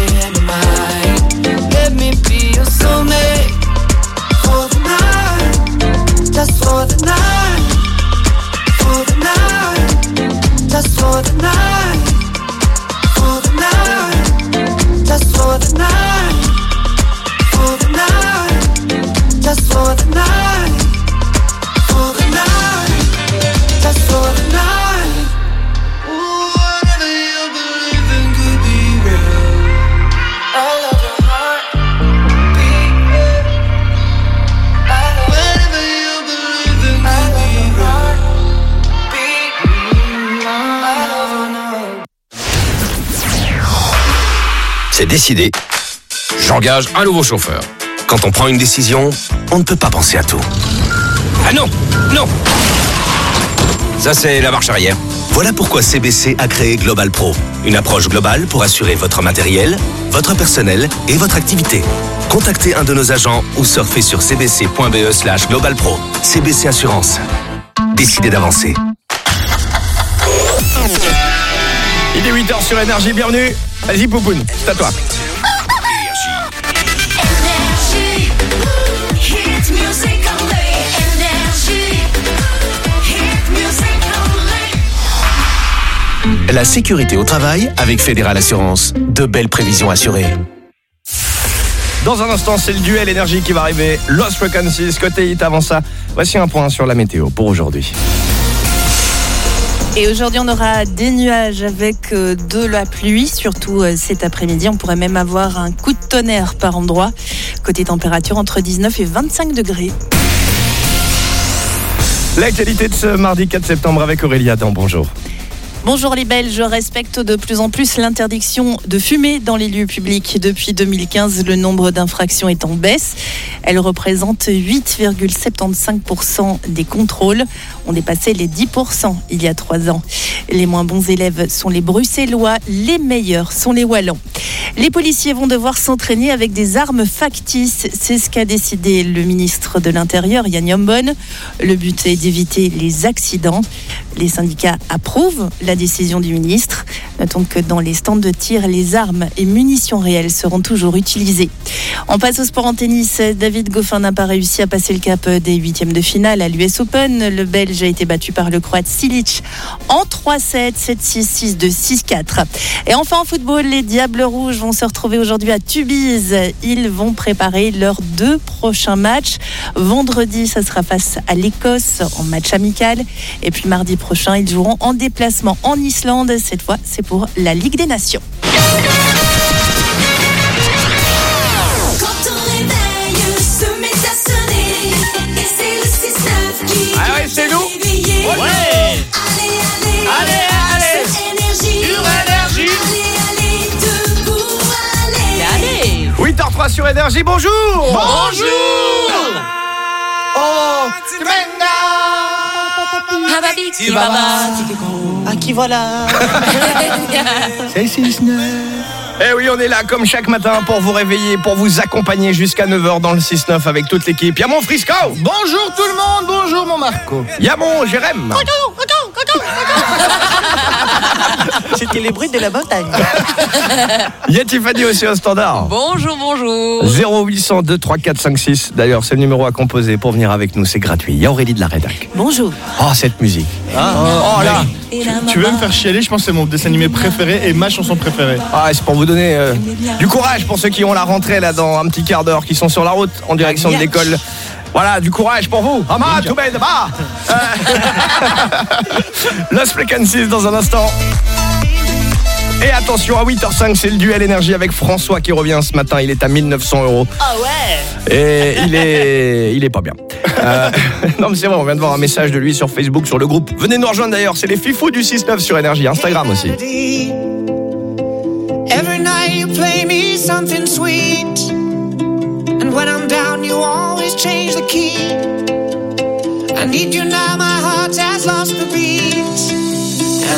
Let me be your soulmate. For the night. Just for the night. For the night. Just for the night. For the night. Just for the night. For the night. Just for the night. C'est décidé. J'engage un nouveau chauffeur. Quand on prend une décision, on ne peut pas penser à tout. Ah non Non Ça, c'est la marche arrière. Voilà pourquoi CBC a créé Global Pro, une approche globale pour assurer votre matériel, votre personnel et votre activité. Contactez un de nos agents ou surfez sur cbc.be slash. CBC Assurance. Décidez d'avancer. Il est 8h sur Énergie, bienvenue. Vas-y, Poupoune, c'est à toi. La sécurité au travail avec Fédéral Assurance. De belles prévisions assurées. Dans un instant, c'est le duel énergie qui va arriver. Lost Frequencies, côté hit avant ça. Voici un point sur la météo pour aujourd'hui. Et aujourd'hui, on aura des nuages avec euh, de la pluie, surtout euh, cet après-midi. On pourrait même avoir un coup de tonnerre par endroit. Côté température, entre 19 et 25 degrés. L'actualité de ce mardi 4 septembre avec Aurélia Dan, bonjour. Bonjour les Belges, respectent de plus en plus l'interdiction de fumer dans les lieux publics. Depuis 2015, le nombre d'infractions est en baisse. Elle représente 8,75% des contrôles. On dépassait les 10% il y a trois ans. Les moins bons élèves sont les Bruxellois, les meilleurs sont les Wallons. Les policiers vont devoir s'entraîner avec des armes factices. C'est ce qu'a décidé le ministre de l'Intérieur, Yann Yombon. Le but est d'éviter les accidents. Les syndicats approuvent la décision du ministre. Notons que dans les stands de tir, les armes et munitions réelles seront toujours utilisées. On passe au sport en tennis. David Goffin n'a pas réussi à passer le cap des huitièmes de finale à l'US Open. Le Belge a été battu par le Croate Silic en 3-7, 7-6, 6-2, 6-4. Et enfin en football, les Diables Rouges vont se retrouver aujourd'hui à Tubize. Ils vont préparer leurs deux prochains matchs. Vendredi, ça sera face à l'Écosse en match amical. Et puis mardi prochain, ils joueront en déplacement en Islande. Cette fois, c'est pour la Ligue des Nations. C'est le 6-9 qui Ah ouais, c'est nous. Ouais. Allez, allez, Allez, allez. sur énergie. Sur Énergie. Allez, allez, debout, allez. 8h03 sur Énergie, bonjour Bonjour. Oh Ah, qui voilà. C'est 6 Eh oui, on est là comme chaque matin pour vous réveiller, pour vous accompagner jusqu'à 9h dans le 6-9 avec toute l'équipe. Y'a mon Frisco. Bonjour tout le monde, bonjour mon Marco. Y'a mon Jérém C'était les bruits de la montagne. Y'a Tiffany aussi au standard. Bonjour, bonjour. 0800 234 56. D'ailleurs, c'est le numéro à composer pour venir avec nous, c'est gratuit. Il y a Aurélie de la Rédac. Bonjour. Oh, cette musique. oh là Tu veux me faire chialer? Je pense que c'est mon dessin animé préféré et ma chanson préférée. Ah, c'est pour vous donner euh, du courage pour ceux qui ont la rentrée là dans un petit quart d'heure, qui sont sur la route en direction de l'école. Voilà, du courage pour vous. Ama, tout bête, bah. Lost Frequencies dans un instant. Et attention, à 8h05, c'est le duel énergie avec François qui revient ce matin. Il est à 1900 euros. Ah ouais Et il est, il est pas bien. Euh, non mais c'est vrai, on vient de voir un message de lui sur Facebook, sur le groupe. Venez nous rejoindre d'ailleurs, c'est les fifous du 6-9 sur Énergie, Instagram aussi. Every night you play me something sweet. And when I'm down, you always change the key. I need you now, my heart has lost the beat.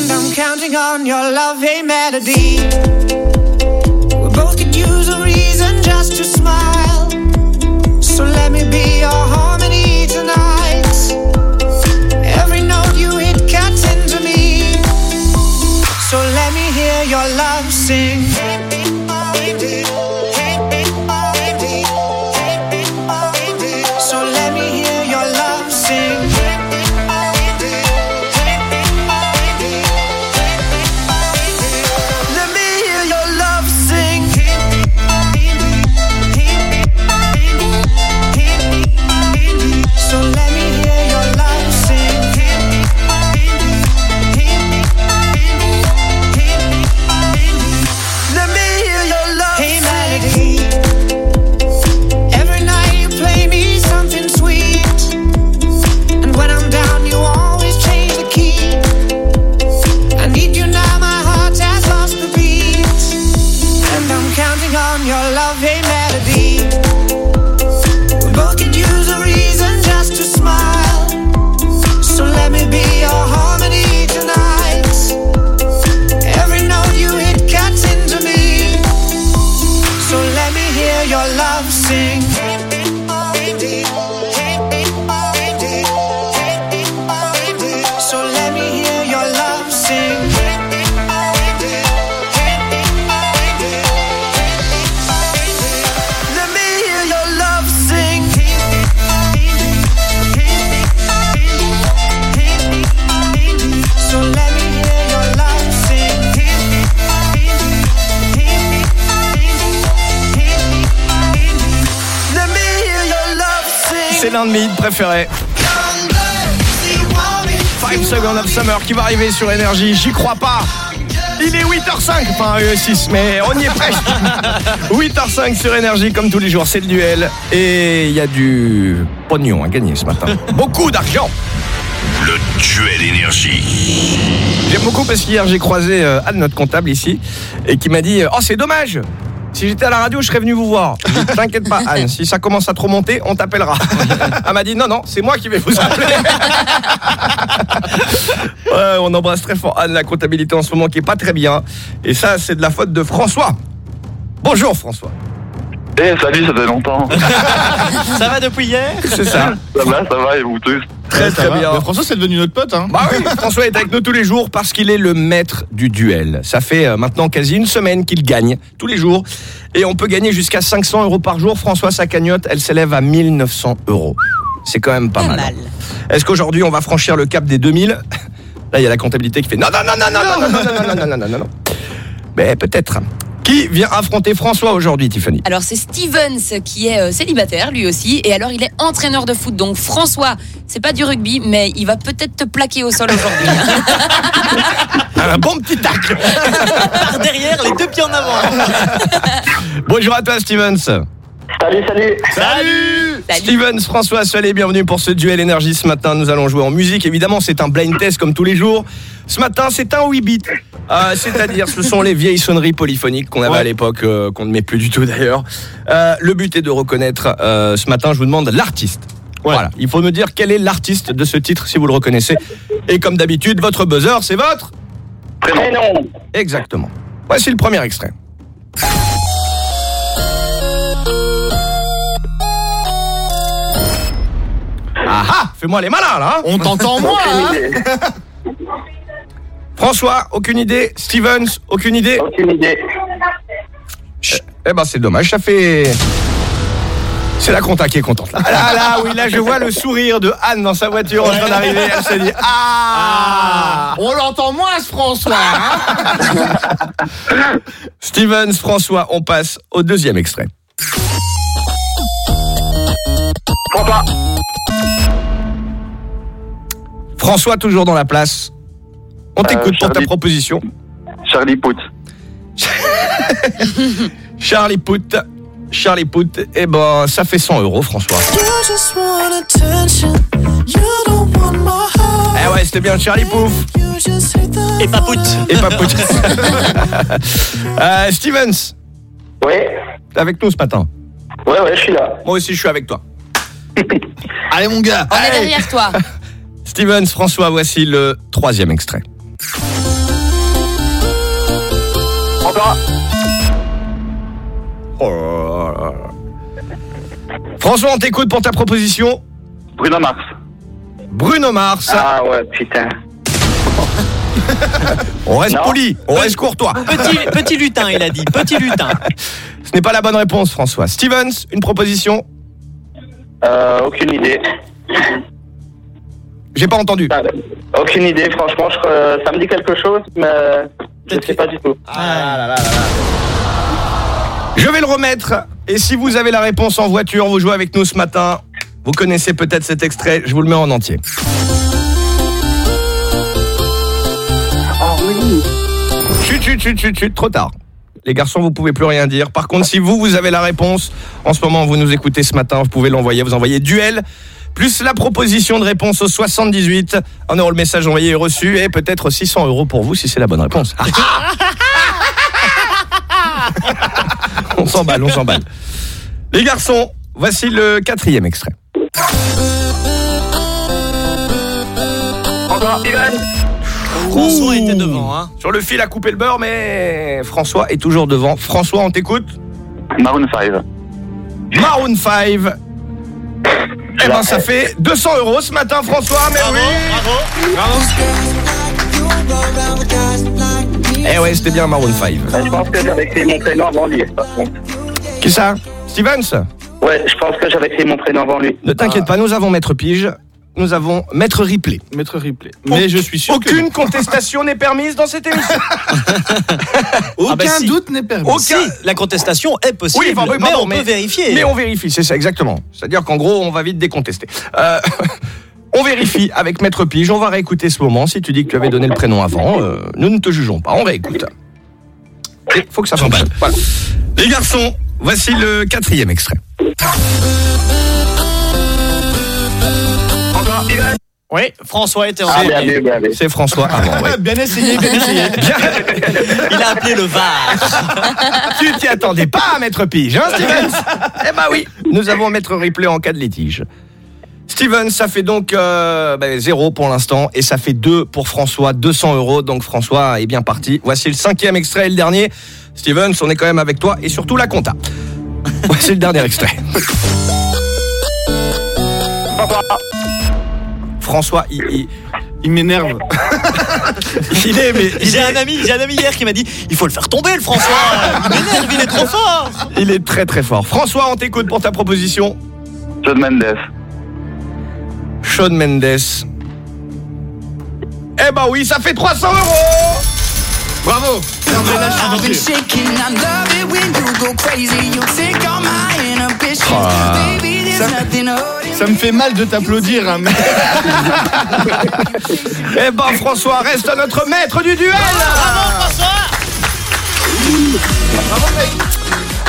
And I'm counting on your love, hey melody. We both could use a reason just to smile. So let me be your harmony tonight. Every note you hit cuts into me. So let me hear your love sing. Préférés. 5 Seconds of Summer qui va arriver sur Énergie, j'y crois pas. Il est 8h05, enfin euh, 6, mais on y est presque. 8h05 sur Énergie, comme tous les jours, c'est le duel. Et il y a du pognon à gagner ce matin. Beaucoup d'argent. Le duel énergie. J'aime beaucoup parce qu'hier j'ai croisé euh, Anne, notre comptable ici, et qui m'a dit Oh, c'est dommage si j'étais à la radio, je serais venu vous voir. T'inquiète pas, Anne, si ça commence à trop monter, on t'appellera. Elle m'a dit Non, non, c'est moi qui vais vous appeler. Ouais, on embrasse très fort Anne, la comptabilité en ce moment qui est pas très bien. Et ça, c'est de la faute de François. Bonjour François. Eh, salut, ça fait longtemps. Ça va depuis hier C'est ça. ça va, ça va, et vous tous Très très bien. Mais François, c'est devenu notre pote. Hein. Bah oui, François est avec nous tous les jours parce qu'il est le maître du duel. Ça fait euh, maintenant quasi une semaine qu'il gagne tous les jours. Et on peut gagner jusqu'à 500 euros par jour. François, sa cagnotte, elle s'élève à 1900 euros. C'est quand même pas, mal. Est-ce qu'aujourd'hui, on va franchir le cap des 2000 Là, il y a la comptabilité qui fait non, non, non, non, non, non, non, non, non, non, non, non, non, non, non. Mais peut-être. Qui vient affronter François aujourd'hui, Tiffany Alors c'est Stevens qui est euh, célibataire lui aussi et alors il est entraîneur de foot donc François c'est pas du rugby mais il va peut-être te plaquer au sol aujourd'hui. hein. Un bon petit tacle Par derrière, les deux pieds en avant. Bonjour à toi, Stevens. Salut, salut. Salut, Stevens, François, soyez les bienvenus pour ce duel énergie ce matin. Nous allons jouer en musique. Évidemment, c'est un blind test comme tous les jours. Ce matin, c'est un 8 bits. Euh, C'est-à-dire, ce sont les vieilles sonneries polyphoniques qu'on avait à l'époque, euh, qu'on ne met plus du tout d'ailleurs. Euh, le but est de reconnaître. euh, ce matin, je vous demande l'artiste. Voilà. Il faut me dire quel est l'artiste de ce titre si vous le reconnaissez. Et comme d'habitude, votre buzzer, c'est votre prénom. Exactement. Voici le premier extrait. Fais-moi les malins là hein. On t'entend moins. hein. François, aucune idée. Stevens, aucune idée. Aucune idée. Eh ben c'est dommage, ça fait. C'est la compta qui est contente là. Là, là, oui, là je vois le sourire de Anne dans sa voiture en train d'arriver. Elle se dit Ah On l'entend moins, ce François. hein. Stevens, François, on passe au deuxième extrait. François. François, toujours dans la place. On t'écoute pour ta Charlie. proposition. Charlie Pout. Charlie Pout. Charlie Pout, eh ben, ça fait 100 euros, François. You just want attention. You don't want my heart. Eh ouais, c'était bien Charlie Pouf. You just hate the Et Papout. Et pas Pout. Euh, Stevens, Oui. t'es avec nous ce matin. Ouais, ouais, je suis là. Moi aussi, je suis avec toi. Allez, mon gars. On est derrière toi. Stevens, François, voici le troisième extrait. François. Oh là là là. François, on t'écoute pour ta proposition. Bruno Mars. Bruno Mars. Ah ouais, putain. On reste Non. poli, on reste courtois. Petit, petit lutin, il a dit. Petit lutin. Ce n'est pas la bonne réponse, François. Stevens, une proposition? Euh, aucune idée. J'ai pas entendu. Ah, Aucune idée, franchement, je, euh, ça me dit quelque chose, mais je sais pas du tout. Ah Je vais le remettre. Et si vous avez la réponse en voiture, vous jouez avec nous ce matin. Vous connaissez peut-être cet extrait, je vous le mets en entier. Chut, chut, chut, chut, chut, trop tard. Les garçons, vous pouvez plus rien dire. Par contre, si vous, vous avez la réponse, en ce moment, vous nous écoutez ce matin, vous pouvez l'envoyer. Vous envoyez duel, plus la proposition de réponse au 78. Un euro le message envoyé et reçu, et peut-être 600 euros pour vous si c'est la bonne réponse. on s'emballe, on s'emballe. Les garçons, voici le quatrième extrait. François était devant, hein. Sur le fil à couper le beurre, mais François est toujours devant. François, on t'écoute? Maroon 5. Maroon 5. Eh ben, ça fait 200 euros ce matin, François. Mais oui. Bravo. Eh ouais, c'était bien Maroon 5. Je pense que j'avais créé mon prénom avant lui. par contre. Qui ça? Stevens? Ouais, je pense que j'avais créé mon prénom avant lui. Ne t'inquiète pas, nous avons Maître Pige. Nous avons Maître Ripley. Maître replay. Mais je suis sûr que. Aucune contestation n'est permise dans cette émission. Aucun Ah bah si. doute n'est permis. Aucun- Si, la contestation est possible, Oui, enfin, oui, mais pardon, on peut vérifier. Mais on vérifie, c'est ça, exactement. C'est-à-dire qu'en gros, on va vite décontester. Euh, on vérifie avec Maître Pige, on va réécouter ce moment. Si tu dis que tu avais donné le prénom avant, euh, nous ne te jugeons pas, on réécoute. Il faut que ça fonctionne. Voilà. Les garçons, voici le quatrième extrait. Oui, François était en Ah. C'est François avant, ouais. Bien essayé, bien essayé. Il a appelé le VAR. tu t'y attendais pas, Maître Pige, hein, Stevens? Eh ben oui, nous avons Maître Ripley en cas de litige. Steven, ça fait donc euh, ben, zéro pour l'instant et ça fait 2 pour François, 200 euros. Donc François est bien parti. Voici le cinquième extrait et le dernier. Steven, on est quand même avec toi et surtout la compta. Voici le dernier extrait. François, il, il- Il m'énerve. il est, mais J'ai est, un ami, j'ai un ami hier qui m'a dit il faut le faire tomber le François. Il m'énerve, il est trop fort. il est très très fort. François, on t'écoute pour ta proposition. John Mendes. Shawn Mendes. Eh ben oui, ça fait 300 euros Bravo I've been shaking, I love it when you go crazy. You take all my inhibitions. Ah. Ça me fait mal de t'applaudir, hein, mais Eh ben François reste notre maître du duel.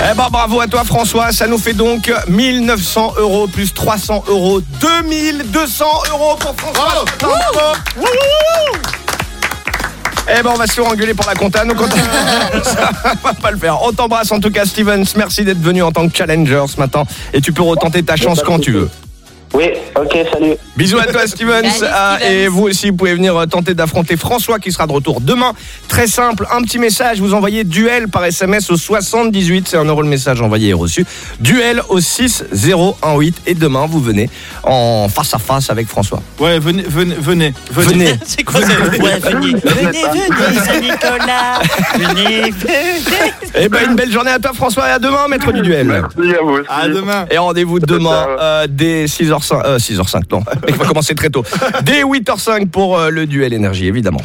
Eh ben bravo à toi François, ça nous fait donc 1900 euros plus 300 euros, 2200 euros pour François. Bravo. Eh ben on va se faire engueuler pour la compta, nous compta. ça va pas le faire. On t'embrasse en tout cas Stevens, merci d'être venu en tant que challenger ce matin et tu peux retenter ta chance quand tu veux. Oui, ok, salut. Bisous à toi Stevens, Ah, et vous aussi vous pouvez venir euh, tenter d'affronter François qui sera de retour demain. Très simple, un petit message, vous envoyez duel par SMS au 78, c'est un euro le message envoyé et reçu. Duel au 6018 et demain vous venez en face à face avec François. ouais, venez, venez, venez. Venez. C'est quoi ça Ouais, venez, venez, venez, Saint-Nicolas. Venez, venez. Eh ben une belle journée à toi François et à demain maître du duel. Merci à vous aussi. À demain. Et rendez-vous demain euh, dès 6h05, euh, 6h05 non, il va commencer très tôt. Dès 8h05 pour euh, le duel énergie évidemment.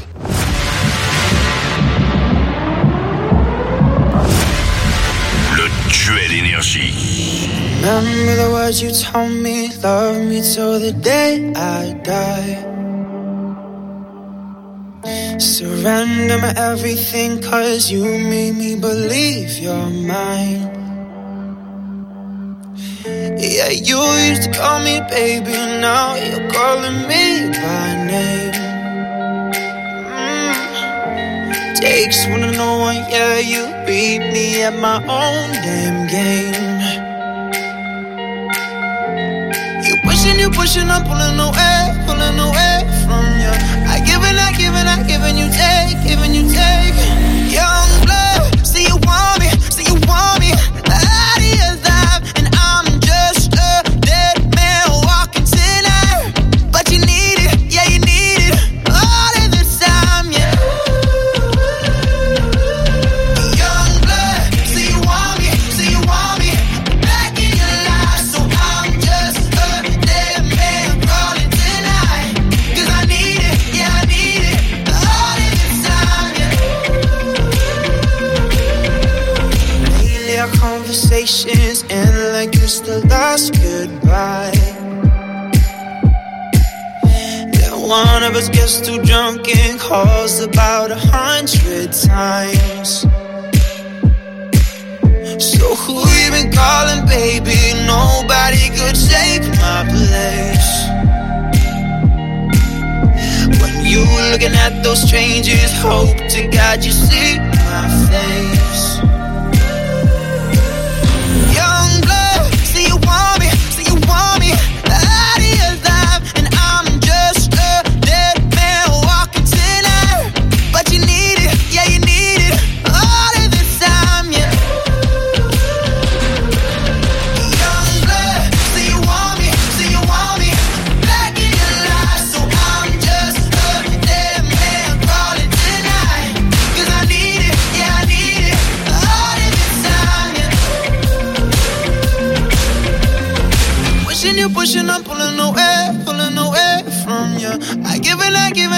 Le duel énergie. Remember the words you told me, love me till the day I die. Surrender my everything, cause you made me believe you're mine. Yeah, you used to call me baby, now you're calling me by name. Mm. Takes one to know one, yeah, you beat me at my own damn game. You pushing, you pushing, I'm pulling away, pulling away from you. I give and I give and I give and you take, giving you take. Young blood, see you want me, see you want me. Last goodbye. Then one of us gets too drunk and calls about a hundred times. So who you been calling, baby? Nobody could take my place. When you looking at those strangers, hope to God you see my face.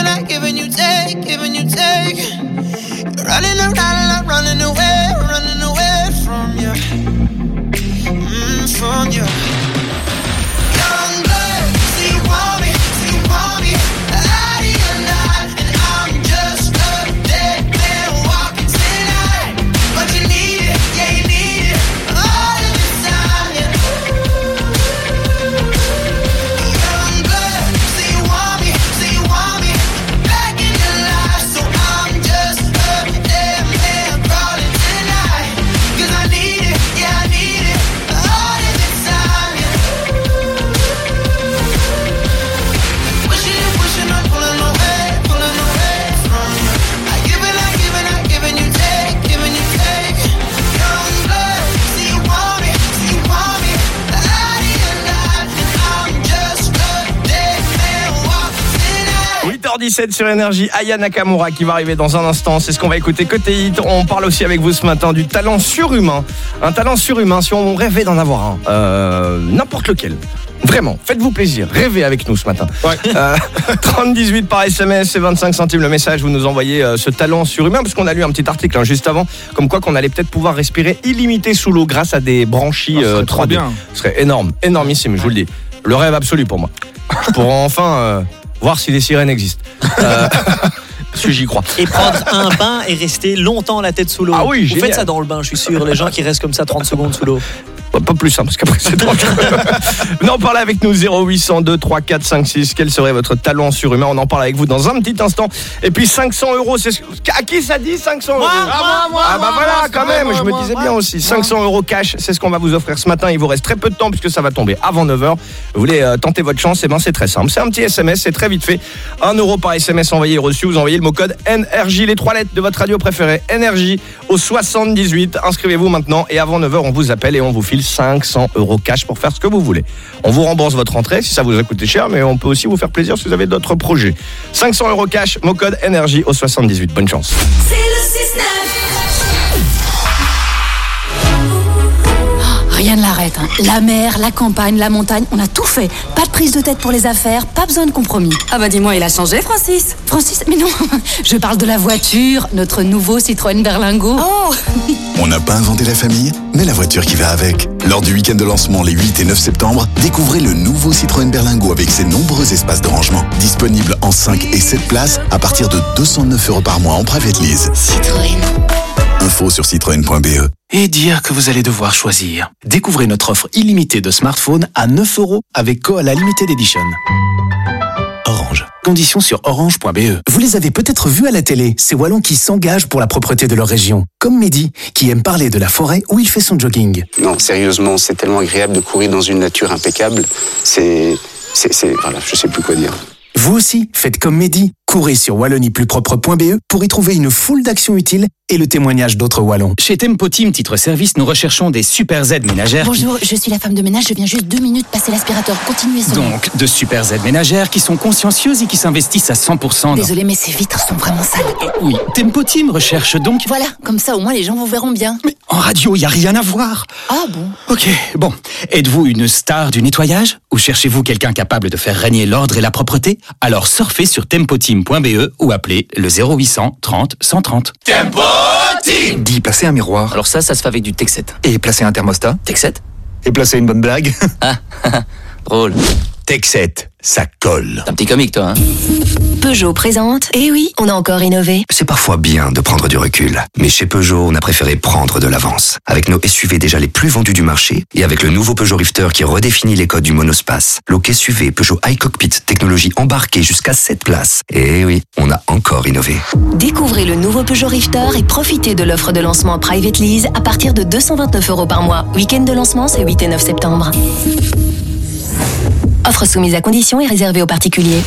And I give and give and you take, giving you take. You're running around and I'm running away, running away from you. Mm, from you. sur Énergie, Aya Nakamura qui va arriver dans un instant. C'est ce qu'on va écouter côté hit. On parle aussi avec vous ce matin du talent surhumain. Un talent surhumain, si on rêvait d'en avoir un, euh, n'importe lequel. Vraiment, faites-vous plaisir, rêvez avec nous ce matin. Ouais. Euh, 30-18 par SMS et 25 centimes le message, vous nous envoyez euh, ce talent surhumain, parce qu'on a lu un petit article hein, juste avant, comme quoi qu'on allait peut-être pouvoir respirer illimité sous l'eau grâce à des branchies euh, 3D. Ce serait énorme, énormissime, je vous le dis. Le rêve absolu pour moi. Pour enfin euh, voir si les sirènes existent. Euh, parce que j'y crois. Et prendre un bain et rester longtemps la tête sous l'eau. Ah oui, Vous génial. faites ça dans le bain, je suis sûr. Les gens qui restent comme ça 30 secondes sous l'eau. Pas, pas plus, hein, parce qu'après c'est dangereux. non, parlez avec nous 0800 2 3 4 5 6. Quel serait votre talent surhumain On en parle avec vous dans un petit instant. Et puis 500 euros, c'est ce- à qui ça dit 500 euros moi, moi, Ah bah moi, voilà, moi, quand moi, même, moi, je me moi, disais moi. bien aussi. 500 euros cash, c'est ce qu'on va vous offrir ce matin. Il vous reste très peu de temps puisque ça va tomber avant 9h. Vous voulez euh, tenter votre chance Et ben c'est très simple. C'est un petit SMS, c'est très vite fait. 1 euro par SMS envoyé et reçu. Vous envoyez le mot code NRJ, les trois lettres de votre radio préférée, NRJ au 78. Inscrivez-vous maintenant et avant 9h, on vous appelle et on vous file 500 euros cash pour faire ce que vous voulez. On vous rembourse votre entrée si ça vous a coûté cher, mais on peut aussi vous faire plaisir si vous avez d'autres projets. 500 euros cash, mot code NRJ au 78. Bonne chance. C'est le 6-9. Rien ne l'arrête. hein. La mer, la campagne, la montagne, on a tout fait. Pas de prise de tête pour les affaires, pas besoin de compromis. Ah bah dis-moi, il a changé, Francis? Francis, mais non, je parle de la voiture, notre nouveau Citroën Berlingo. Oh On n'a pas inventé la famille, mais la voiture qui va avec. Lors du week-end de lancement les 8 et 9 septembre, découvrez le nouveau Citroën Berlingo avec ses nombreux espaces de rangement. Disponible en 5 et 7 places à partir de 209 euros par mois en private lease. Citroën. Info sur citroën.be. Et dire que vous allez devoir choisir. Découvrez notre offre illimitée de smartphones à 9 euros avec Koala Limited Edition. Orange. Conditions sur orange.be. Vous les avez peut-être vus à la télé, ces Wallons qui s'engagent pour la propreté de leur région. Comme Mehdi, qui aime parler de la forêt où il fait son jogging. Non, sérieusement, c'est tellement agréable de courir dans une nature impeccable. C'est. C'est. c'est- Voilà, je sais plus quoi dire. Vous aussi, faites comme Mehdi. Courez sur wallonie-plus-propre.be pour y trouver une foule d'actions utiles et le témoignage d'autres Wallons. Chez Tempo Team Titre Service, nous recherchons des super aides ménagères. qui- Bonjour, je suis la femme de ménage, je viens juste deux minutes passer l'aspirateur. Continuez. Donc, de super aides ménagères qui sont consciencieuses et qui s'investissent à 100%. dans- Désolée, mais ces vitres sont vraiment sales. Oui, Tempo Team recherche donc. Voilà, comme ça au moins les gens vous verront bien. En radio, il n'y a rien à voir. Ah bon Ok, bon. Êtes-vous une star du nettoyage Ou cherchez-vous quelqu'un capable de faire régner l'ordre et la propreté? Alors surfez sur tempoteam.be ou appelez le 0800 30 130. Tempo Team Dit placer un miroir. Alors ça, ça se fait avec du Texet. Et placer un thermostat. Texet Et placer une bonne blague. Ah, drôle. Texet, ça colle. T'es un petit comique, toi, hein Peugeot présente. Eh oui, on a encore innové. C'est parfois bien de prendre du recul. Mais chez Peugeot, on a préféré prendre de l'avance. Avec nos SUV déjà les plus vendus du marché et avec le nouveau Peugeot Rifter qui redéfinit les codes du monospace. Look SUV, Peugeot High Cockpit, technologie embarquée jusqu'à 7 places. Et oui, on a encore innové. Découvrez le nouveau Peugeot Rifter et profitez de l'offre de lancement Private Lease à partir de 229 euros par mois. Week-end de lancement, c'est 8 et 9 septembre. Offre soumise à conditions et réservée aux particuliers.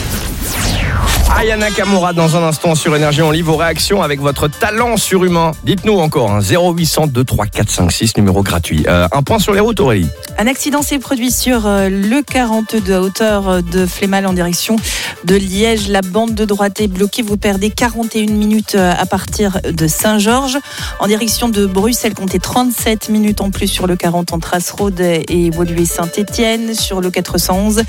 Aya Nakamura dans un instant sur Énergie. On lit vos réactions avec votre talent surhumain. Dites-nous encore, hein, 0800 23456, numéro gratuit. Euh, un point sur les routes, Aurélie. Un accident s'est produit sur euh, le 42 à hauteur euh, de Flémal en direction de Liège. La bande de droite est bloquée. Vous perdez 41 minutes à partir de Saint-Georges. En direction de Bruxelles, comptez 37 minutes en plus sur le 40 entre Asrode et Woluwe-Saint-Étienne. Sur le 411,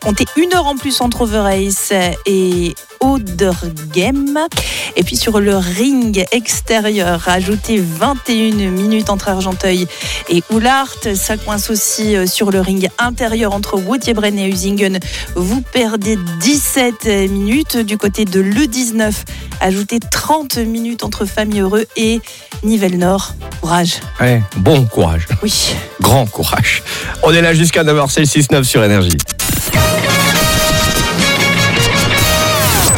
comptez une heure en plus entre Overijs et Auderghem. Et puis sur le ring extérieur, ajoutez 21 minutes entre Argenteuil et Oulart. Ça coince aussi euh, sur le ring intérieur entre Wauthier-Brennes et Usingen. Vous perdez 17 minutes. Du côté de l'E19, ajoutez 30 minutes entre Famille Heureux et Nivelles-Nord. Courage. Ouais, bon courage. Oui. Grand courage. On est là jusqu'à 9h, c'est le 6-9 sur Énergie.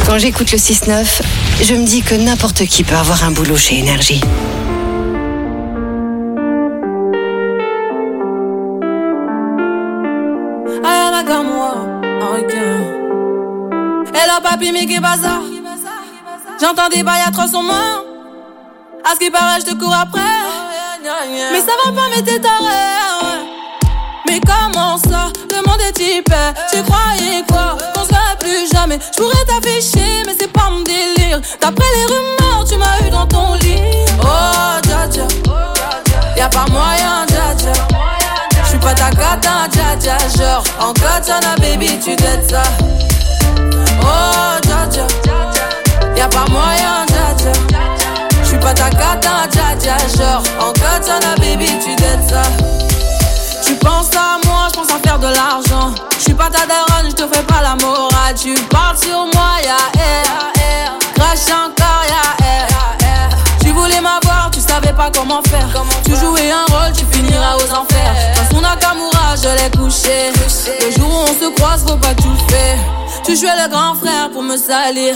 Quand j'écoute le 6-9, je me dis que n'importe qui peut avoir un boulot chez Énergie. Bazar. J'entends des bails atroces en main. À ce qui paraît, je te cours après. Mais ça va pas, mais t'es taré. Mais comment ça, le monde est type Tu croyais quoi? Jamais. Je pourrais t'afficher, mais c'est pas mon délire. D'après les rumeurs, tu m'as eu dans ton lit. Oh, dja dja. Y'a pas moyen, dja dja. J'suis pas ta cata, dja Genre, en katana, baby, tu t'aides ça. Oh, dja Y'a pas moyen, dja dja. J'suis pas ta cata, dja dja. Genre, en katana, baby, tu ça. Tu penses à moi, pense à faire de l'argent. Je suis pas ta daronne, je te fais pas la morale. Tu parles sur moi, ya air. Crash encore, ya air. Tu voulais m'avoir, tu savais pas comment faire. Tu jouais un rôle, tu finiras aux enfers. Dans son Nakamura, je l'ai couché. Le jour où on se croise, faut pas tout faire. Tu jouais le grand frère pour me salir.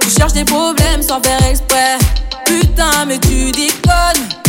Tu cherches des problèmes sans faire exprès. Putain, mais tu déconnes.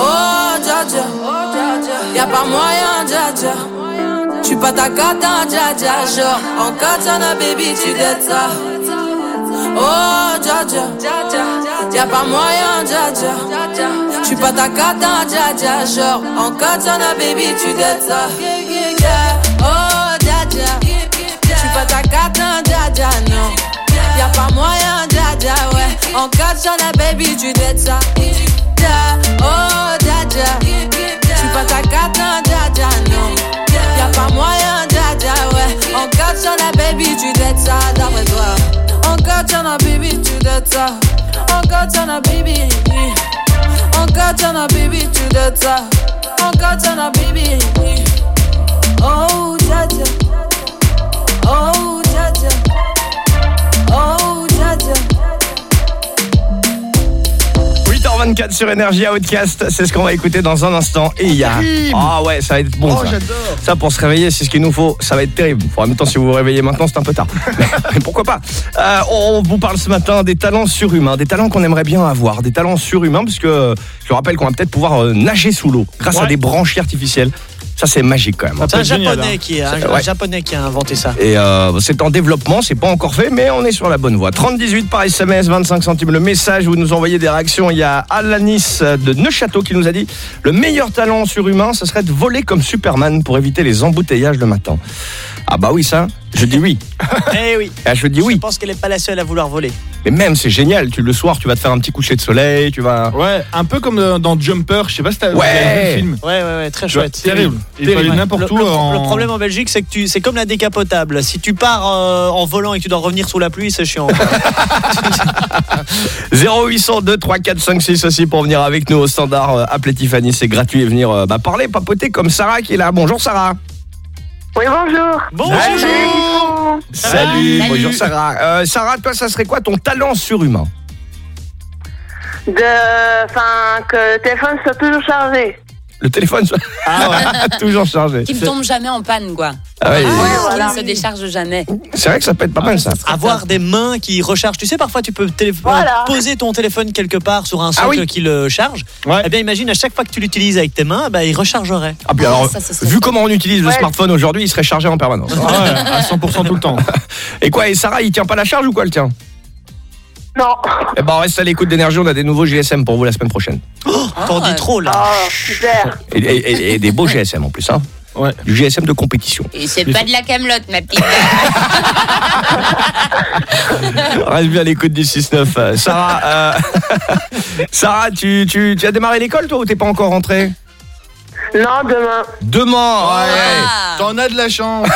Oh, dja dja. Y'a pas moyen, dja dja. J'suis pas ta cata, dja dja. Genre, en katana, baby, tu dettes ça. Oh, dja dja. Y'a pas moyen, dja dja. J'suis pas ta cata, dja dja. Genre, en katana, baby, tu dettes ça. Oh, dja dja. J'suis pas ta cata, dja dja, non. Y'a pas moyen, dja dja, ouais. En katana, baby, tu dettes ça. Dja, Oh, dja dja. J'suis pas ta cata, dja dja, non. Y'a pas moyen, dja dja, ouais. En katana, baby, tu dettes ça, d'après toi. En katana, baby, tu dettes ça. En katana, baby. En katana, baby, tu dettes ça. En katana, baby. Oh, dja dja. Oh, dja 8h24 sur Énergie Outcast, c'est ce qu'on va écouter dans un instant. Et il y a. Terrible. Ah ouais, ça va être bon. Oh, ça. Ça, pour se réveiller, c'est ce qu'il nous faut. Ça va être terrible. En même temps, si vous vous réveillez maintenant, c'est un peu tard. Mais pourquoi pas Euh, On vous parle ce matin des talents surhumains, des talents qu'on aimerait bien avoir, des talents surhumains, parce que je rappelle qu'on va peut-être pouvoir euh, nager sous l'eau grâce à des branchies artificielles. Ça, c'est magique quand même. C'est un génial, japonais, hein. qui, a, un, C'est- un ouais. japonais qui a inventé ça. Et euh, c'est en développement, c'est pas encore fait, mais on est sur la bonne voie. 3018 par SMS, 25 centimes le message, vous nous envoyez des réactions. Il y a Alanis de Neuchâteau qui nous a dit le meilleur talent surhumain, ce serait de voler comme Superman pour éviter les embouteillages le matin. Ah bah oui, ça, je dis oui. Eh oui. Ah, je dis oui. Je pense qu'elle n'est pas la seule à vouloir voler. Mais même, c'est génial. Tu le soir, tu vas te faire un petit coucher de soleil, tu vas. Ouais, un peu comme dans- dans Jumper, je sais pas si t'as Ouais. vu le film. Ouais, ouais, ouais, très Ouais, chouette. terrible. Il Terrible. n'importe Le- où le, en- le problème en Belgique, c'est que tu, c'est comme la décapotable. Si tu pars euh, en volant et que tu dois revenir sous la pluie, c'est chiant. 0800 2 3 4 5 6 aussi pour venir avec nous au standard. Euh, appelez Tiffany, c'est gratuit et venir euh, bah, parler, papoter comme Sarah qui est là. Bonjour Sarah. Oui, bonjour. Bonjour. Salut. Salut. Bonjour Sarah. Euh, Sarah, toi, ça serait quoi ton talent surhumain De. Enfin, que le téléphone soit toujours chargé. Le téléphone soit toujours chargé. Qui ne tombe jamais en panne, quoi. Ah ouais, Qui voilà. ne se décharge jamais. C'est vrai que ça peut être pas mal ça. Avoir des mains qui rechargent. Tu sais, parfois, tu peux télé- Voilà. poser ton téléphone quelque part sur un socle Ah oui. qui le charge. Eh bien, imagine, à chaque fois que tu l'utilises avec tes mains, bah, il rechargerait. Ah, puis alors, ça, ça serait vu comment on utilise le smartphone aujourd'hui, il serait chargé en permanence. à 100% tout le temps. Et quoi, et Sarah, il tient pas la charge ou quoi le tien Non. Eh ben, on reste à l'écoute d'énergie, on a des nouveaux GSM pour vous la semaine prochaine. T'en dis trop, là. Oh, super. Et, et- et- et des beaux GSM en plus, hein. Ouais. Du GSM de compétition. Et c'est pas de la camelote, ma petite. Reste bien à l'écoute du 6-9. Euh, Sarah, euh, Sarah tu, tu, tu as démarré l'école toi ou t'es pas encore rentrée? Non, demain. Demain, ouais. T'en as de la chance.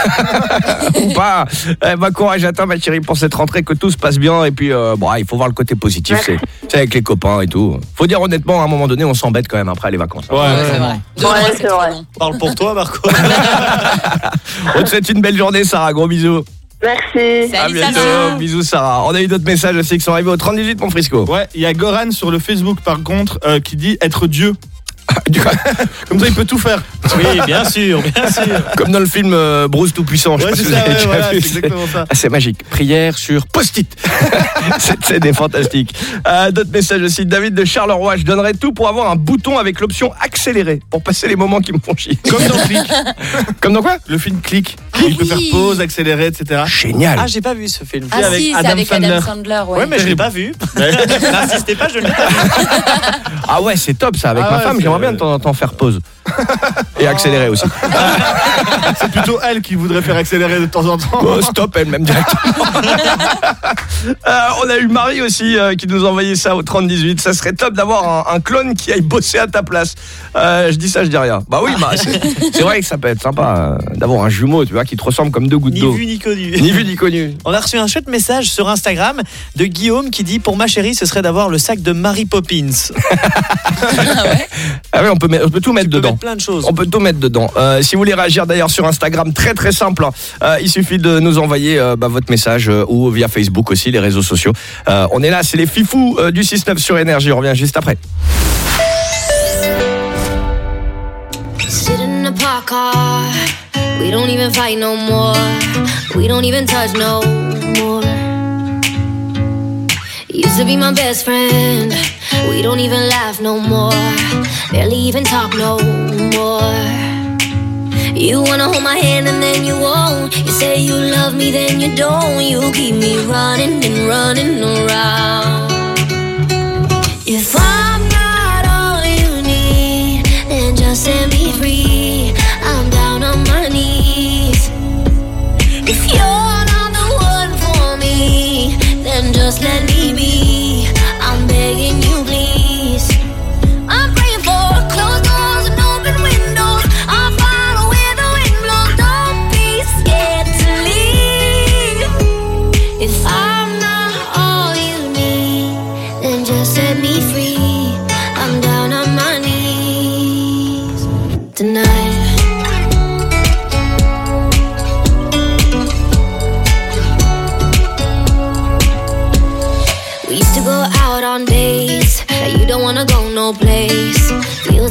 ou pas. Eh ben, courage à toi, ma chérie, pour cette rentrée, que tout se passe bien. Et puis, euh, bon, il faut voir le côté positif. C'est c'est avec les copains et tout. Faut dire honnêtement, à un moment donné, on s'embête quand même après les vacances. hein. c'est vrai. Ouais, c'est vrai. Parle pour toi, Marco. On te souhaite une belle journée, Sarah. Gros bisous. Merci. à bientôt. Bisous, Sarah. On a eu d'autres messages aussi qui sont arrivés au 3018, mon Frisco. Ouais, il y a Goran sur le Facebook par contre euh, qui dit être Dieu. Comme ça, il peut tout faire. Oui, bien sûr, bien sûr. Comme dans le film euh, Bruce Tout-Puissant. je sais Ouais, pas c'est si vous ça, avez ouais, déjà voilà, vu, c'est exactement ça. Ah, c'est magique. Prière sur post-it. Cette scène est fantastique. Euh, D'autres messages aussi. David de Charleroi. Je donnerais tout pour avoir un bouton avec l'option accélérer pour passer les moments qui me font chier. Comme dans Click. Comme dans quoi? Le film Click. Ah il peut faire pause, accélérer, etc. Génial. Ah, j'ai pas vu ce film. Ah si, c'est avec Adam Sandler, ouais. Ouais, mais je l'ai pas vu. N'insistez pas, je l'ai pas vu. Ah ouais, c'est top ça. Avec Ah ma ouais, femme, j'aimerais bien de temps en temps faire pause. Et accélérer aussi. C'est plutôt elle qui voudrait faire accélérer de temps en temps. Oh, stop elle-même directement. Euh, on a eu Marie aussi euh, qui nous a envoyé ça au 3018. Ça serait top d'avoir un, un clone qui aille bosser à ta place. Euh, je dis ça, je dis rien. Bah oui, bah, c'est vrai que ça peut être sympa euh, d'avoir un jumeau, tu vois, qui te ressemble comme deux gouttes Ni d'eau. vu ni connu. Ni vu ni connu. On a reçu un chouette message sur Instagram de Guillaume qui dit Pour ma chérie, ce serait d'avoir le sac de Mary Poppins. Ah oui, on peut, mettre- on peut tout mettre dedans. mettre plein de choses. On peut tout mettre dedans. Euh, si vous voulez réagir d'ailleurs sur Instagram, très très simple. hein. Euh, il suffit de nous envoyer euh, bah, votre message euh, ou via Facebook aussi, les réseaux sociaux. Euh, on est là, c'est les fifous euh, du 6-9 sur Énergie. On revient juste après. Sitting in a park car. We don't even fight no more. We don't even touch no more. Used to be my best friend. We don't even laugh no more. Barely even talk no more. You wanna hold my hand and then you won't. You say you love me, then you don't. You keep me running and running around. If I'm not all you need, then just set me free. I'm down on my knees. If you're just let me be.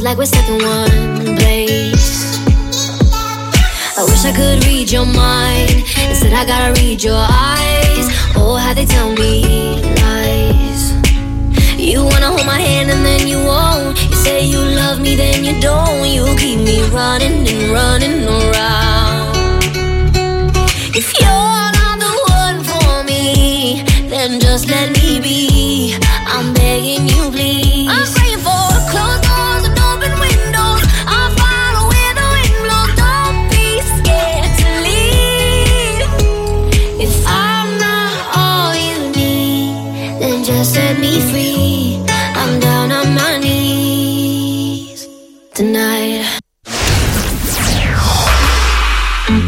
Feels like we're stuck in one place. I wish I could read your mind. Instead, I gotta read your eyes. Oh, how they tell me lies. You wanna hold my hand and then you won't. You say you love me, then you don't. You keep me running and running around. If you're not the one for me, then just let me be. I'm begging you, please.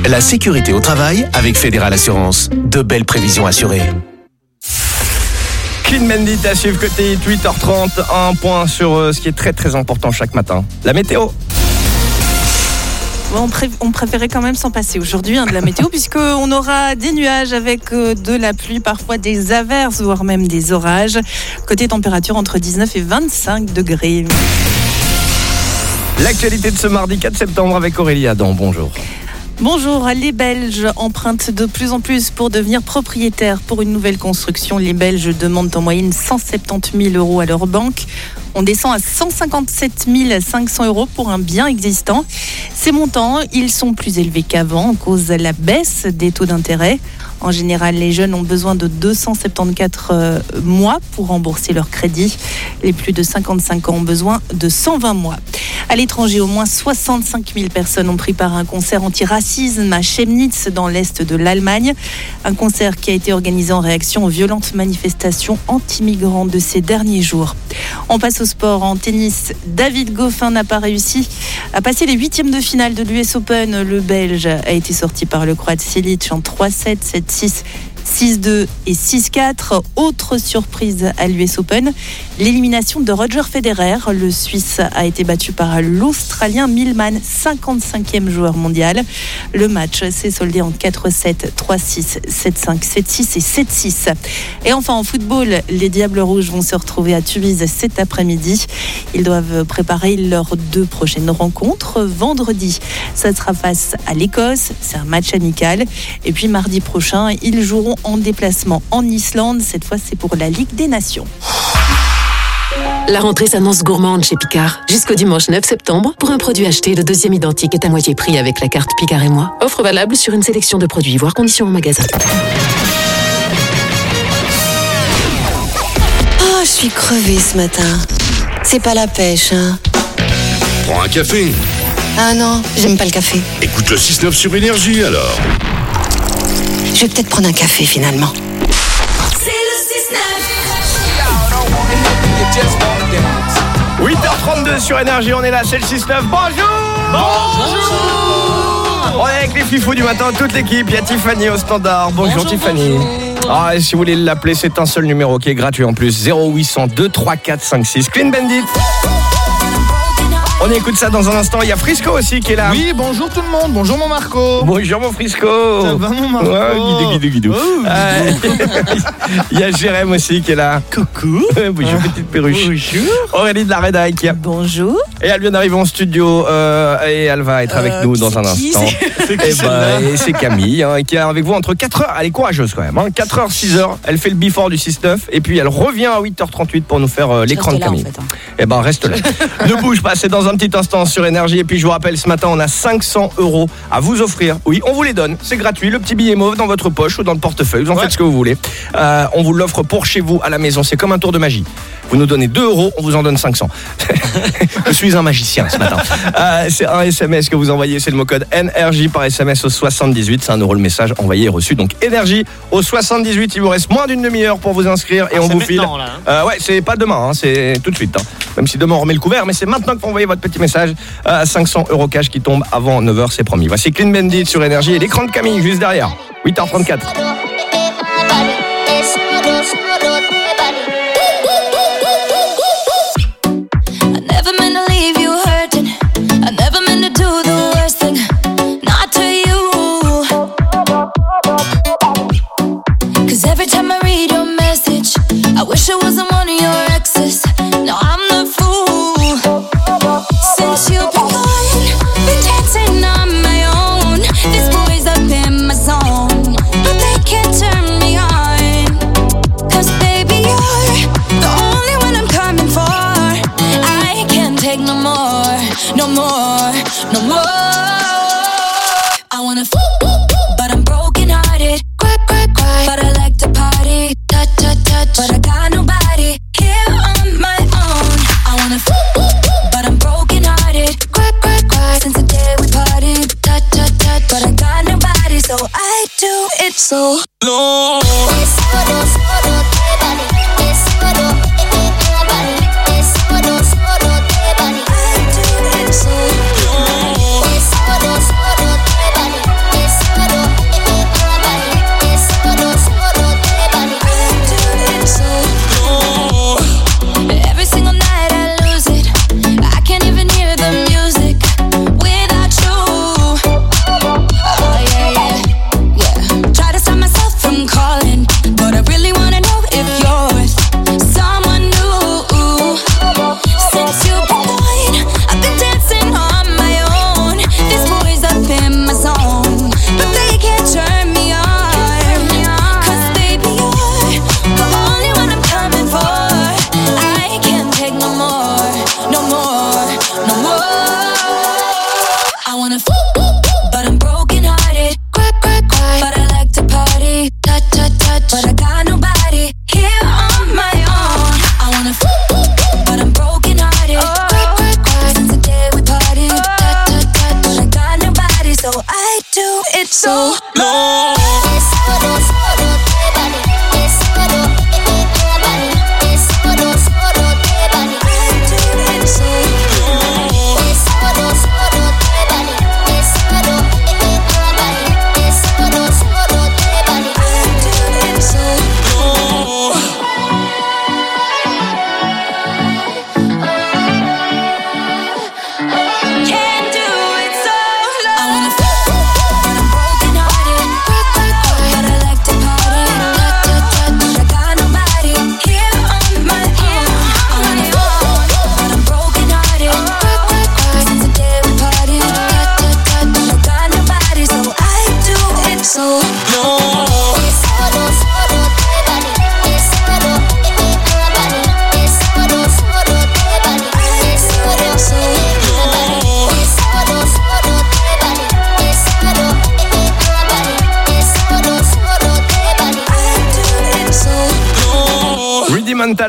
La sécurité au travail avec Fédéral Assurance. De belles prévisions assurées. Clean Mendit à suivre côté 8h30. Un point sur euh, ce qui est très très important chaque matin. La météo. Ouais, on, pré- on préférait quand même s'en passer aujourd'hui hein, de la météo, puisqu'on aura des nuages avec euh, de la pluie, parfois des averses, voire même des orages. Côté température entre 19 et 25 degrés. L'actualité de ce mardi 4 septembre avec Aurélie Adam. Bonjour. Bonjour, les Belges empruntent de plus en plus pour devenir propriétaires pour une nouvelle construction. Les Belges demandent en moyenne 170 000 euros à leur banque. On descend à 157 500 euros pour un bien existant. Ces montants, ils sont plus élevés qu'avant en cause de la baisse des taux d'intérêt. En général, les jeunes ont besoin de 274 euh, mois pour rembourser leur crédit. Les plus de 55 ans ont besoin de 120 mois. À l'étranger, au moins 65 000 personnes ont pris part à un concert antiracisme à Chemnitz, dans l'est de l'Allemagne. Un concert qui a été organisé en réaction aux violentes manifestations anti-migrants de ces derniers jours. Sport. En tennis, David Goffin n'a pas réussi à passer les huitièmes de finale de l'US Open. Le Belge a été sorti par le Croate Silic en 3-7, 7-6. 6-2 et 6-4. Autre surprise à l'US Open, l'élimination de Roger Federer. Le Suisse a été battu par l'Australien Millman, 55e joueur mondial. Le match s'est soldé en 4-7, 3-6, 7-5, 7-6 et 7-6. Et enfin en football, les Diables Rouges vont se retrouver à Tubize cet après-midi. Ils doivent préparer leurs deux prochaines rencontres. Vendredi, ça sera face à l'Écosse. C'est un match amical. Et puis mardi prochain, ils joueront en déplacement en Islande. Cette fois, c'est pour la Ligue des Nations. La rentrée s'annonce gourmande chez Picard. Jusqu'au dimanche 9 septembre, pour un produit acheté, le deuxième identique est à moitié prix avec la carte Picard et moi. Offre valable sur une sélection de produits, voire conditions en magasin. Oh, je suis crevée ce matin. C'est pas la pêche, hein. Prends un café. Ah non, j'aime pas le café. Écoute le 6-9 sur Énergie alors. Je vais peut-être prendre un café finalement. 8h32 sur Énergie, on est là, c'est le 6-9. Bonjour Bonjour On est avec les fifous du matin, toute l'équipe. Il y a Tiffany au standard. Bonjour, Tiffany. Ah, et si vous voulez l'appeler, c'est un seul numéro qui est gratuit en plus. 0800 234 56. Clean Bandit. On écoute ça dans un instant. Il y a Frisco aussi qui est là. Oui, bonjour tout le monde. Bonjour mon Marco. Bonjour mon Frisco. Ça va mon Marco Ouais, guidou, guidou, guidou. Oh, Euh, Il y a Jérém aussi qui est là. Coucou. Bonjour petite perruche. Bonjour. Aurélie de la Rédac. Bonjour. Et elle vient d'arriver en studio euh, et elle va être avec Euh, nous dans un instant. c'est- Et, bah, celle-là et c'est Camille hein, qui est avec vous entre 4h. Elle est courageuse quand même. Hein, 4h, 6h. Elle fait le before du 6-9 et puis elle revient à 8h38 pour nous faire euh, l'écran de là, en Camille. fait, hein. Eh ben reste là. ne bouge pas, c'est dans un petit instant sur Énergie. Et puis je vous rappelle, ce matin, on a 500 euros à vous offrir. Oui, on vous les donne. C'est gratuit. Le petit billet mauve dans votre poche ou dans le portefeuille. Vous en faites ce que vous voulez. Euh, on vous l'offre pour chez vous à la maison. C'est comme un tour de magie. Vous nous donnez 2 euros, on vous en donne 500. je suis un magicien ce matin. Euh, c'est un SMS que vous envoyez. C'est le mot code NRJ par SMS au 78. C'est un euro le message envoyé et reçu. Donc énergie au 78. Il vous reste moins d'une demi-heure pour vous inscrire et Ah, on vous file. là, hein. Euh, ouais, c'est pas demain, hein, c'est tout de suite. hein. Même si demain on remet le couvert, mais c'est maintenant que vous envoyez votre petit message euh, à 500 euros cash qui tombe avant 9h, c'est promis. Voici Clean Bandit sur Énergie et l'écran de Camille juste derrière. 8h34. Every time I read your message, I wish I wasn't one of your exes. Now I'm the fool. So I do it so long.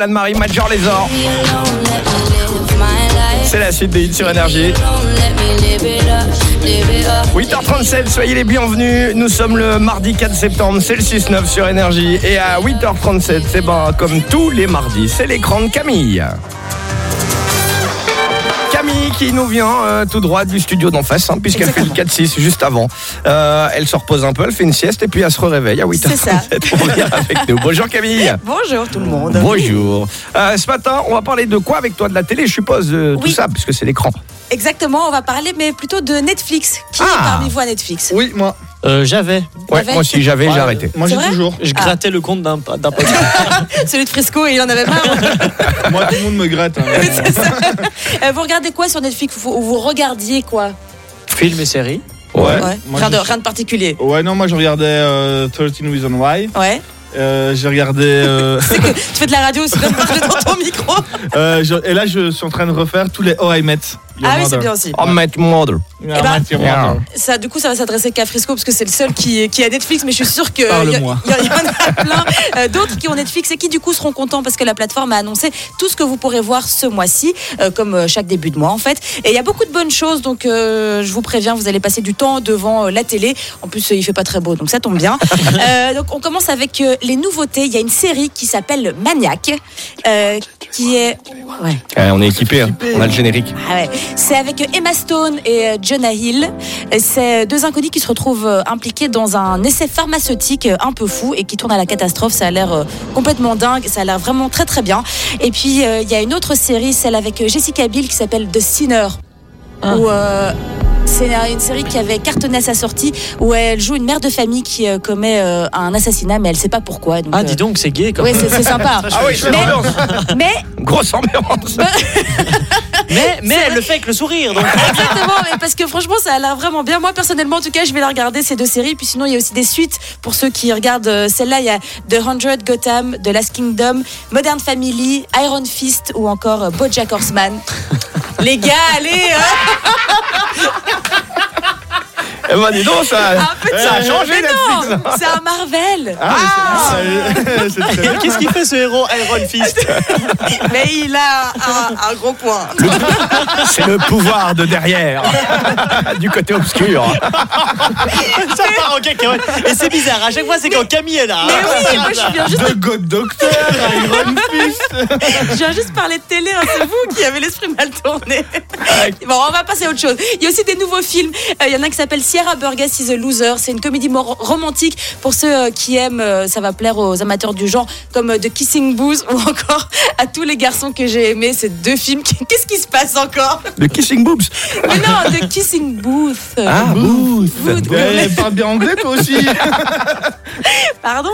Anne-Marie Major les Ors. C'est la suite des hits sur énergie. 8h37, soyez les bienvenus. Nous sommes le mardi 4 septembre, c'est le 6-9 sur énergie. Et à 8h37, c'est ben comme tous les mardis, c'est l'écran de Camille. Camille qui nous vient euh, tout droit du studio d'en face, hein, puisqu'elle fait le 4-6 juste avant. Euh, elle se repose un peu, elle fait une sieste et puis elle se réveille à 8h37 pour venir avec nous. Bonjour Camille. Bonjour tout le monde. Bonjour. Euh, ce matin, on va parler de quoi avec toi De la télé, je suppose, euh, tout Oui. ça, puisque c'est l'écran. Exactement, on va parler mais plutôt de Netflix. Qui est parmi vous à Netflix? Oui, moi. Euh, j'avais. Ouais, moi aussi j'avais, j'ai arrêté. Moi j'ai toujours. Je grattais le compte d'un pote. Celui de Frisco, il en avait marre. Moi tout le monde me gratte. hein. Vous regardez quoi sur Netflix? Vous, vous regardiez quoi? Film et série. Ouais. rien, de, je- rien de particulier. Ouais, non, moi je regardais euh, 13 Reasons Why. Ouais. Euh, j'ai regardé. euh, Tu fais de la radio aussi, donne parler dans ton micro. euh, je- et là, je suis en train de refaire tous les Oh I Met. Your Ah oui, c'est bien aussi. Oh, my mother. Yeah, Eh ben, Met Your Yeah. Mother. Ça, du coup, ça va s'adresser qu'à Frisco parce que c'est le seul qui, qui a Netflix, mais je suis sûre que Parle-moi. il y, y en a plein euh, d'autres qui ont Netflix et qui du coup seront contents parce que la plateforme a annoncé tout ce que vous pourrez voir ce mois-ci, euh, comme euh, chaque début de mois en fait. Et il y a beaucoup de bonnes choses, donc euh, je vous préviens, vous allez passer du temps devant euh, la télé. En plus, euh, il fait pas très beau, donc ça tombe bien. Euh, donc on commence avec euh, les nouveautés. Il y a une série qui s'appelle Maniac, euh, qui est ouais. Euh, on est équipé, hein. on a le générique. Ah ouais. C'est avec Emma Stone et euh, Jonah Hill. Et C'est deux inconnus qui se retrouvent euh, impliqués dans un essai pharmaceutique euh, un peu fou et qui tourne à la catastrophe. Ça a l'air euh, complètement dingue. Ça a l'air vraiment très très bien. Et puis euh, il y a une autre série, celle avec euh, Jessica Biel qui s'appelle The Sinner. Où, euh, c'est une série qui avait cartonné à sa sortie où elle joue une mère de famille qui euh, commet euh, un assassinat mais elle sait pas pourquoi. Donc, Ah, euh, dis donc, c'est gay. Comme... Oui, c'est sympa. Ah oui, c'est mais, l'ambiance. mais Grosse ambiance. Mais, mais elle le fait avec le sourire. Donc... Exactement, mais parce que franchement, ça a l'air vraiment bien. Moi, personnellement, en tout cas, je vais la regarder ces deux séries. Puis sinon, il y a aussi des suites pour ceux qui regardent euh, celle-là. Il y a The 100 Gotham, The Last Kingdom, Modern Family, Iron Fist ou encore euh, BoJack Horseman. Les gars, allez hein Eh ben dis donc, ça, Un peu de- ça a changé Mais Netflix. non, c'est un Marvel. Ah, mais c'est- ah, c'est très bien. Qu'est-ce qu'il fait ce héros Iron Fist Mais il a un, un gros point. C'est le pouvoir de derrière, du côté obscur. Ça part en cacahuète. Et c'est bizarre, à chaque fois c'est quand Camille est là. Mais oui, moi je viens juste, The God Doctor, Iron Fist. je viens juste parler de télé, hein, c'est vous qui avez l'esprit mal tourné. Bon, on va passer à autre chose. Il y a aussi des nouveaux films. Euh, Il y en a un qui s'appelle Sierra Burgess is a Loser. C'est une comédie romantique pour ceux euh, qui aiment. euh, Ça va plaire aux amateurs du genre, comme euh, The Kissing Booth ou encore à tous les garçons que j'ai aimés. Ces deux films. Qu'est-ce qui se passe encore? Le Kissing Boobs. Mais non, The Kissing Booth. Ah, Booth. Booth, oui. Eh, parle bien anglais toi aussi. Pardon.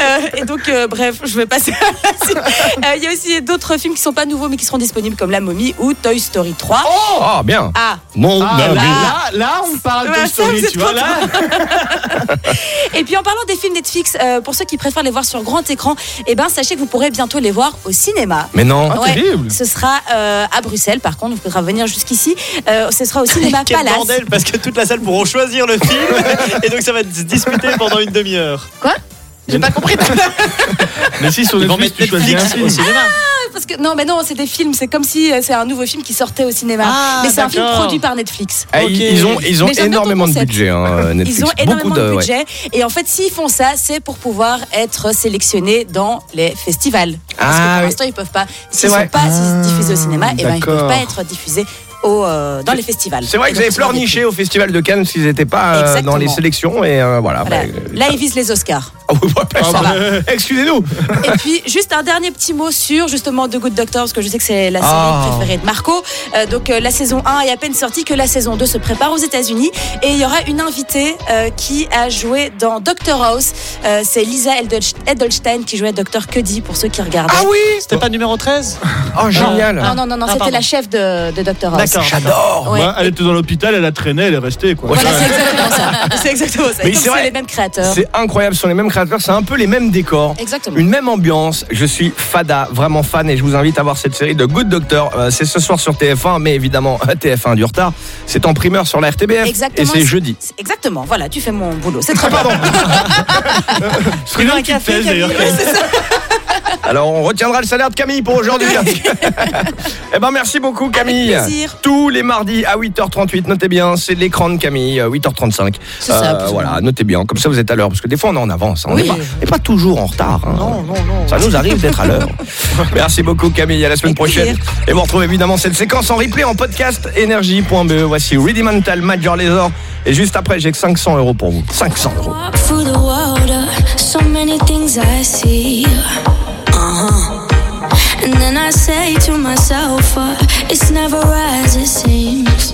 Euh, et donc, euh, bref, je vais passer à la suite. Euh, Il y a aussi d'autres films qui sont pas nouveaux mais qui seront disponibles comme La Momie ou Toy Story 3. Oh, bien. Ah, Mon Ah, ami. là, là, là, on parle Ouais, de ça, story, vous tu êtes vois là. Et puis en parlant des films Netflix, euh, pour ceux qui préfèrent les voir sur grand écran, eh ben sachez que vous pourrez bientôt les voir au cinéma. Mais non. Ah, Ouais, terrible. ce sera euh, à Bruxelles, par contre, il faudra venir jusqu'ici. Euh, ce sera au cinéma Quel Palace. bordel parce que toute la salle pourront choisir le film et donc ça va se disputer pendant une demi-heure. J'ai pas compris. Mais si sur Netflix tu choisis un film. au cinéma. parce que non, mais non, c'est des films. C'est comme si euh, c'est un nouveau film qui sortait au cinéma. Ah, mais c'est un film produit par Netflix. Eh, ils- Ils ont, ils ont énormément de budget, hein, Netflix. Ils ont énormément Beaucoup de, budget. Et en fait, s'ils font ça, c'est pour pouvoir être sélectionnés dans les festivals. Parce que Ah, pour oui. l'instant, ils peuvent pas. S'ils vrai. sont pas diffusés au cinéma, et ben, ils peuvent pas être diffusés au, euh, dans les festivals. C'est vrai que donc, vous avez ils ont des- pleurniché au festival de Cannes s'ils n'étaient pas euh, dans les sélections et euh, voilà. Voilà. bah, Là, ils visent les Oscars. Ah voilà, Ça va. Excusez-nous. Et puis, juste un dernier petit mot sur justement The Good Doctor, parce que je sais que c'est la série Ah. préférée de Marco. Euh, donc, euh, la saison 1 est à peine sortie, que la saison 2 se prépare aux États-Unis. Et il y aura une invitée euh, qui a joué dans Doctor House. Euh, c'est Lisa Edelst- Edelstein qui jouait Doctor Cuddy, pour ceux qui regardaient. Ah oui C'était pas numéro 13 Oh, génial. Non, non, non, non Ah, c'était la chef de, de Doctor House. J'adore. Ouais. Elle était dans l'hôpital, elle a traîné, elle est restée quoi. Voilà, c'est exactement ça. C'est exactement ça. Mais Et c'est vrai. c'est les mêmes créateurs. C'est incroyable, ce sont les mêmes créateurs, c'est un peu les mêmes décors. Exactement. Une même ambiance. Je suis fada, vraiment fan, et je vous invite à voir cette série de Good Doctor. Euh, c'est ce soir sur TF1, mais évidemment, TF1 a du retard. C'est en primeur sur la RTBF. Exactement. Et c'est jeudi. C'est- Exactement. Voilà, tu fais mon boulot. C'est très bien. Tu veux un café d'ailleurs. Alors, on retiendra le salaire de Camille pour aujourd'hui. eh ben, merci beaucoup, Camille. Avec plaisir. Tous les mardis à 8h38, notez bien, c'est l'écran de Camille, euh, 8h35. C'est ça, plus ou voilà, notez bien, comme ça vous êtes à l'heure, parce que des fois on est en avance. hein. On n'est Oui. pas, on n'est pas toujours en retard. hein. Non, non, non. Ça nous arrive d'être à l'heure. Merci beaucoup, Camille. À la semaine Avec prochaine. plaisir. Et vous retrouvez évidemment cette séquence en replay en podcast énergie.be. Voici Rudimental Major Laser. Et juste après, j'ai que 500 euros pour vous. 500 euros. Walk through the water, so many things I see. I say to myself, uh, it's never as it seems.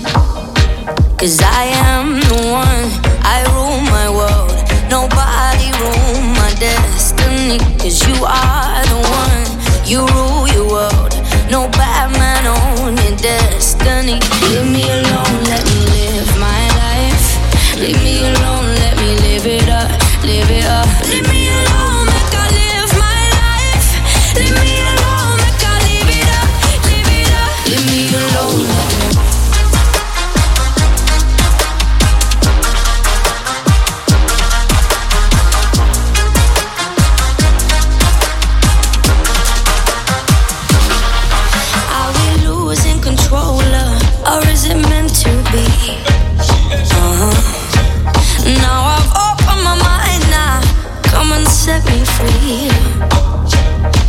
Cause I am the one, I rule my world. Nobody rule my destiny. Cause you are the one, you rule your world. No bad man on your destiny. Leave me alone, let me live my life. Leave me alone, let me live it up, live it up.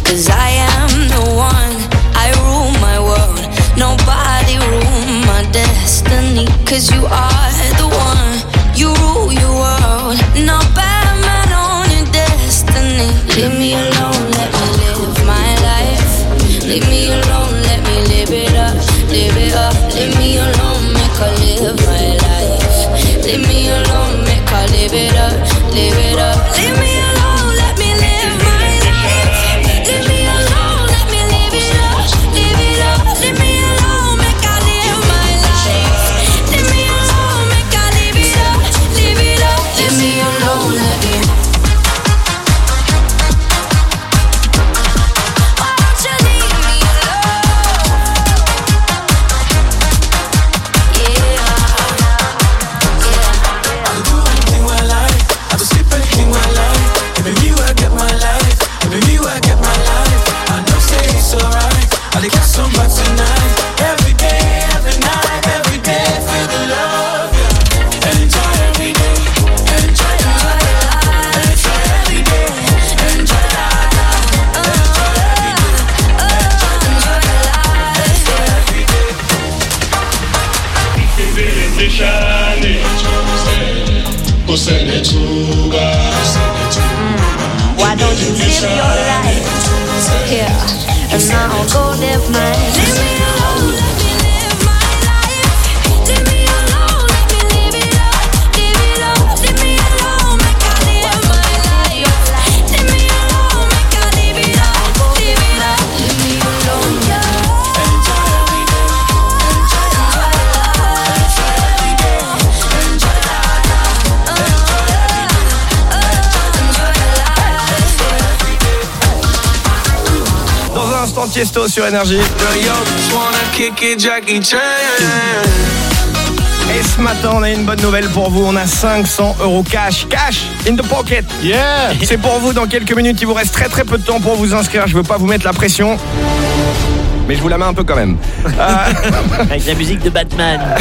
Cause I am the one, I rule my world. Nobody rule my destiny. Cause you are the one, you rule your world. No bad man on your destiny. Leave me alone, let me live my life. Leave me alone, let me live it up, live it up. Leave me alone, make her live my life. Leave me alone, make her live it up, live it up. Your life? Yeah, and I'll go live mine. Tiesto sur Énergie. Et ce matin, on a une bonne nouvelle pour vous. On a 500 euros cash. Cash in the pocket. Yeah C'est pour vous dans quelques minutes. Il vous reste très très peu de temps pour vous inscrire. Je veux pas vous mettre la pression. mais je vous la mets un peu quand même. Euh, Avec la musique de Batman.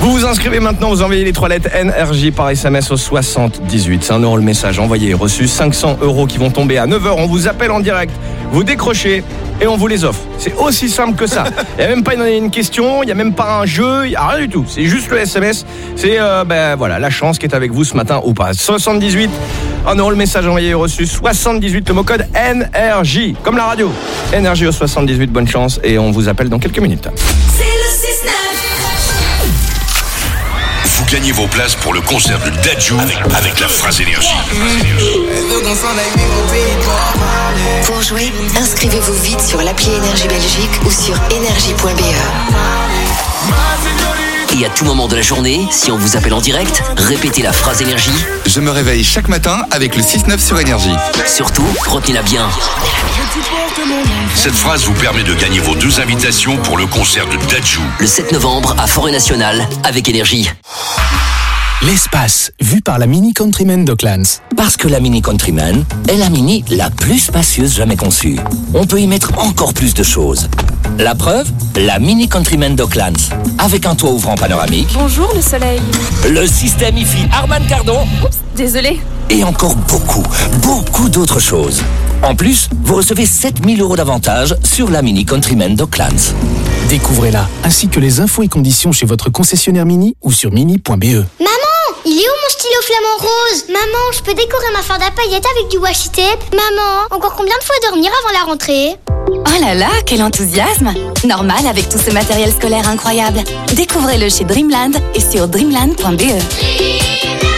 Vous vous inscrivez maintenant, vous envoyez les trois lettres NRJ par SMS au 78. C'est un euro le message envoyé et reçu. 500 euros qui vont tomber à 9h. On vous appelle en direct, vous décrochez et on vous les offre. C'est aussi simple que ça. Il n'y a même pas une, une question, il n'y a même pas un jeu, il n'y a rien du tout. C'est juste le SMS. C'est euh, ben, voilà, la chance qui est avec vous ce matin ou pas. 78, un euro le message envoyé et reçu. 78, le mot code NRJ, comme la radio. NRJ au 78, bonne chance et on vous appelle dans quelques minutes. C'est le 6-9. Vous gagnez vos places pour le concert de Dadju avec, avec la phrase énergie. Pour jouer, inscrivez-vous vite sur l'appli Énergie Belgique ou sur énergie.be. Et à tout moment de la journée, si on vous appelle en direct, répétez la phrase énergie. Je me réveille chaque matin avec le 6-9 sur énergie. Surtout, retenez-la bien. Cette phrase vous permet de gagner vos deux invitations pour le concert de Dadju. Le 7 novembre à Forêt Nationale avec énergie. L'espace, vu par la Mini Countryman Docklands. Parce que la Mini Countryman est la Mini la plus spacieuse jamais conçue. On peut y mettre encore plus de choses. La preuve La Mini Countryman Docklands. Avec un toit ouvrant panoramique, Bonjour le soleil. le système IFI Arman Cardon Désolé. et encore beaucoup, beaucoup d'autres choses. En plus, vous recevez 7000 euros d'avantages sur la Mini Countryman Docklands. Découvrez-la, ainsi que les infos et conditions chez votre concessionnaire Mini ou sur mini.be. Maman, il est où mon stylo flamant rose Maman, je peux décorer ma farde à paillettes avec du washi tape Maman, encore combien de fois dormir avant la rentrée Oh là là, quel enthousiasme Normal avec tout ce matériel scolaire incroyable. Découvrez-le chez Dreamland et sur dreamland.be.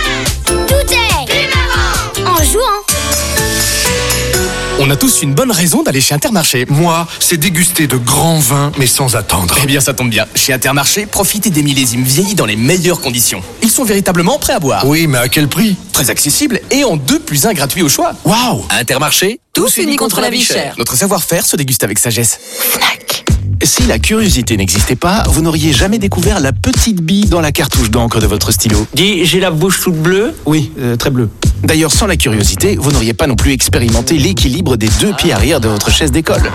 On a tous une bonne raison d'aller chez Intermarché. Moi, c'est déguster de grands vins, mais sans attendre. Eh bien, ça tombe bien. Chez Intermarché, profitez des millésimes vieillis dans les meilleures conditions. Ils sont véritablement prêts à boire. Oui, mais à quel prix? Très accessible et en 2 plus 1 gratuit au choix. Waouh Intermarché, tous unis contre la vie chère. Notre savoir-faire se déguste avec sagesse. Si la curiosité n'existait pas, vous n'auriez jamais découvert la petite bille dans la cartouche d'encre de votre stylo. Dis, j'ai la bouche toute bleue Oui, euh, très bleu. D'ailleurs, sans la curiosité, vous n'auriez pas non plus expérimenté l'équilibre des deux pieds arrière de votre chaise d'école.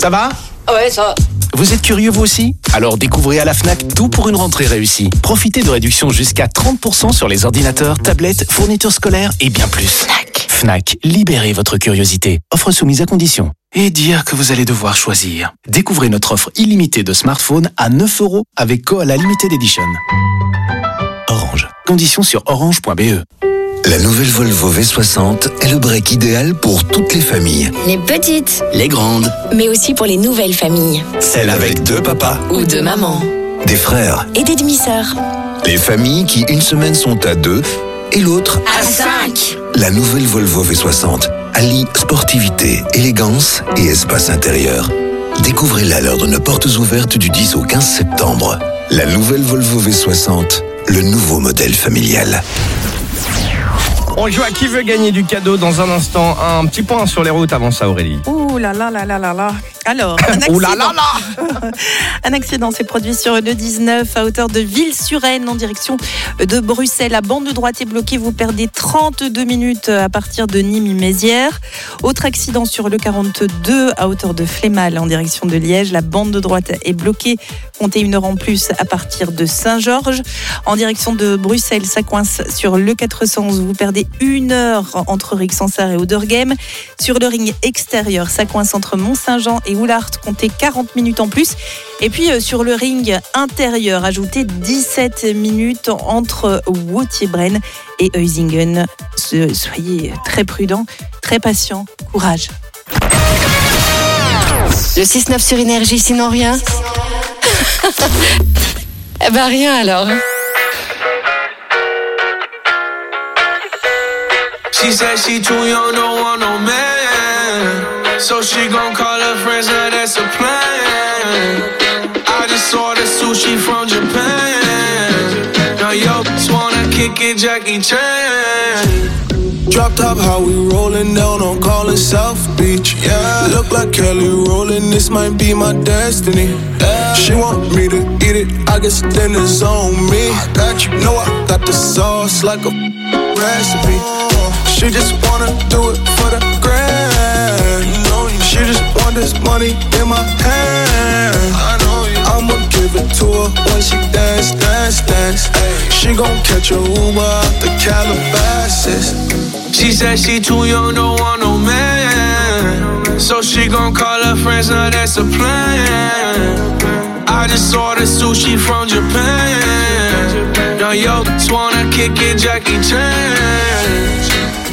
Ça va? Ouais, ça. Vous êtes curieux vous aussi? Alors découvrez à la FNAC tout pour une rentrée réussie. Profitez de réductions jusqu'à 30% sur les ordinateurs, tablettes, fournitures scolaires et bien plus. FNAC. libérez votre curiosité. Offre soumise à condition. Et dire que vous allez devoir choisir. Découvrez notre offre illimitée de smartphones à 9 euros avec Koala Limited Edition. Orange. Conditions sur orange.be. La nouvelle Volvo V60 est le break idéal pour toutes les familles. Les petites, Les grandes. mais aussi pour les nouvelles familles. Celle avec deux papas, Ou deux mamans. des frères. Et des demi-sœurs. Les familles qui une semaine sont à deux et l'autre À cinq. La nouvelle Volvo V60 allie sportivité, élégance et espace intérieur. Découvrez-la lors de nos portes ouvertes du 10 au 15 septembre. La nouvelle Volvo V60, le nouveau modèle familial. On joue à qui veut gagner du cadeau dans un instant. Un petit point sur les routes avant ça, Aurélie. Ouh là là là là là là. Alors, un accident, Ouh là là là. un accident s'est produit sur le 19 à hauteur de Ville-sur-Aisne en direction de Bruxelles. La bande de droite est bloquée. Vous perdez 32 minutes à partir de Nîmes-Mézières. Autre accident sur le 42 à hauteur de Flémal en direction de Liège. La bande de droite est bloquée. Comptez une heure en plus à partir de Saint-Georges. En direction de Bruxelles, ça coince sur le 411. Vous perdez une heure entre Rixensart et Oderghem. Sur le ring extérieur, ça coince entre Mont-Saint-Jean et Oulart. Comptez 40 minutes en plus. Et puis euh, sur le ring intérieur, ajoutez 17 minutes entre Wauthier-Braine et Heusingen. Se- Soyez très prudents, très patients. Courage. Le 6-9 sur énergie, sinon rien Eh ben rien alors. She said she too young, don't want no man. So she gon' call her friends, now that's a plan. I just ordered sushi from Japan. Now yo, just wanna kick it, Jackie Chan. Drop top, how we rollin' down on call it South Beach. Yeah, look like Kelly rollin', this might be my destiny. She want me to eat it, I guess then it's on me. I got you, know I got the sauce like a recipe. She just wanna do it for the grand. She just Want this money in my hand. I know you. I'ma give it to her when she dance, dance, dance. She gon' catch a Uber out the Calabasas. She said she too young, don't want no man. So she gon' call her friends, now that's a plan. I just ordered sushi from Japan. Now yo, just wanna kick it, Jackie Chan.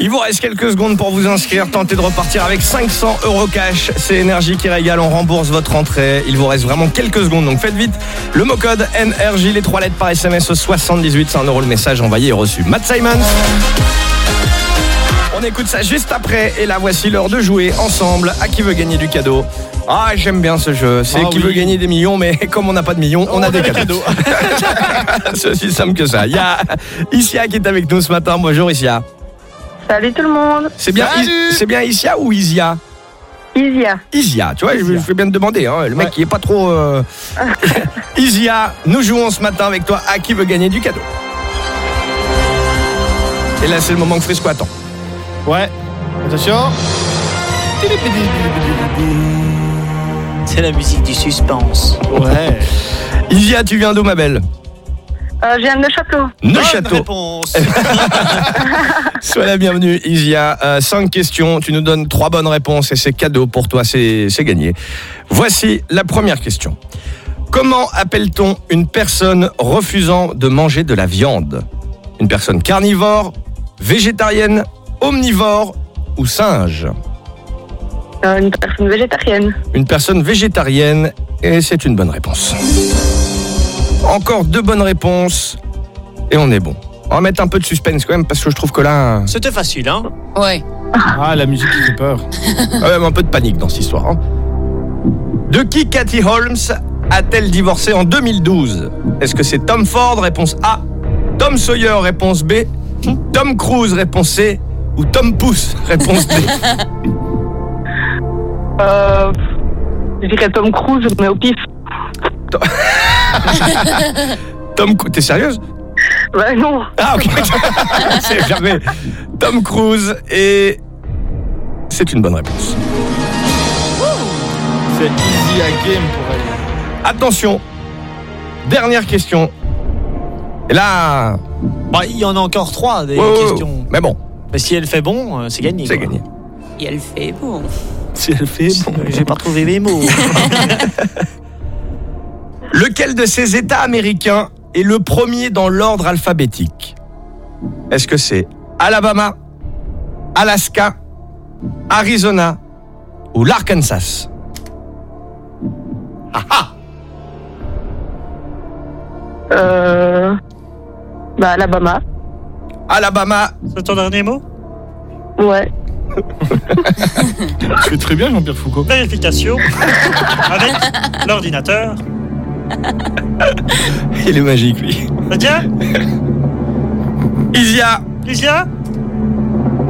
Il vous reste quelques secondes pour vous inscrire. Tentez de repartir avec 500 euros cash. C'est Énergie qui régale. On rembourse votre entrée. Il vous reste vraiment quelques secondes. Donc faites vite. Le mot code NRJ, les trois lettres par SMS au 78. C'est un euro le message envoyé et reçu. Matt Simons. On écoute ça juste après. Et là, voici l'heure de jouer ensemble. À qui veut gagner du cadeau Ah, j'aime bien ce jeu. C'est Ah qui oui. veut gagner des millions, mais comme on n'a pas de millions, on, a des cadeaux. C'est aussi simple que ça. Il y a Isia qui est avec nous ce matin. Bonjour Isia. Salut tout le monde. C'est bien, c'est bien Isia ou Isia Isia. Isia, tu vois, je je fais bien de demander. hein, le mec qui est pas trop. euh, Isia, nous jouons ce matin avec toi à qui veut gagner du cadeau. Et là, c'est le moment que Frisco attend. Ouais. Attention. C'est la musique du suspense. Ouais. Isia, tu viens d'où, ma belle? Euh, je viens de Neuchâtel. Neuchâtel. réponse. Sois la bienvenue, Isia. Euh, cinq questions, tu nous donnes trois bonnes réponses et c'est cadeau pour toi, c'est c'est gagné. Voici la première question. Comment appelle-t-on une personne refusant de manger de la viande? Une personne carnivore, végétarienne, omnivore ou singe? Euh, une personne végétarienne. Une personne végétarienne et c'est une bonne réponse. Encore deux bonnes réponses et on est bon. On va mettre un peu de suspense quand même parce que je trouve que là... C'était facile, hein Ouais. Ah, la musique qui fait peur. Ah ouais, mais un peu de panique dans cette histoire. hein. De qui Cathy Holmes a-t-elle divorcé en 2012 Est-ce que c'est Tom Ford, réponse A Tom Sawyer, réponse B Tom Cruise, réponse C Ou Tom Pouce, réponse D Euh, je dirais Tom Cruise, mais au pif. Tom Cruise, t'es sérieuse? Bah non. Ah ok, c'est jamais. Tom Cruise et c'est une bonne réponse. C'est easy à game pour elle. Attention, dernière question. Et là, Bah, il y en a encore trois des Ouais, ouais, questions. mais bon, Mais si elle fait bon, euh, c'est gagné. c'est quoi. gagné. Et elle fait bon. Si elle fait bon, j'ai pas trouvé mes mots. Lequel de ces États américains est le premier dans l'ordre alphabétique? Est-ce que c'est Alabama, Alaska, Arizona ou l'Arkansas? Ah ah Euh, bah Alabama. Alabama. C'est ton dernier mot? Ouais. Tu fais très bien, Jean-Pierre Foucault. Vérification avec l'ordinateur. Il est magique, lui. Tiens Isia. Isia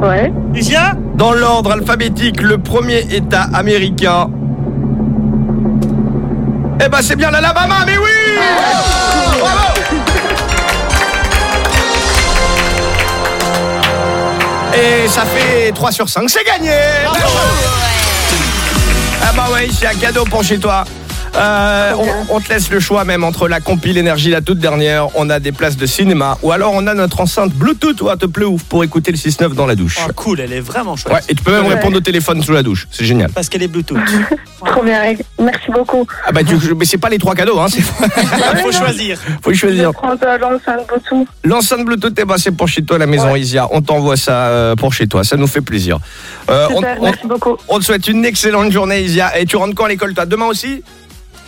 Ouais. Isia Dans l'ordre alphabétique, le premier État américain. Eh ben, c'est bien l'Alabama, mais oui Bravo Et ça fait 3 sur 5, c'est gagné Ah bah ouais, c'est un cadeau pour chez toi. Euh, on, on te laisse le choix même entre la compile énergie la toute dernière, on a des places de cinéma ou alors on a notre enceinte Bluetooth ou te plaît ouf pour écouter le 6-9 dans la douche. Oh, cool, elle est vraiment chouette. Ouais, et tu peux même répondre au téléphone sous la douche, c'est génial. Parce qu'elle est Bluetooth. Trop bien, merci beaucoup. Ah bah tu, mais c'est pas les trois cadeaux, hein, faut choisir. faut choisir. L'enceinte Bluetooth. L'enceinte Bluetooth, eh ben, c'est pour chez toi, la maison Isia. On t'envoie ça euh, pour chez toi, ça nous fait plaisir. Euh, Super, on, merci beaucoup. on te souhaite une excellente journée, Isia. Et tu rentres quand à l'école, toi? Demain aussi?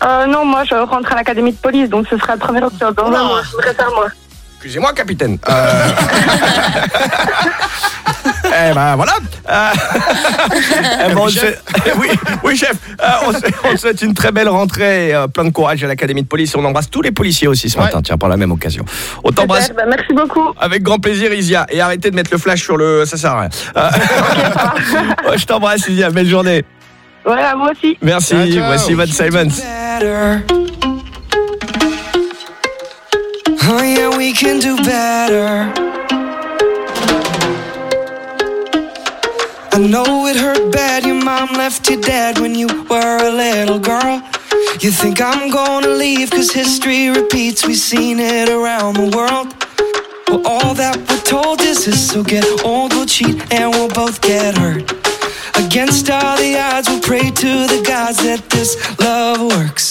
Euh, non, moi, je rentre à l'académie de police, donc ce sera le 1er octobre. Dans un mois, je voudrais faire moi. Excusez-moi, capitaine. Euh... eh ben voilà. Euh, eh ben, se- oui, oui, chef. Euh, on, se... on te souhaite une très belle rentrée. et, euh, plein de courage à l'académie de police. On embrasse tous les policiers aussi ce matin, tiens, par la même occasion. On t'embrasse. Bah, merci beaucoup. Avec grand plaisir, Isia. Et arrêtez de mettre le flash sur le. Ça sert à rien. Euh, ouais, je t'embrasse, Isia. Belle journée. Ouais, à vous aussi. Merci. Voici Matt Simons. Better. Oh yeah, we can do better. I know it hurt bad. Your mom left you dead when you were a little girl. You think I'm gonna leave cause history repeats. We've seen it around the world. Well, all that we're told is this. So get old, we'll cheat, and we'll both get hurt. Against all the odds, we'll pray to the gods that this love works.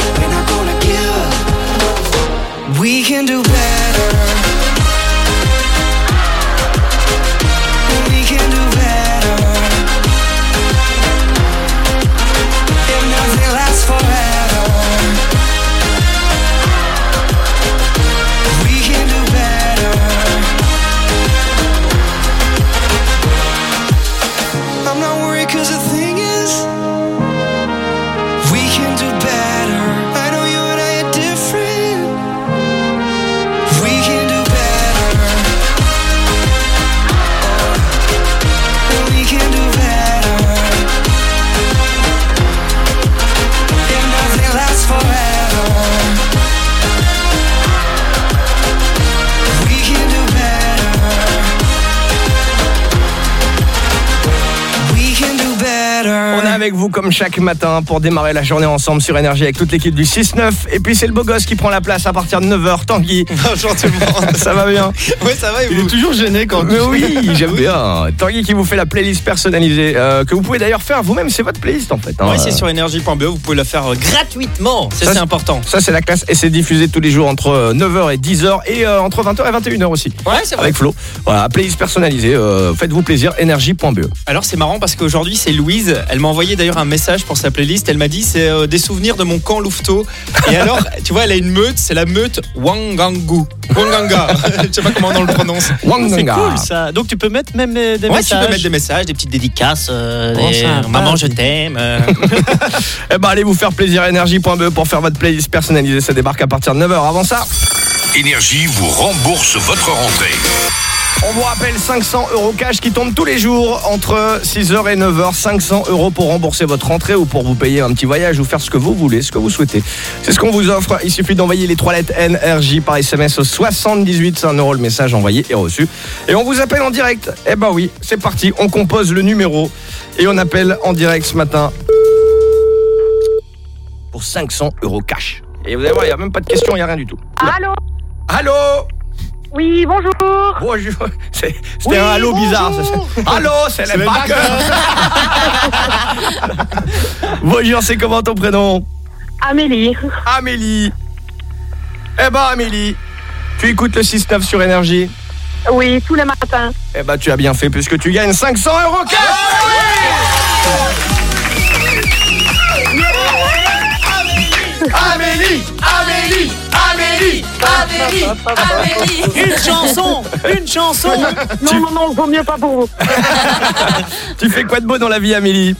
We can do better. Avec vous comme chaque matin pour démarrer la journée ensemble sur Énergie avec toute l'équipe du 6-9. Et puis c'est le beau gosse qui prend la place à partir de 9h. Tanguy. Bonjour tout le monde. Ça va bien? Oui, ça va, il est toujours gêné quand Mais oui, j'aime bien. Tanguy qui vous fait la playlist personnalisée euh, que vous pouvez d'ailleurs faire vous-même. C'est votre playlist en fait. hein. Oui, c'est sur énergie.be, vous pouvez la faire euh, gratuitement. Ça, Ça, c'est important. Ça c'est la classe et c'est diffusé tous les jours entre euh, 9h et 10h et euh, entre 20h et 21h aussi. Ouais, c'est vrai. Avec Flo. Voilà, playlist personnalisée. euh, Faites-vous plaisir. Énergie.be. Alors c'est marrant parce qu'aujourd'hui c'est Louise, elle m'a envoyé d'ailleurs un message pour sa playlist, elle m'a dit c'est euh, des souvenirs de mon camp Louveteau. Et alors, tu vois, elle a une meute, c'est la meute Wangangu. Wanganga, je sais pas comment on le prononce. C'est cool ça. Donc tu peux mettre même euh, des Ouais, messages. tu peux mettre des messages, des petites dédicaces, euh, Oh, des- maman je t'aime. euh. Eh ben allez vous faire plaisir. Énergie.be pour faire votre playlist personnalisée. Ça débarque à partir de 9h. Avant ça. Énergie vous rembourse votre rentrée. On vous rappelle 500 euros cash qui tombent tous les jours entre 6h et 9h. 500 euros pour rembourser votre rentrée ou pour vous payer un petit voyage ou faire ce que vous voulez, ce que vous souhaitez. C'est ce qu'on vous offre. Il suffit d'envoyer les trois lettres NRJ par SMS au 78. C'est un euro le message envoyé et reçu. Et on vous appelle en direct. Eh ben oui, c'est parti. On compose le numéro et on appelle en direct ce matin pour 500 euros cash. Et vous allez voir, il n'y a même pas de question, il n'y a rien du tout. Allô? Allô? Oui, bonjour. Bonjour. C'était un halo bizarre. ça. Allô, c'est les backers. bonjour, c'est comment ton prénom? Amélie. Amélie. Eh ben Amélie, tu écoutes le 6-9 sur énergie? Oui, tous les matins. Eh ben tu as bien fait puisque tu gagnes 500 euros cash Amélie Amélie Amélie Amélie, Amélie. Une chanson Une chanson Non, non, non, vaut mieux pas pour vous. Tu fais quoi de beau dans la vie Amélie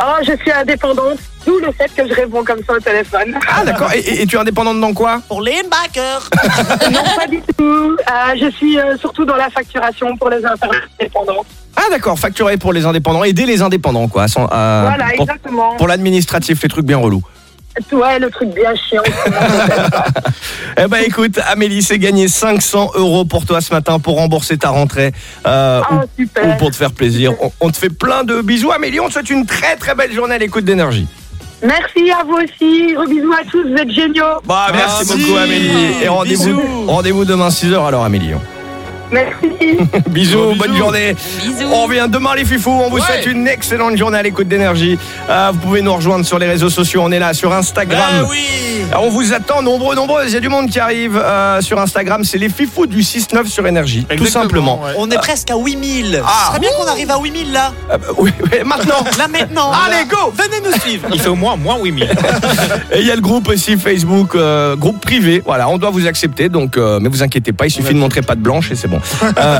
Oh, je suis indépendante, d'où le fait que je réponds comme ça au téléphone. Ah d'accord, et, et- et tu es indépendante dans quoi Pour les backers non, pas du tout. Euh, je suis euh, surtout dans la facturation pour les indépendants. Ah d'accord, facturer pour les indépendants, aider les indépendants quoi. sans- euh, Voilà, pour- exactement. Pour l'administratif, les trucs bien relous. Ouais, le truc bien chiant. Eh ben écoute, Amélie, c'est gagné 500 euros pour toi ce matin pour rembourser ta rentrée euh, Oh, ou, super. ou pour te faire plaisir. On, on te fait plein de bisous, Amélie. On te souhaite une très très belle journée à l'écoute d'énergie. Merci à vous aussi. Gros bisous à tous, vous êtes géniaux. Bah, merci, Merci. beaucoup, Amélie. Et rendez-vous rendez demain 6h alors, Amélie. Merci. bisous, bonne bisous. journée. Bisous. On revient demain, les fifous. On vous Ouais. souhaite une excellente journée à l'écoute d'énergie. Euh, vous pouvez nous rejoindre sur les réseaux sociaux. On est là sur Instagram. Ah oui Alors, on vous attend nombreux, nombreux. Il y a du monde qui arrive euh, sur Instagram. C'est les fifous du 6-9 sur énergie. Tout simplement. ouais. On est presque à 8000 Ah. Ce serait bien qu'on arrive à 8000 là Euh, bah, oui, oui, maintenant. Là maintenant Allez, go Venez nous suivre Il fait au moins moins 8000. Et il y a le groupe aussi Facebook, euh, groupe privé. Voilà, on doit vous accepter. Donc, euh, mais vous inquiétez pas, il suffit de montrer patte blanche et c'est bon. Euh,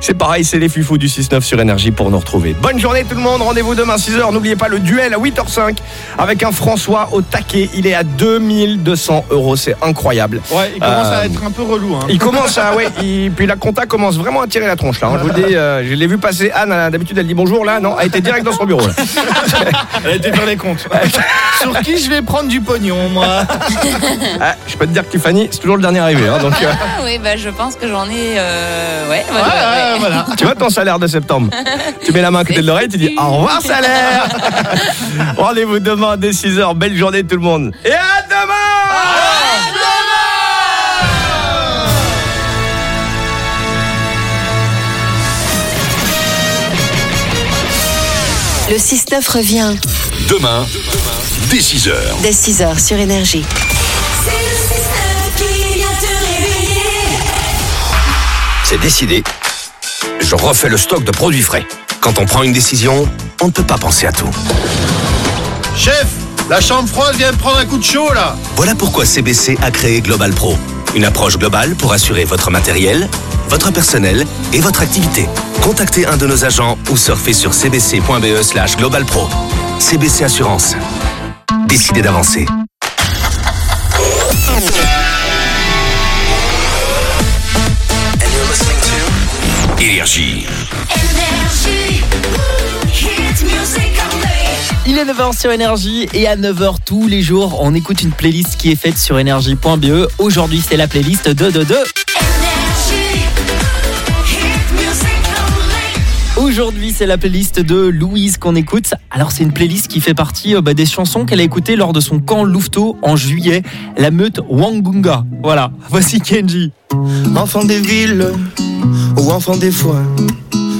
c'est pareil, c'est les fifous du 6-9 sur énergie pour nous retrouver. Bonne journée tout le monde. Rendez-vous demain 6h. N'oubliez pas le duel à 8h05 avec un François au taquet. Il est à 2200 euros. C'est incroyable. Ouais, il commence Euh, à être un peu relou. Hein. Il commence à, ouais, il- puis la compta commence vraiment à tirer la tronche là. hein. Je vous le dis, euh, je l'ai vu passer. Anne, euh, d'habitude, elle dit bonjour là. Non, elle était direct dans son bureau. Là. Elle a été faire les comptes. Sur qui je vais prendre du pognon, moi? Ah, je peux te dire que Tiffany, c'est toujours le dernier arrivé. hein, donc, euh, oui, bah je pense que j'en ai. euh, Ouais, ouais, ouais, Ouais, ouais. ouais, voilà. Tu vois ton salaire de septembre Tu mets la main à côté de l'oreille, tu dis au revoir salaire Rendez-vous demain dès 6h, belle journée tout le monde Et à demain Le 6-9 revient Demain, dès 6h. dès 6h sur Énergie. C'est décidé. Je refais le stock de produits frais. Quand on prend une décision, on ne peut pas penser à tout. Chef, la chambre froide vient de prendre un coup de chaud là. Voilà pourquoi CBC a créé Global Pro. Une approche globale pour assurer votre matériel, votre personnel et votre activité. Contactez un de nos agents ou surfez sur cbc.be slash globalpro. CBC Assurance. Décidez d'avancer. Énergie. Il est 9h sur Énergie et à 9h tous les jours, on écoute une playlist qui est faite sur énergie.be. Aujourd'hui, c'est la playlist 222. Aujourd'hui, c'est la playlist de Louise qu'on écoute. Alors, c'est une playlist qui fait partie euh, bah, des chansons qu'elle a écoutées lors de son camp Louveteau en juillet, la meute Wangunga. Voilà, voici Kenji. Enfant des villes ou enfant des foins,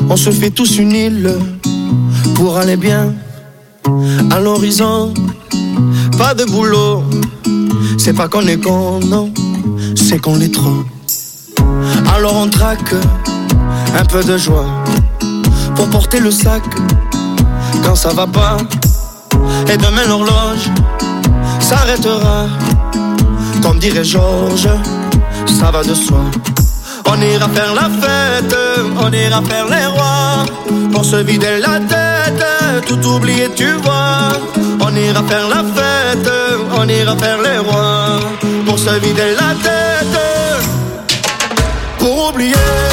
on se fait tous une île pour aller bien à l'horizon. Pas de boulot, c'est pas qu'on est con, non, c'est qu'on l'est trop. Alors on traque un peu de joie pour porter le sac quand ça va pas. Et demain l'horloge s'arrêtera, comme dirait Georges, ça va de soi. On ira faire la fête, on ira faire les rois, pour se vider la tête, tout oublier tu vois. On ira faire la fête, on ira faire les rois, pour se vider la tête, pour oublier.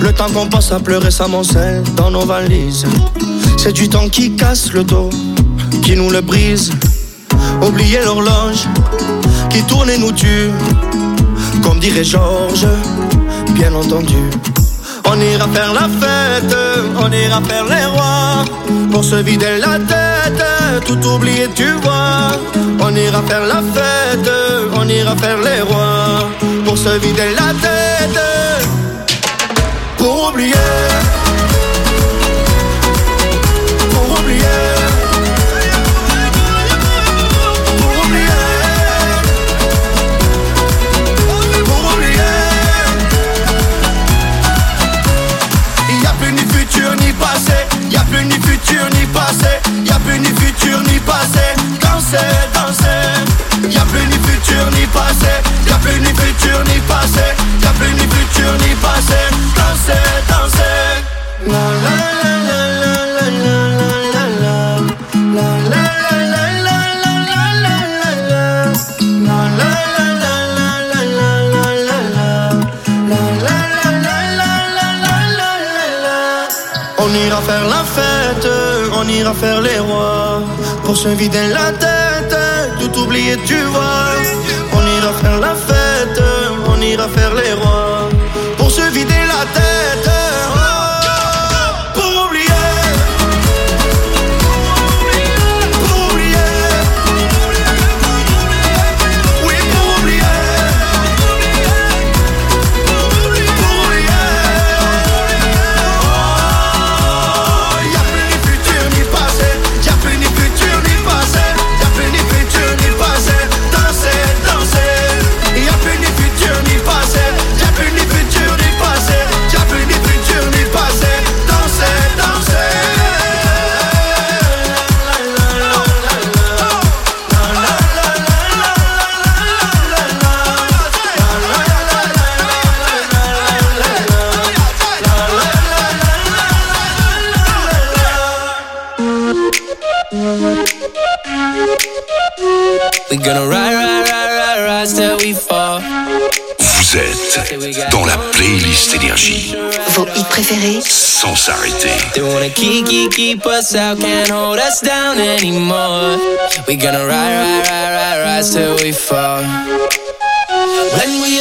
Le temps qu'on passe à pleurer s'amoncelle dans nos valises. C'est du temps qui casse le dos, qui nous le brise. Oublier l'horloge qui tourne et nous tue. Comme dirait Georges, bien entendu. On ira faire la fête, on ira faire les rois, pour se vider la tête, tout oublier tu vois. On ira faire la fête, on ira faire les rois, pour se vider la tête, pour oublier. Pour oublier. Pour oublier. Pour oublier. Il y a plus ni futur ni passé, il y a plus ni futur ni passé, il y a plus ni futur ni passé. Danser, danser. Il y a plus ni futur ni passé, il y a plus ni futur ni passé, il y a plus ni futur ni passé. Danser, danser. La la la la la la la la la. La la. On ira faire la fête, on ira faire les rois Pour se vider la tête, oublier tu vois. On ira faire la fête, on ira faire les gonna ride, ride, ride, ride, ride till we fall. Vous êtes dans la playlist énergie. Vos hits préférés Sans s'arrêter. They wanna keep, keep, keep us out, can't hold us down anymore. We gonna ride, ride, ride, ride, ride till we fall. When we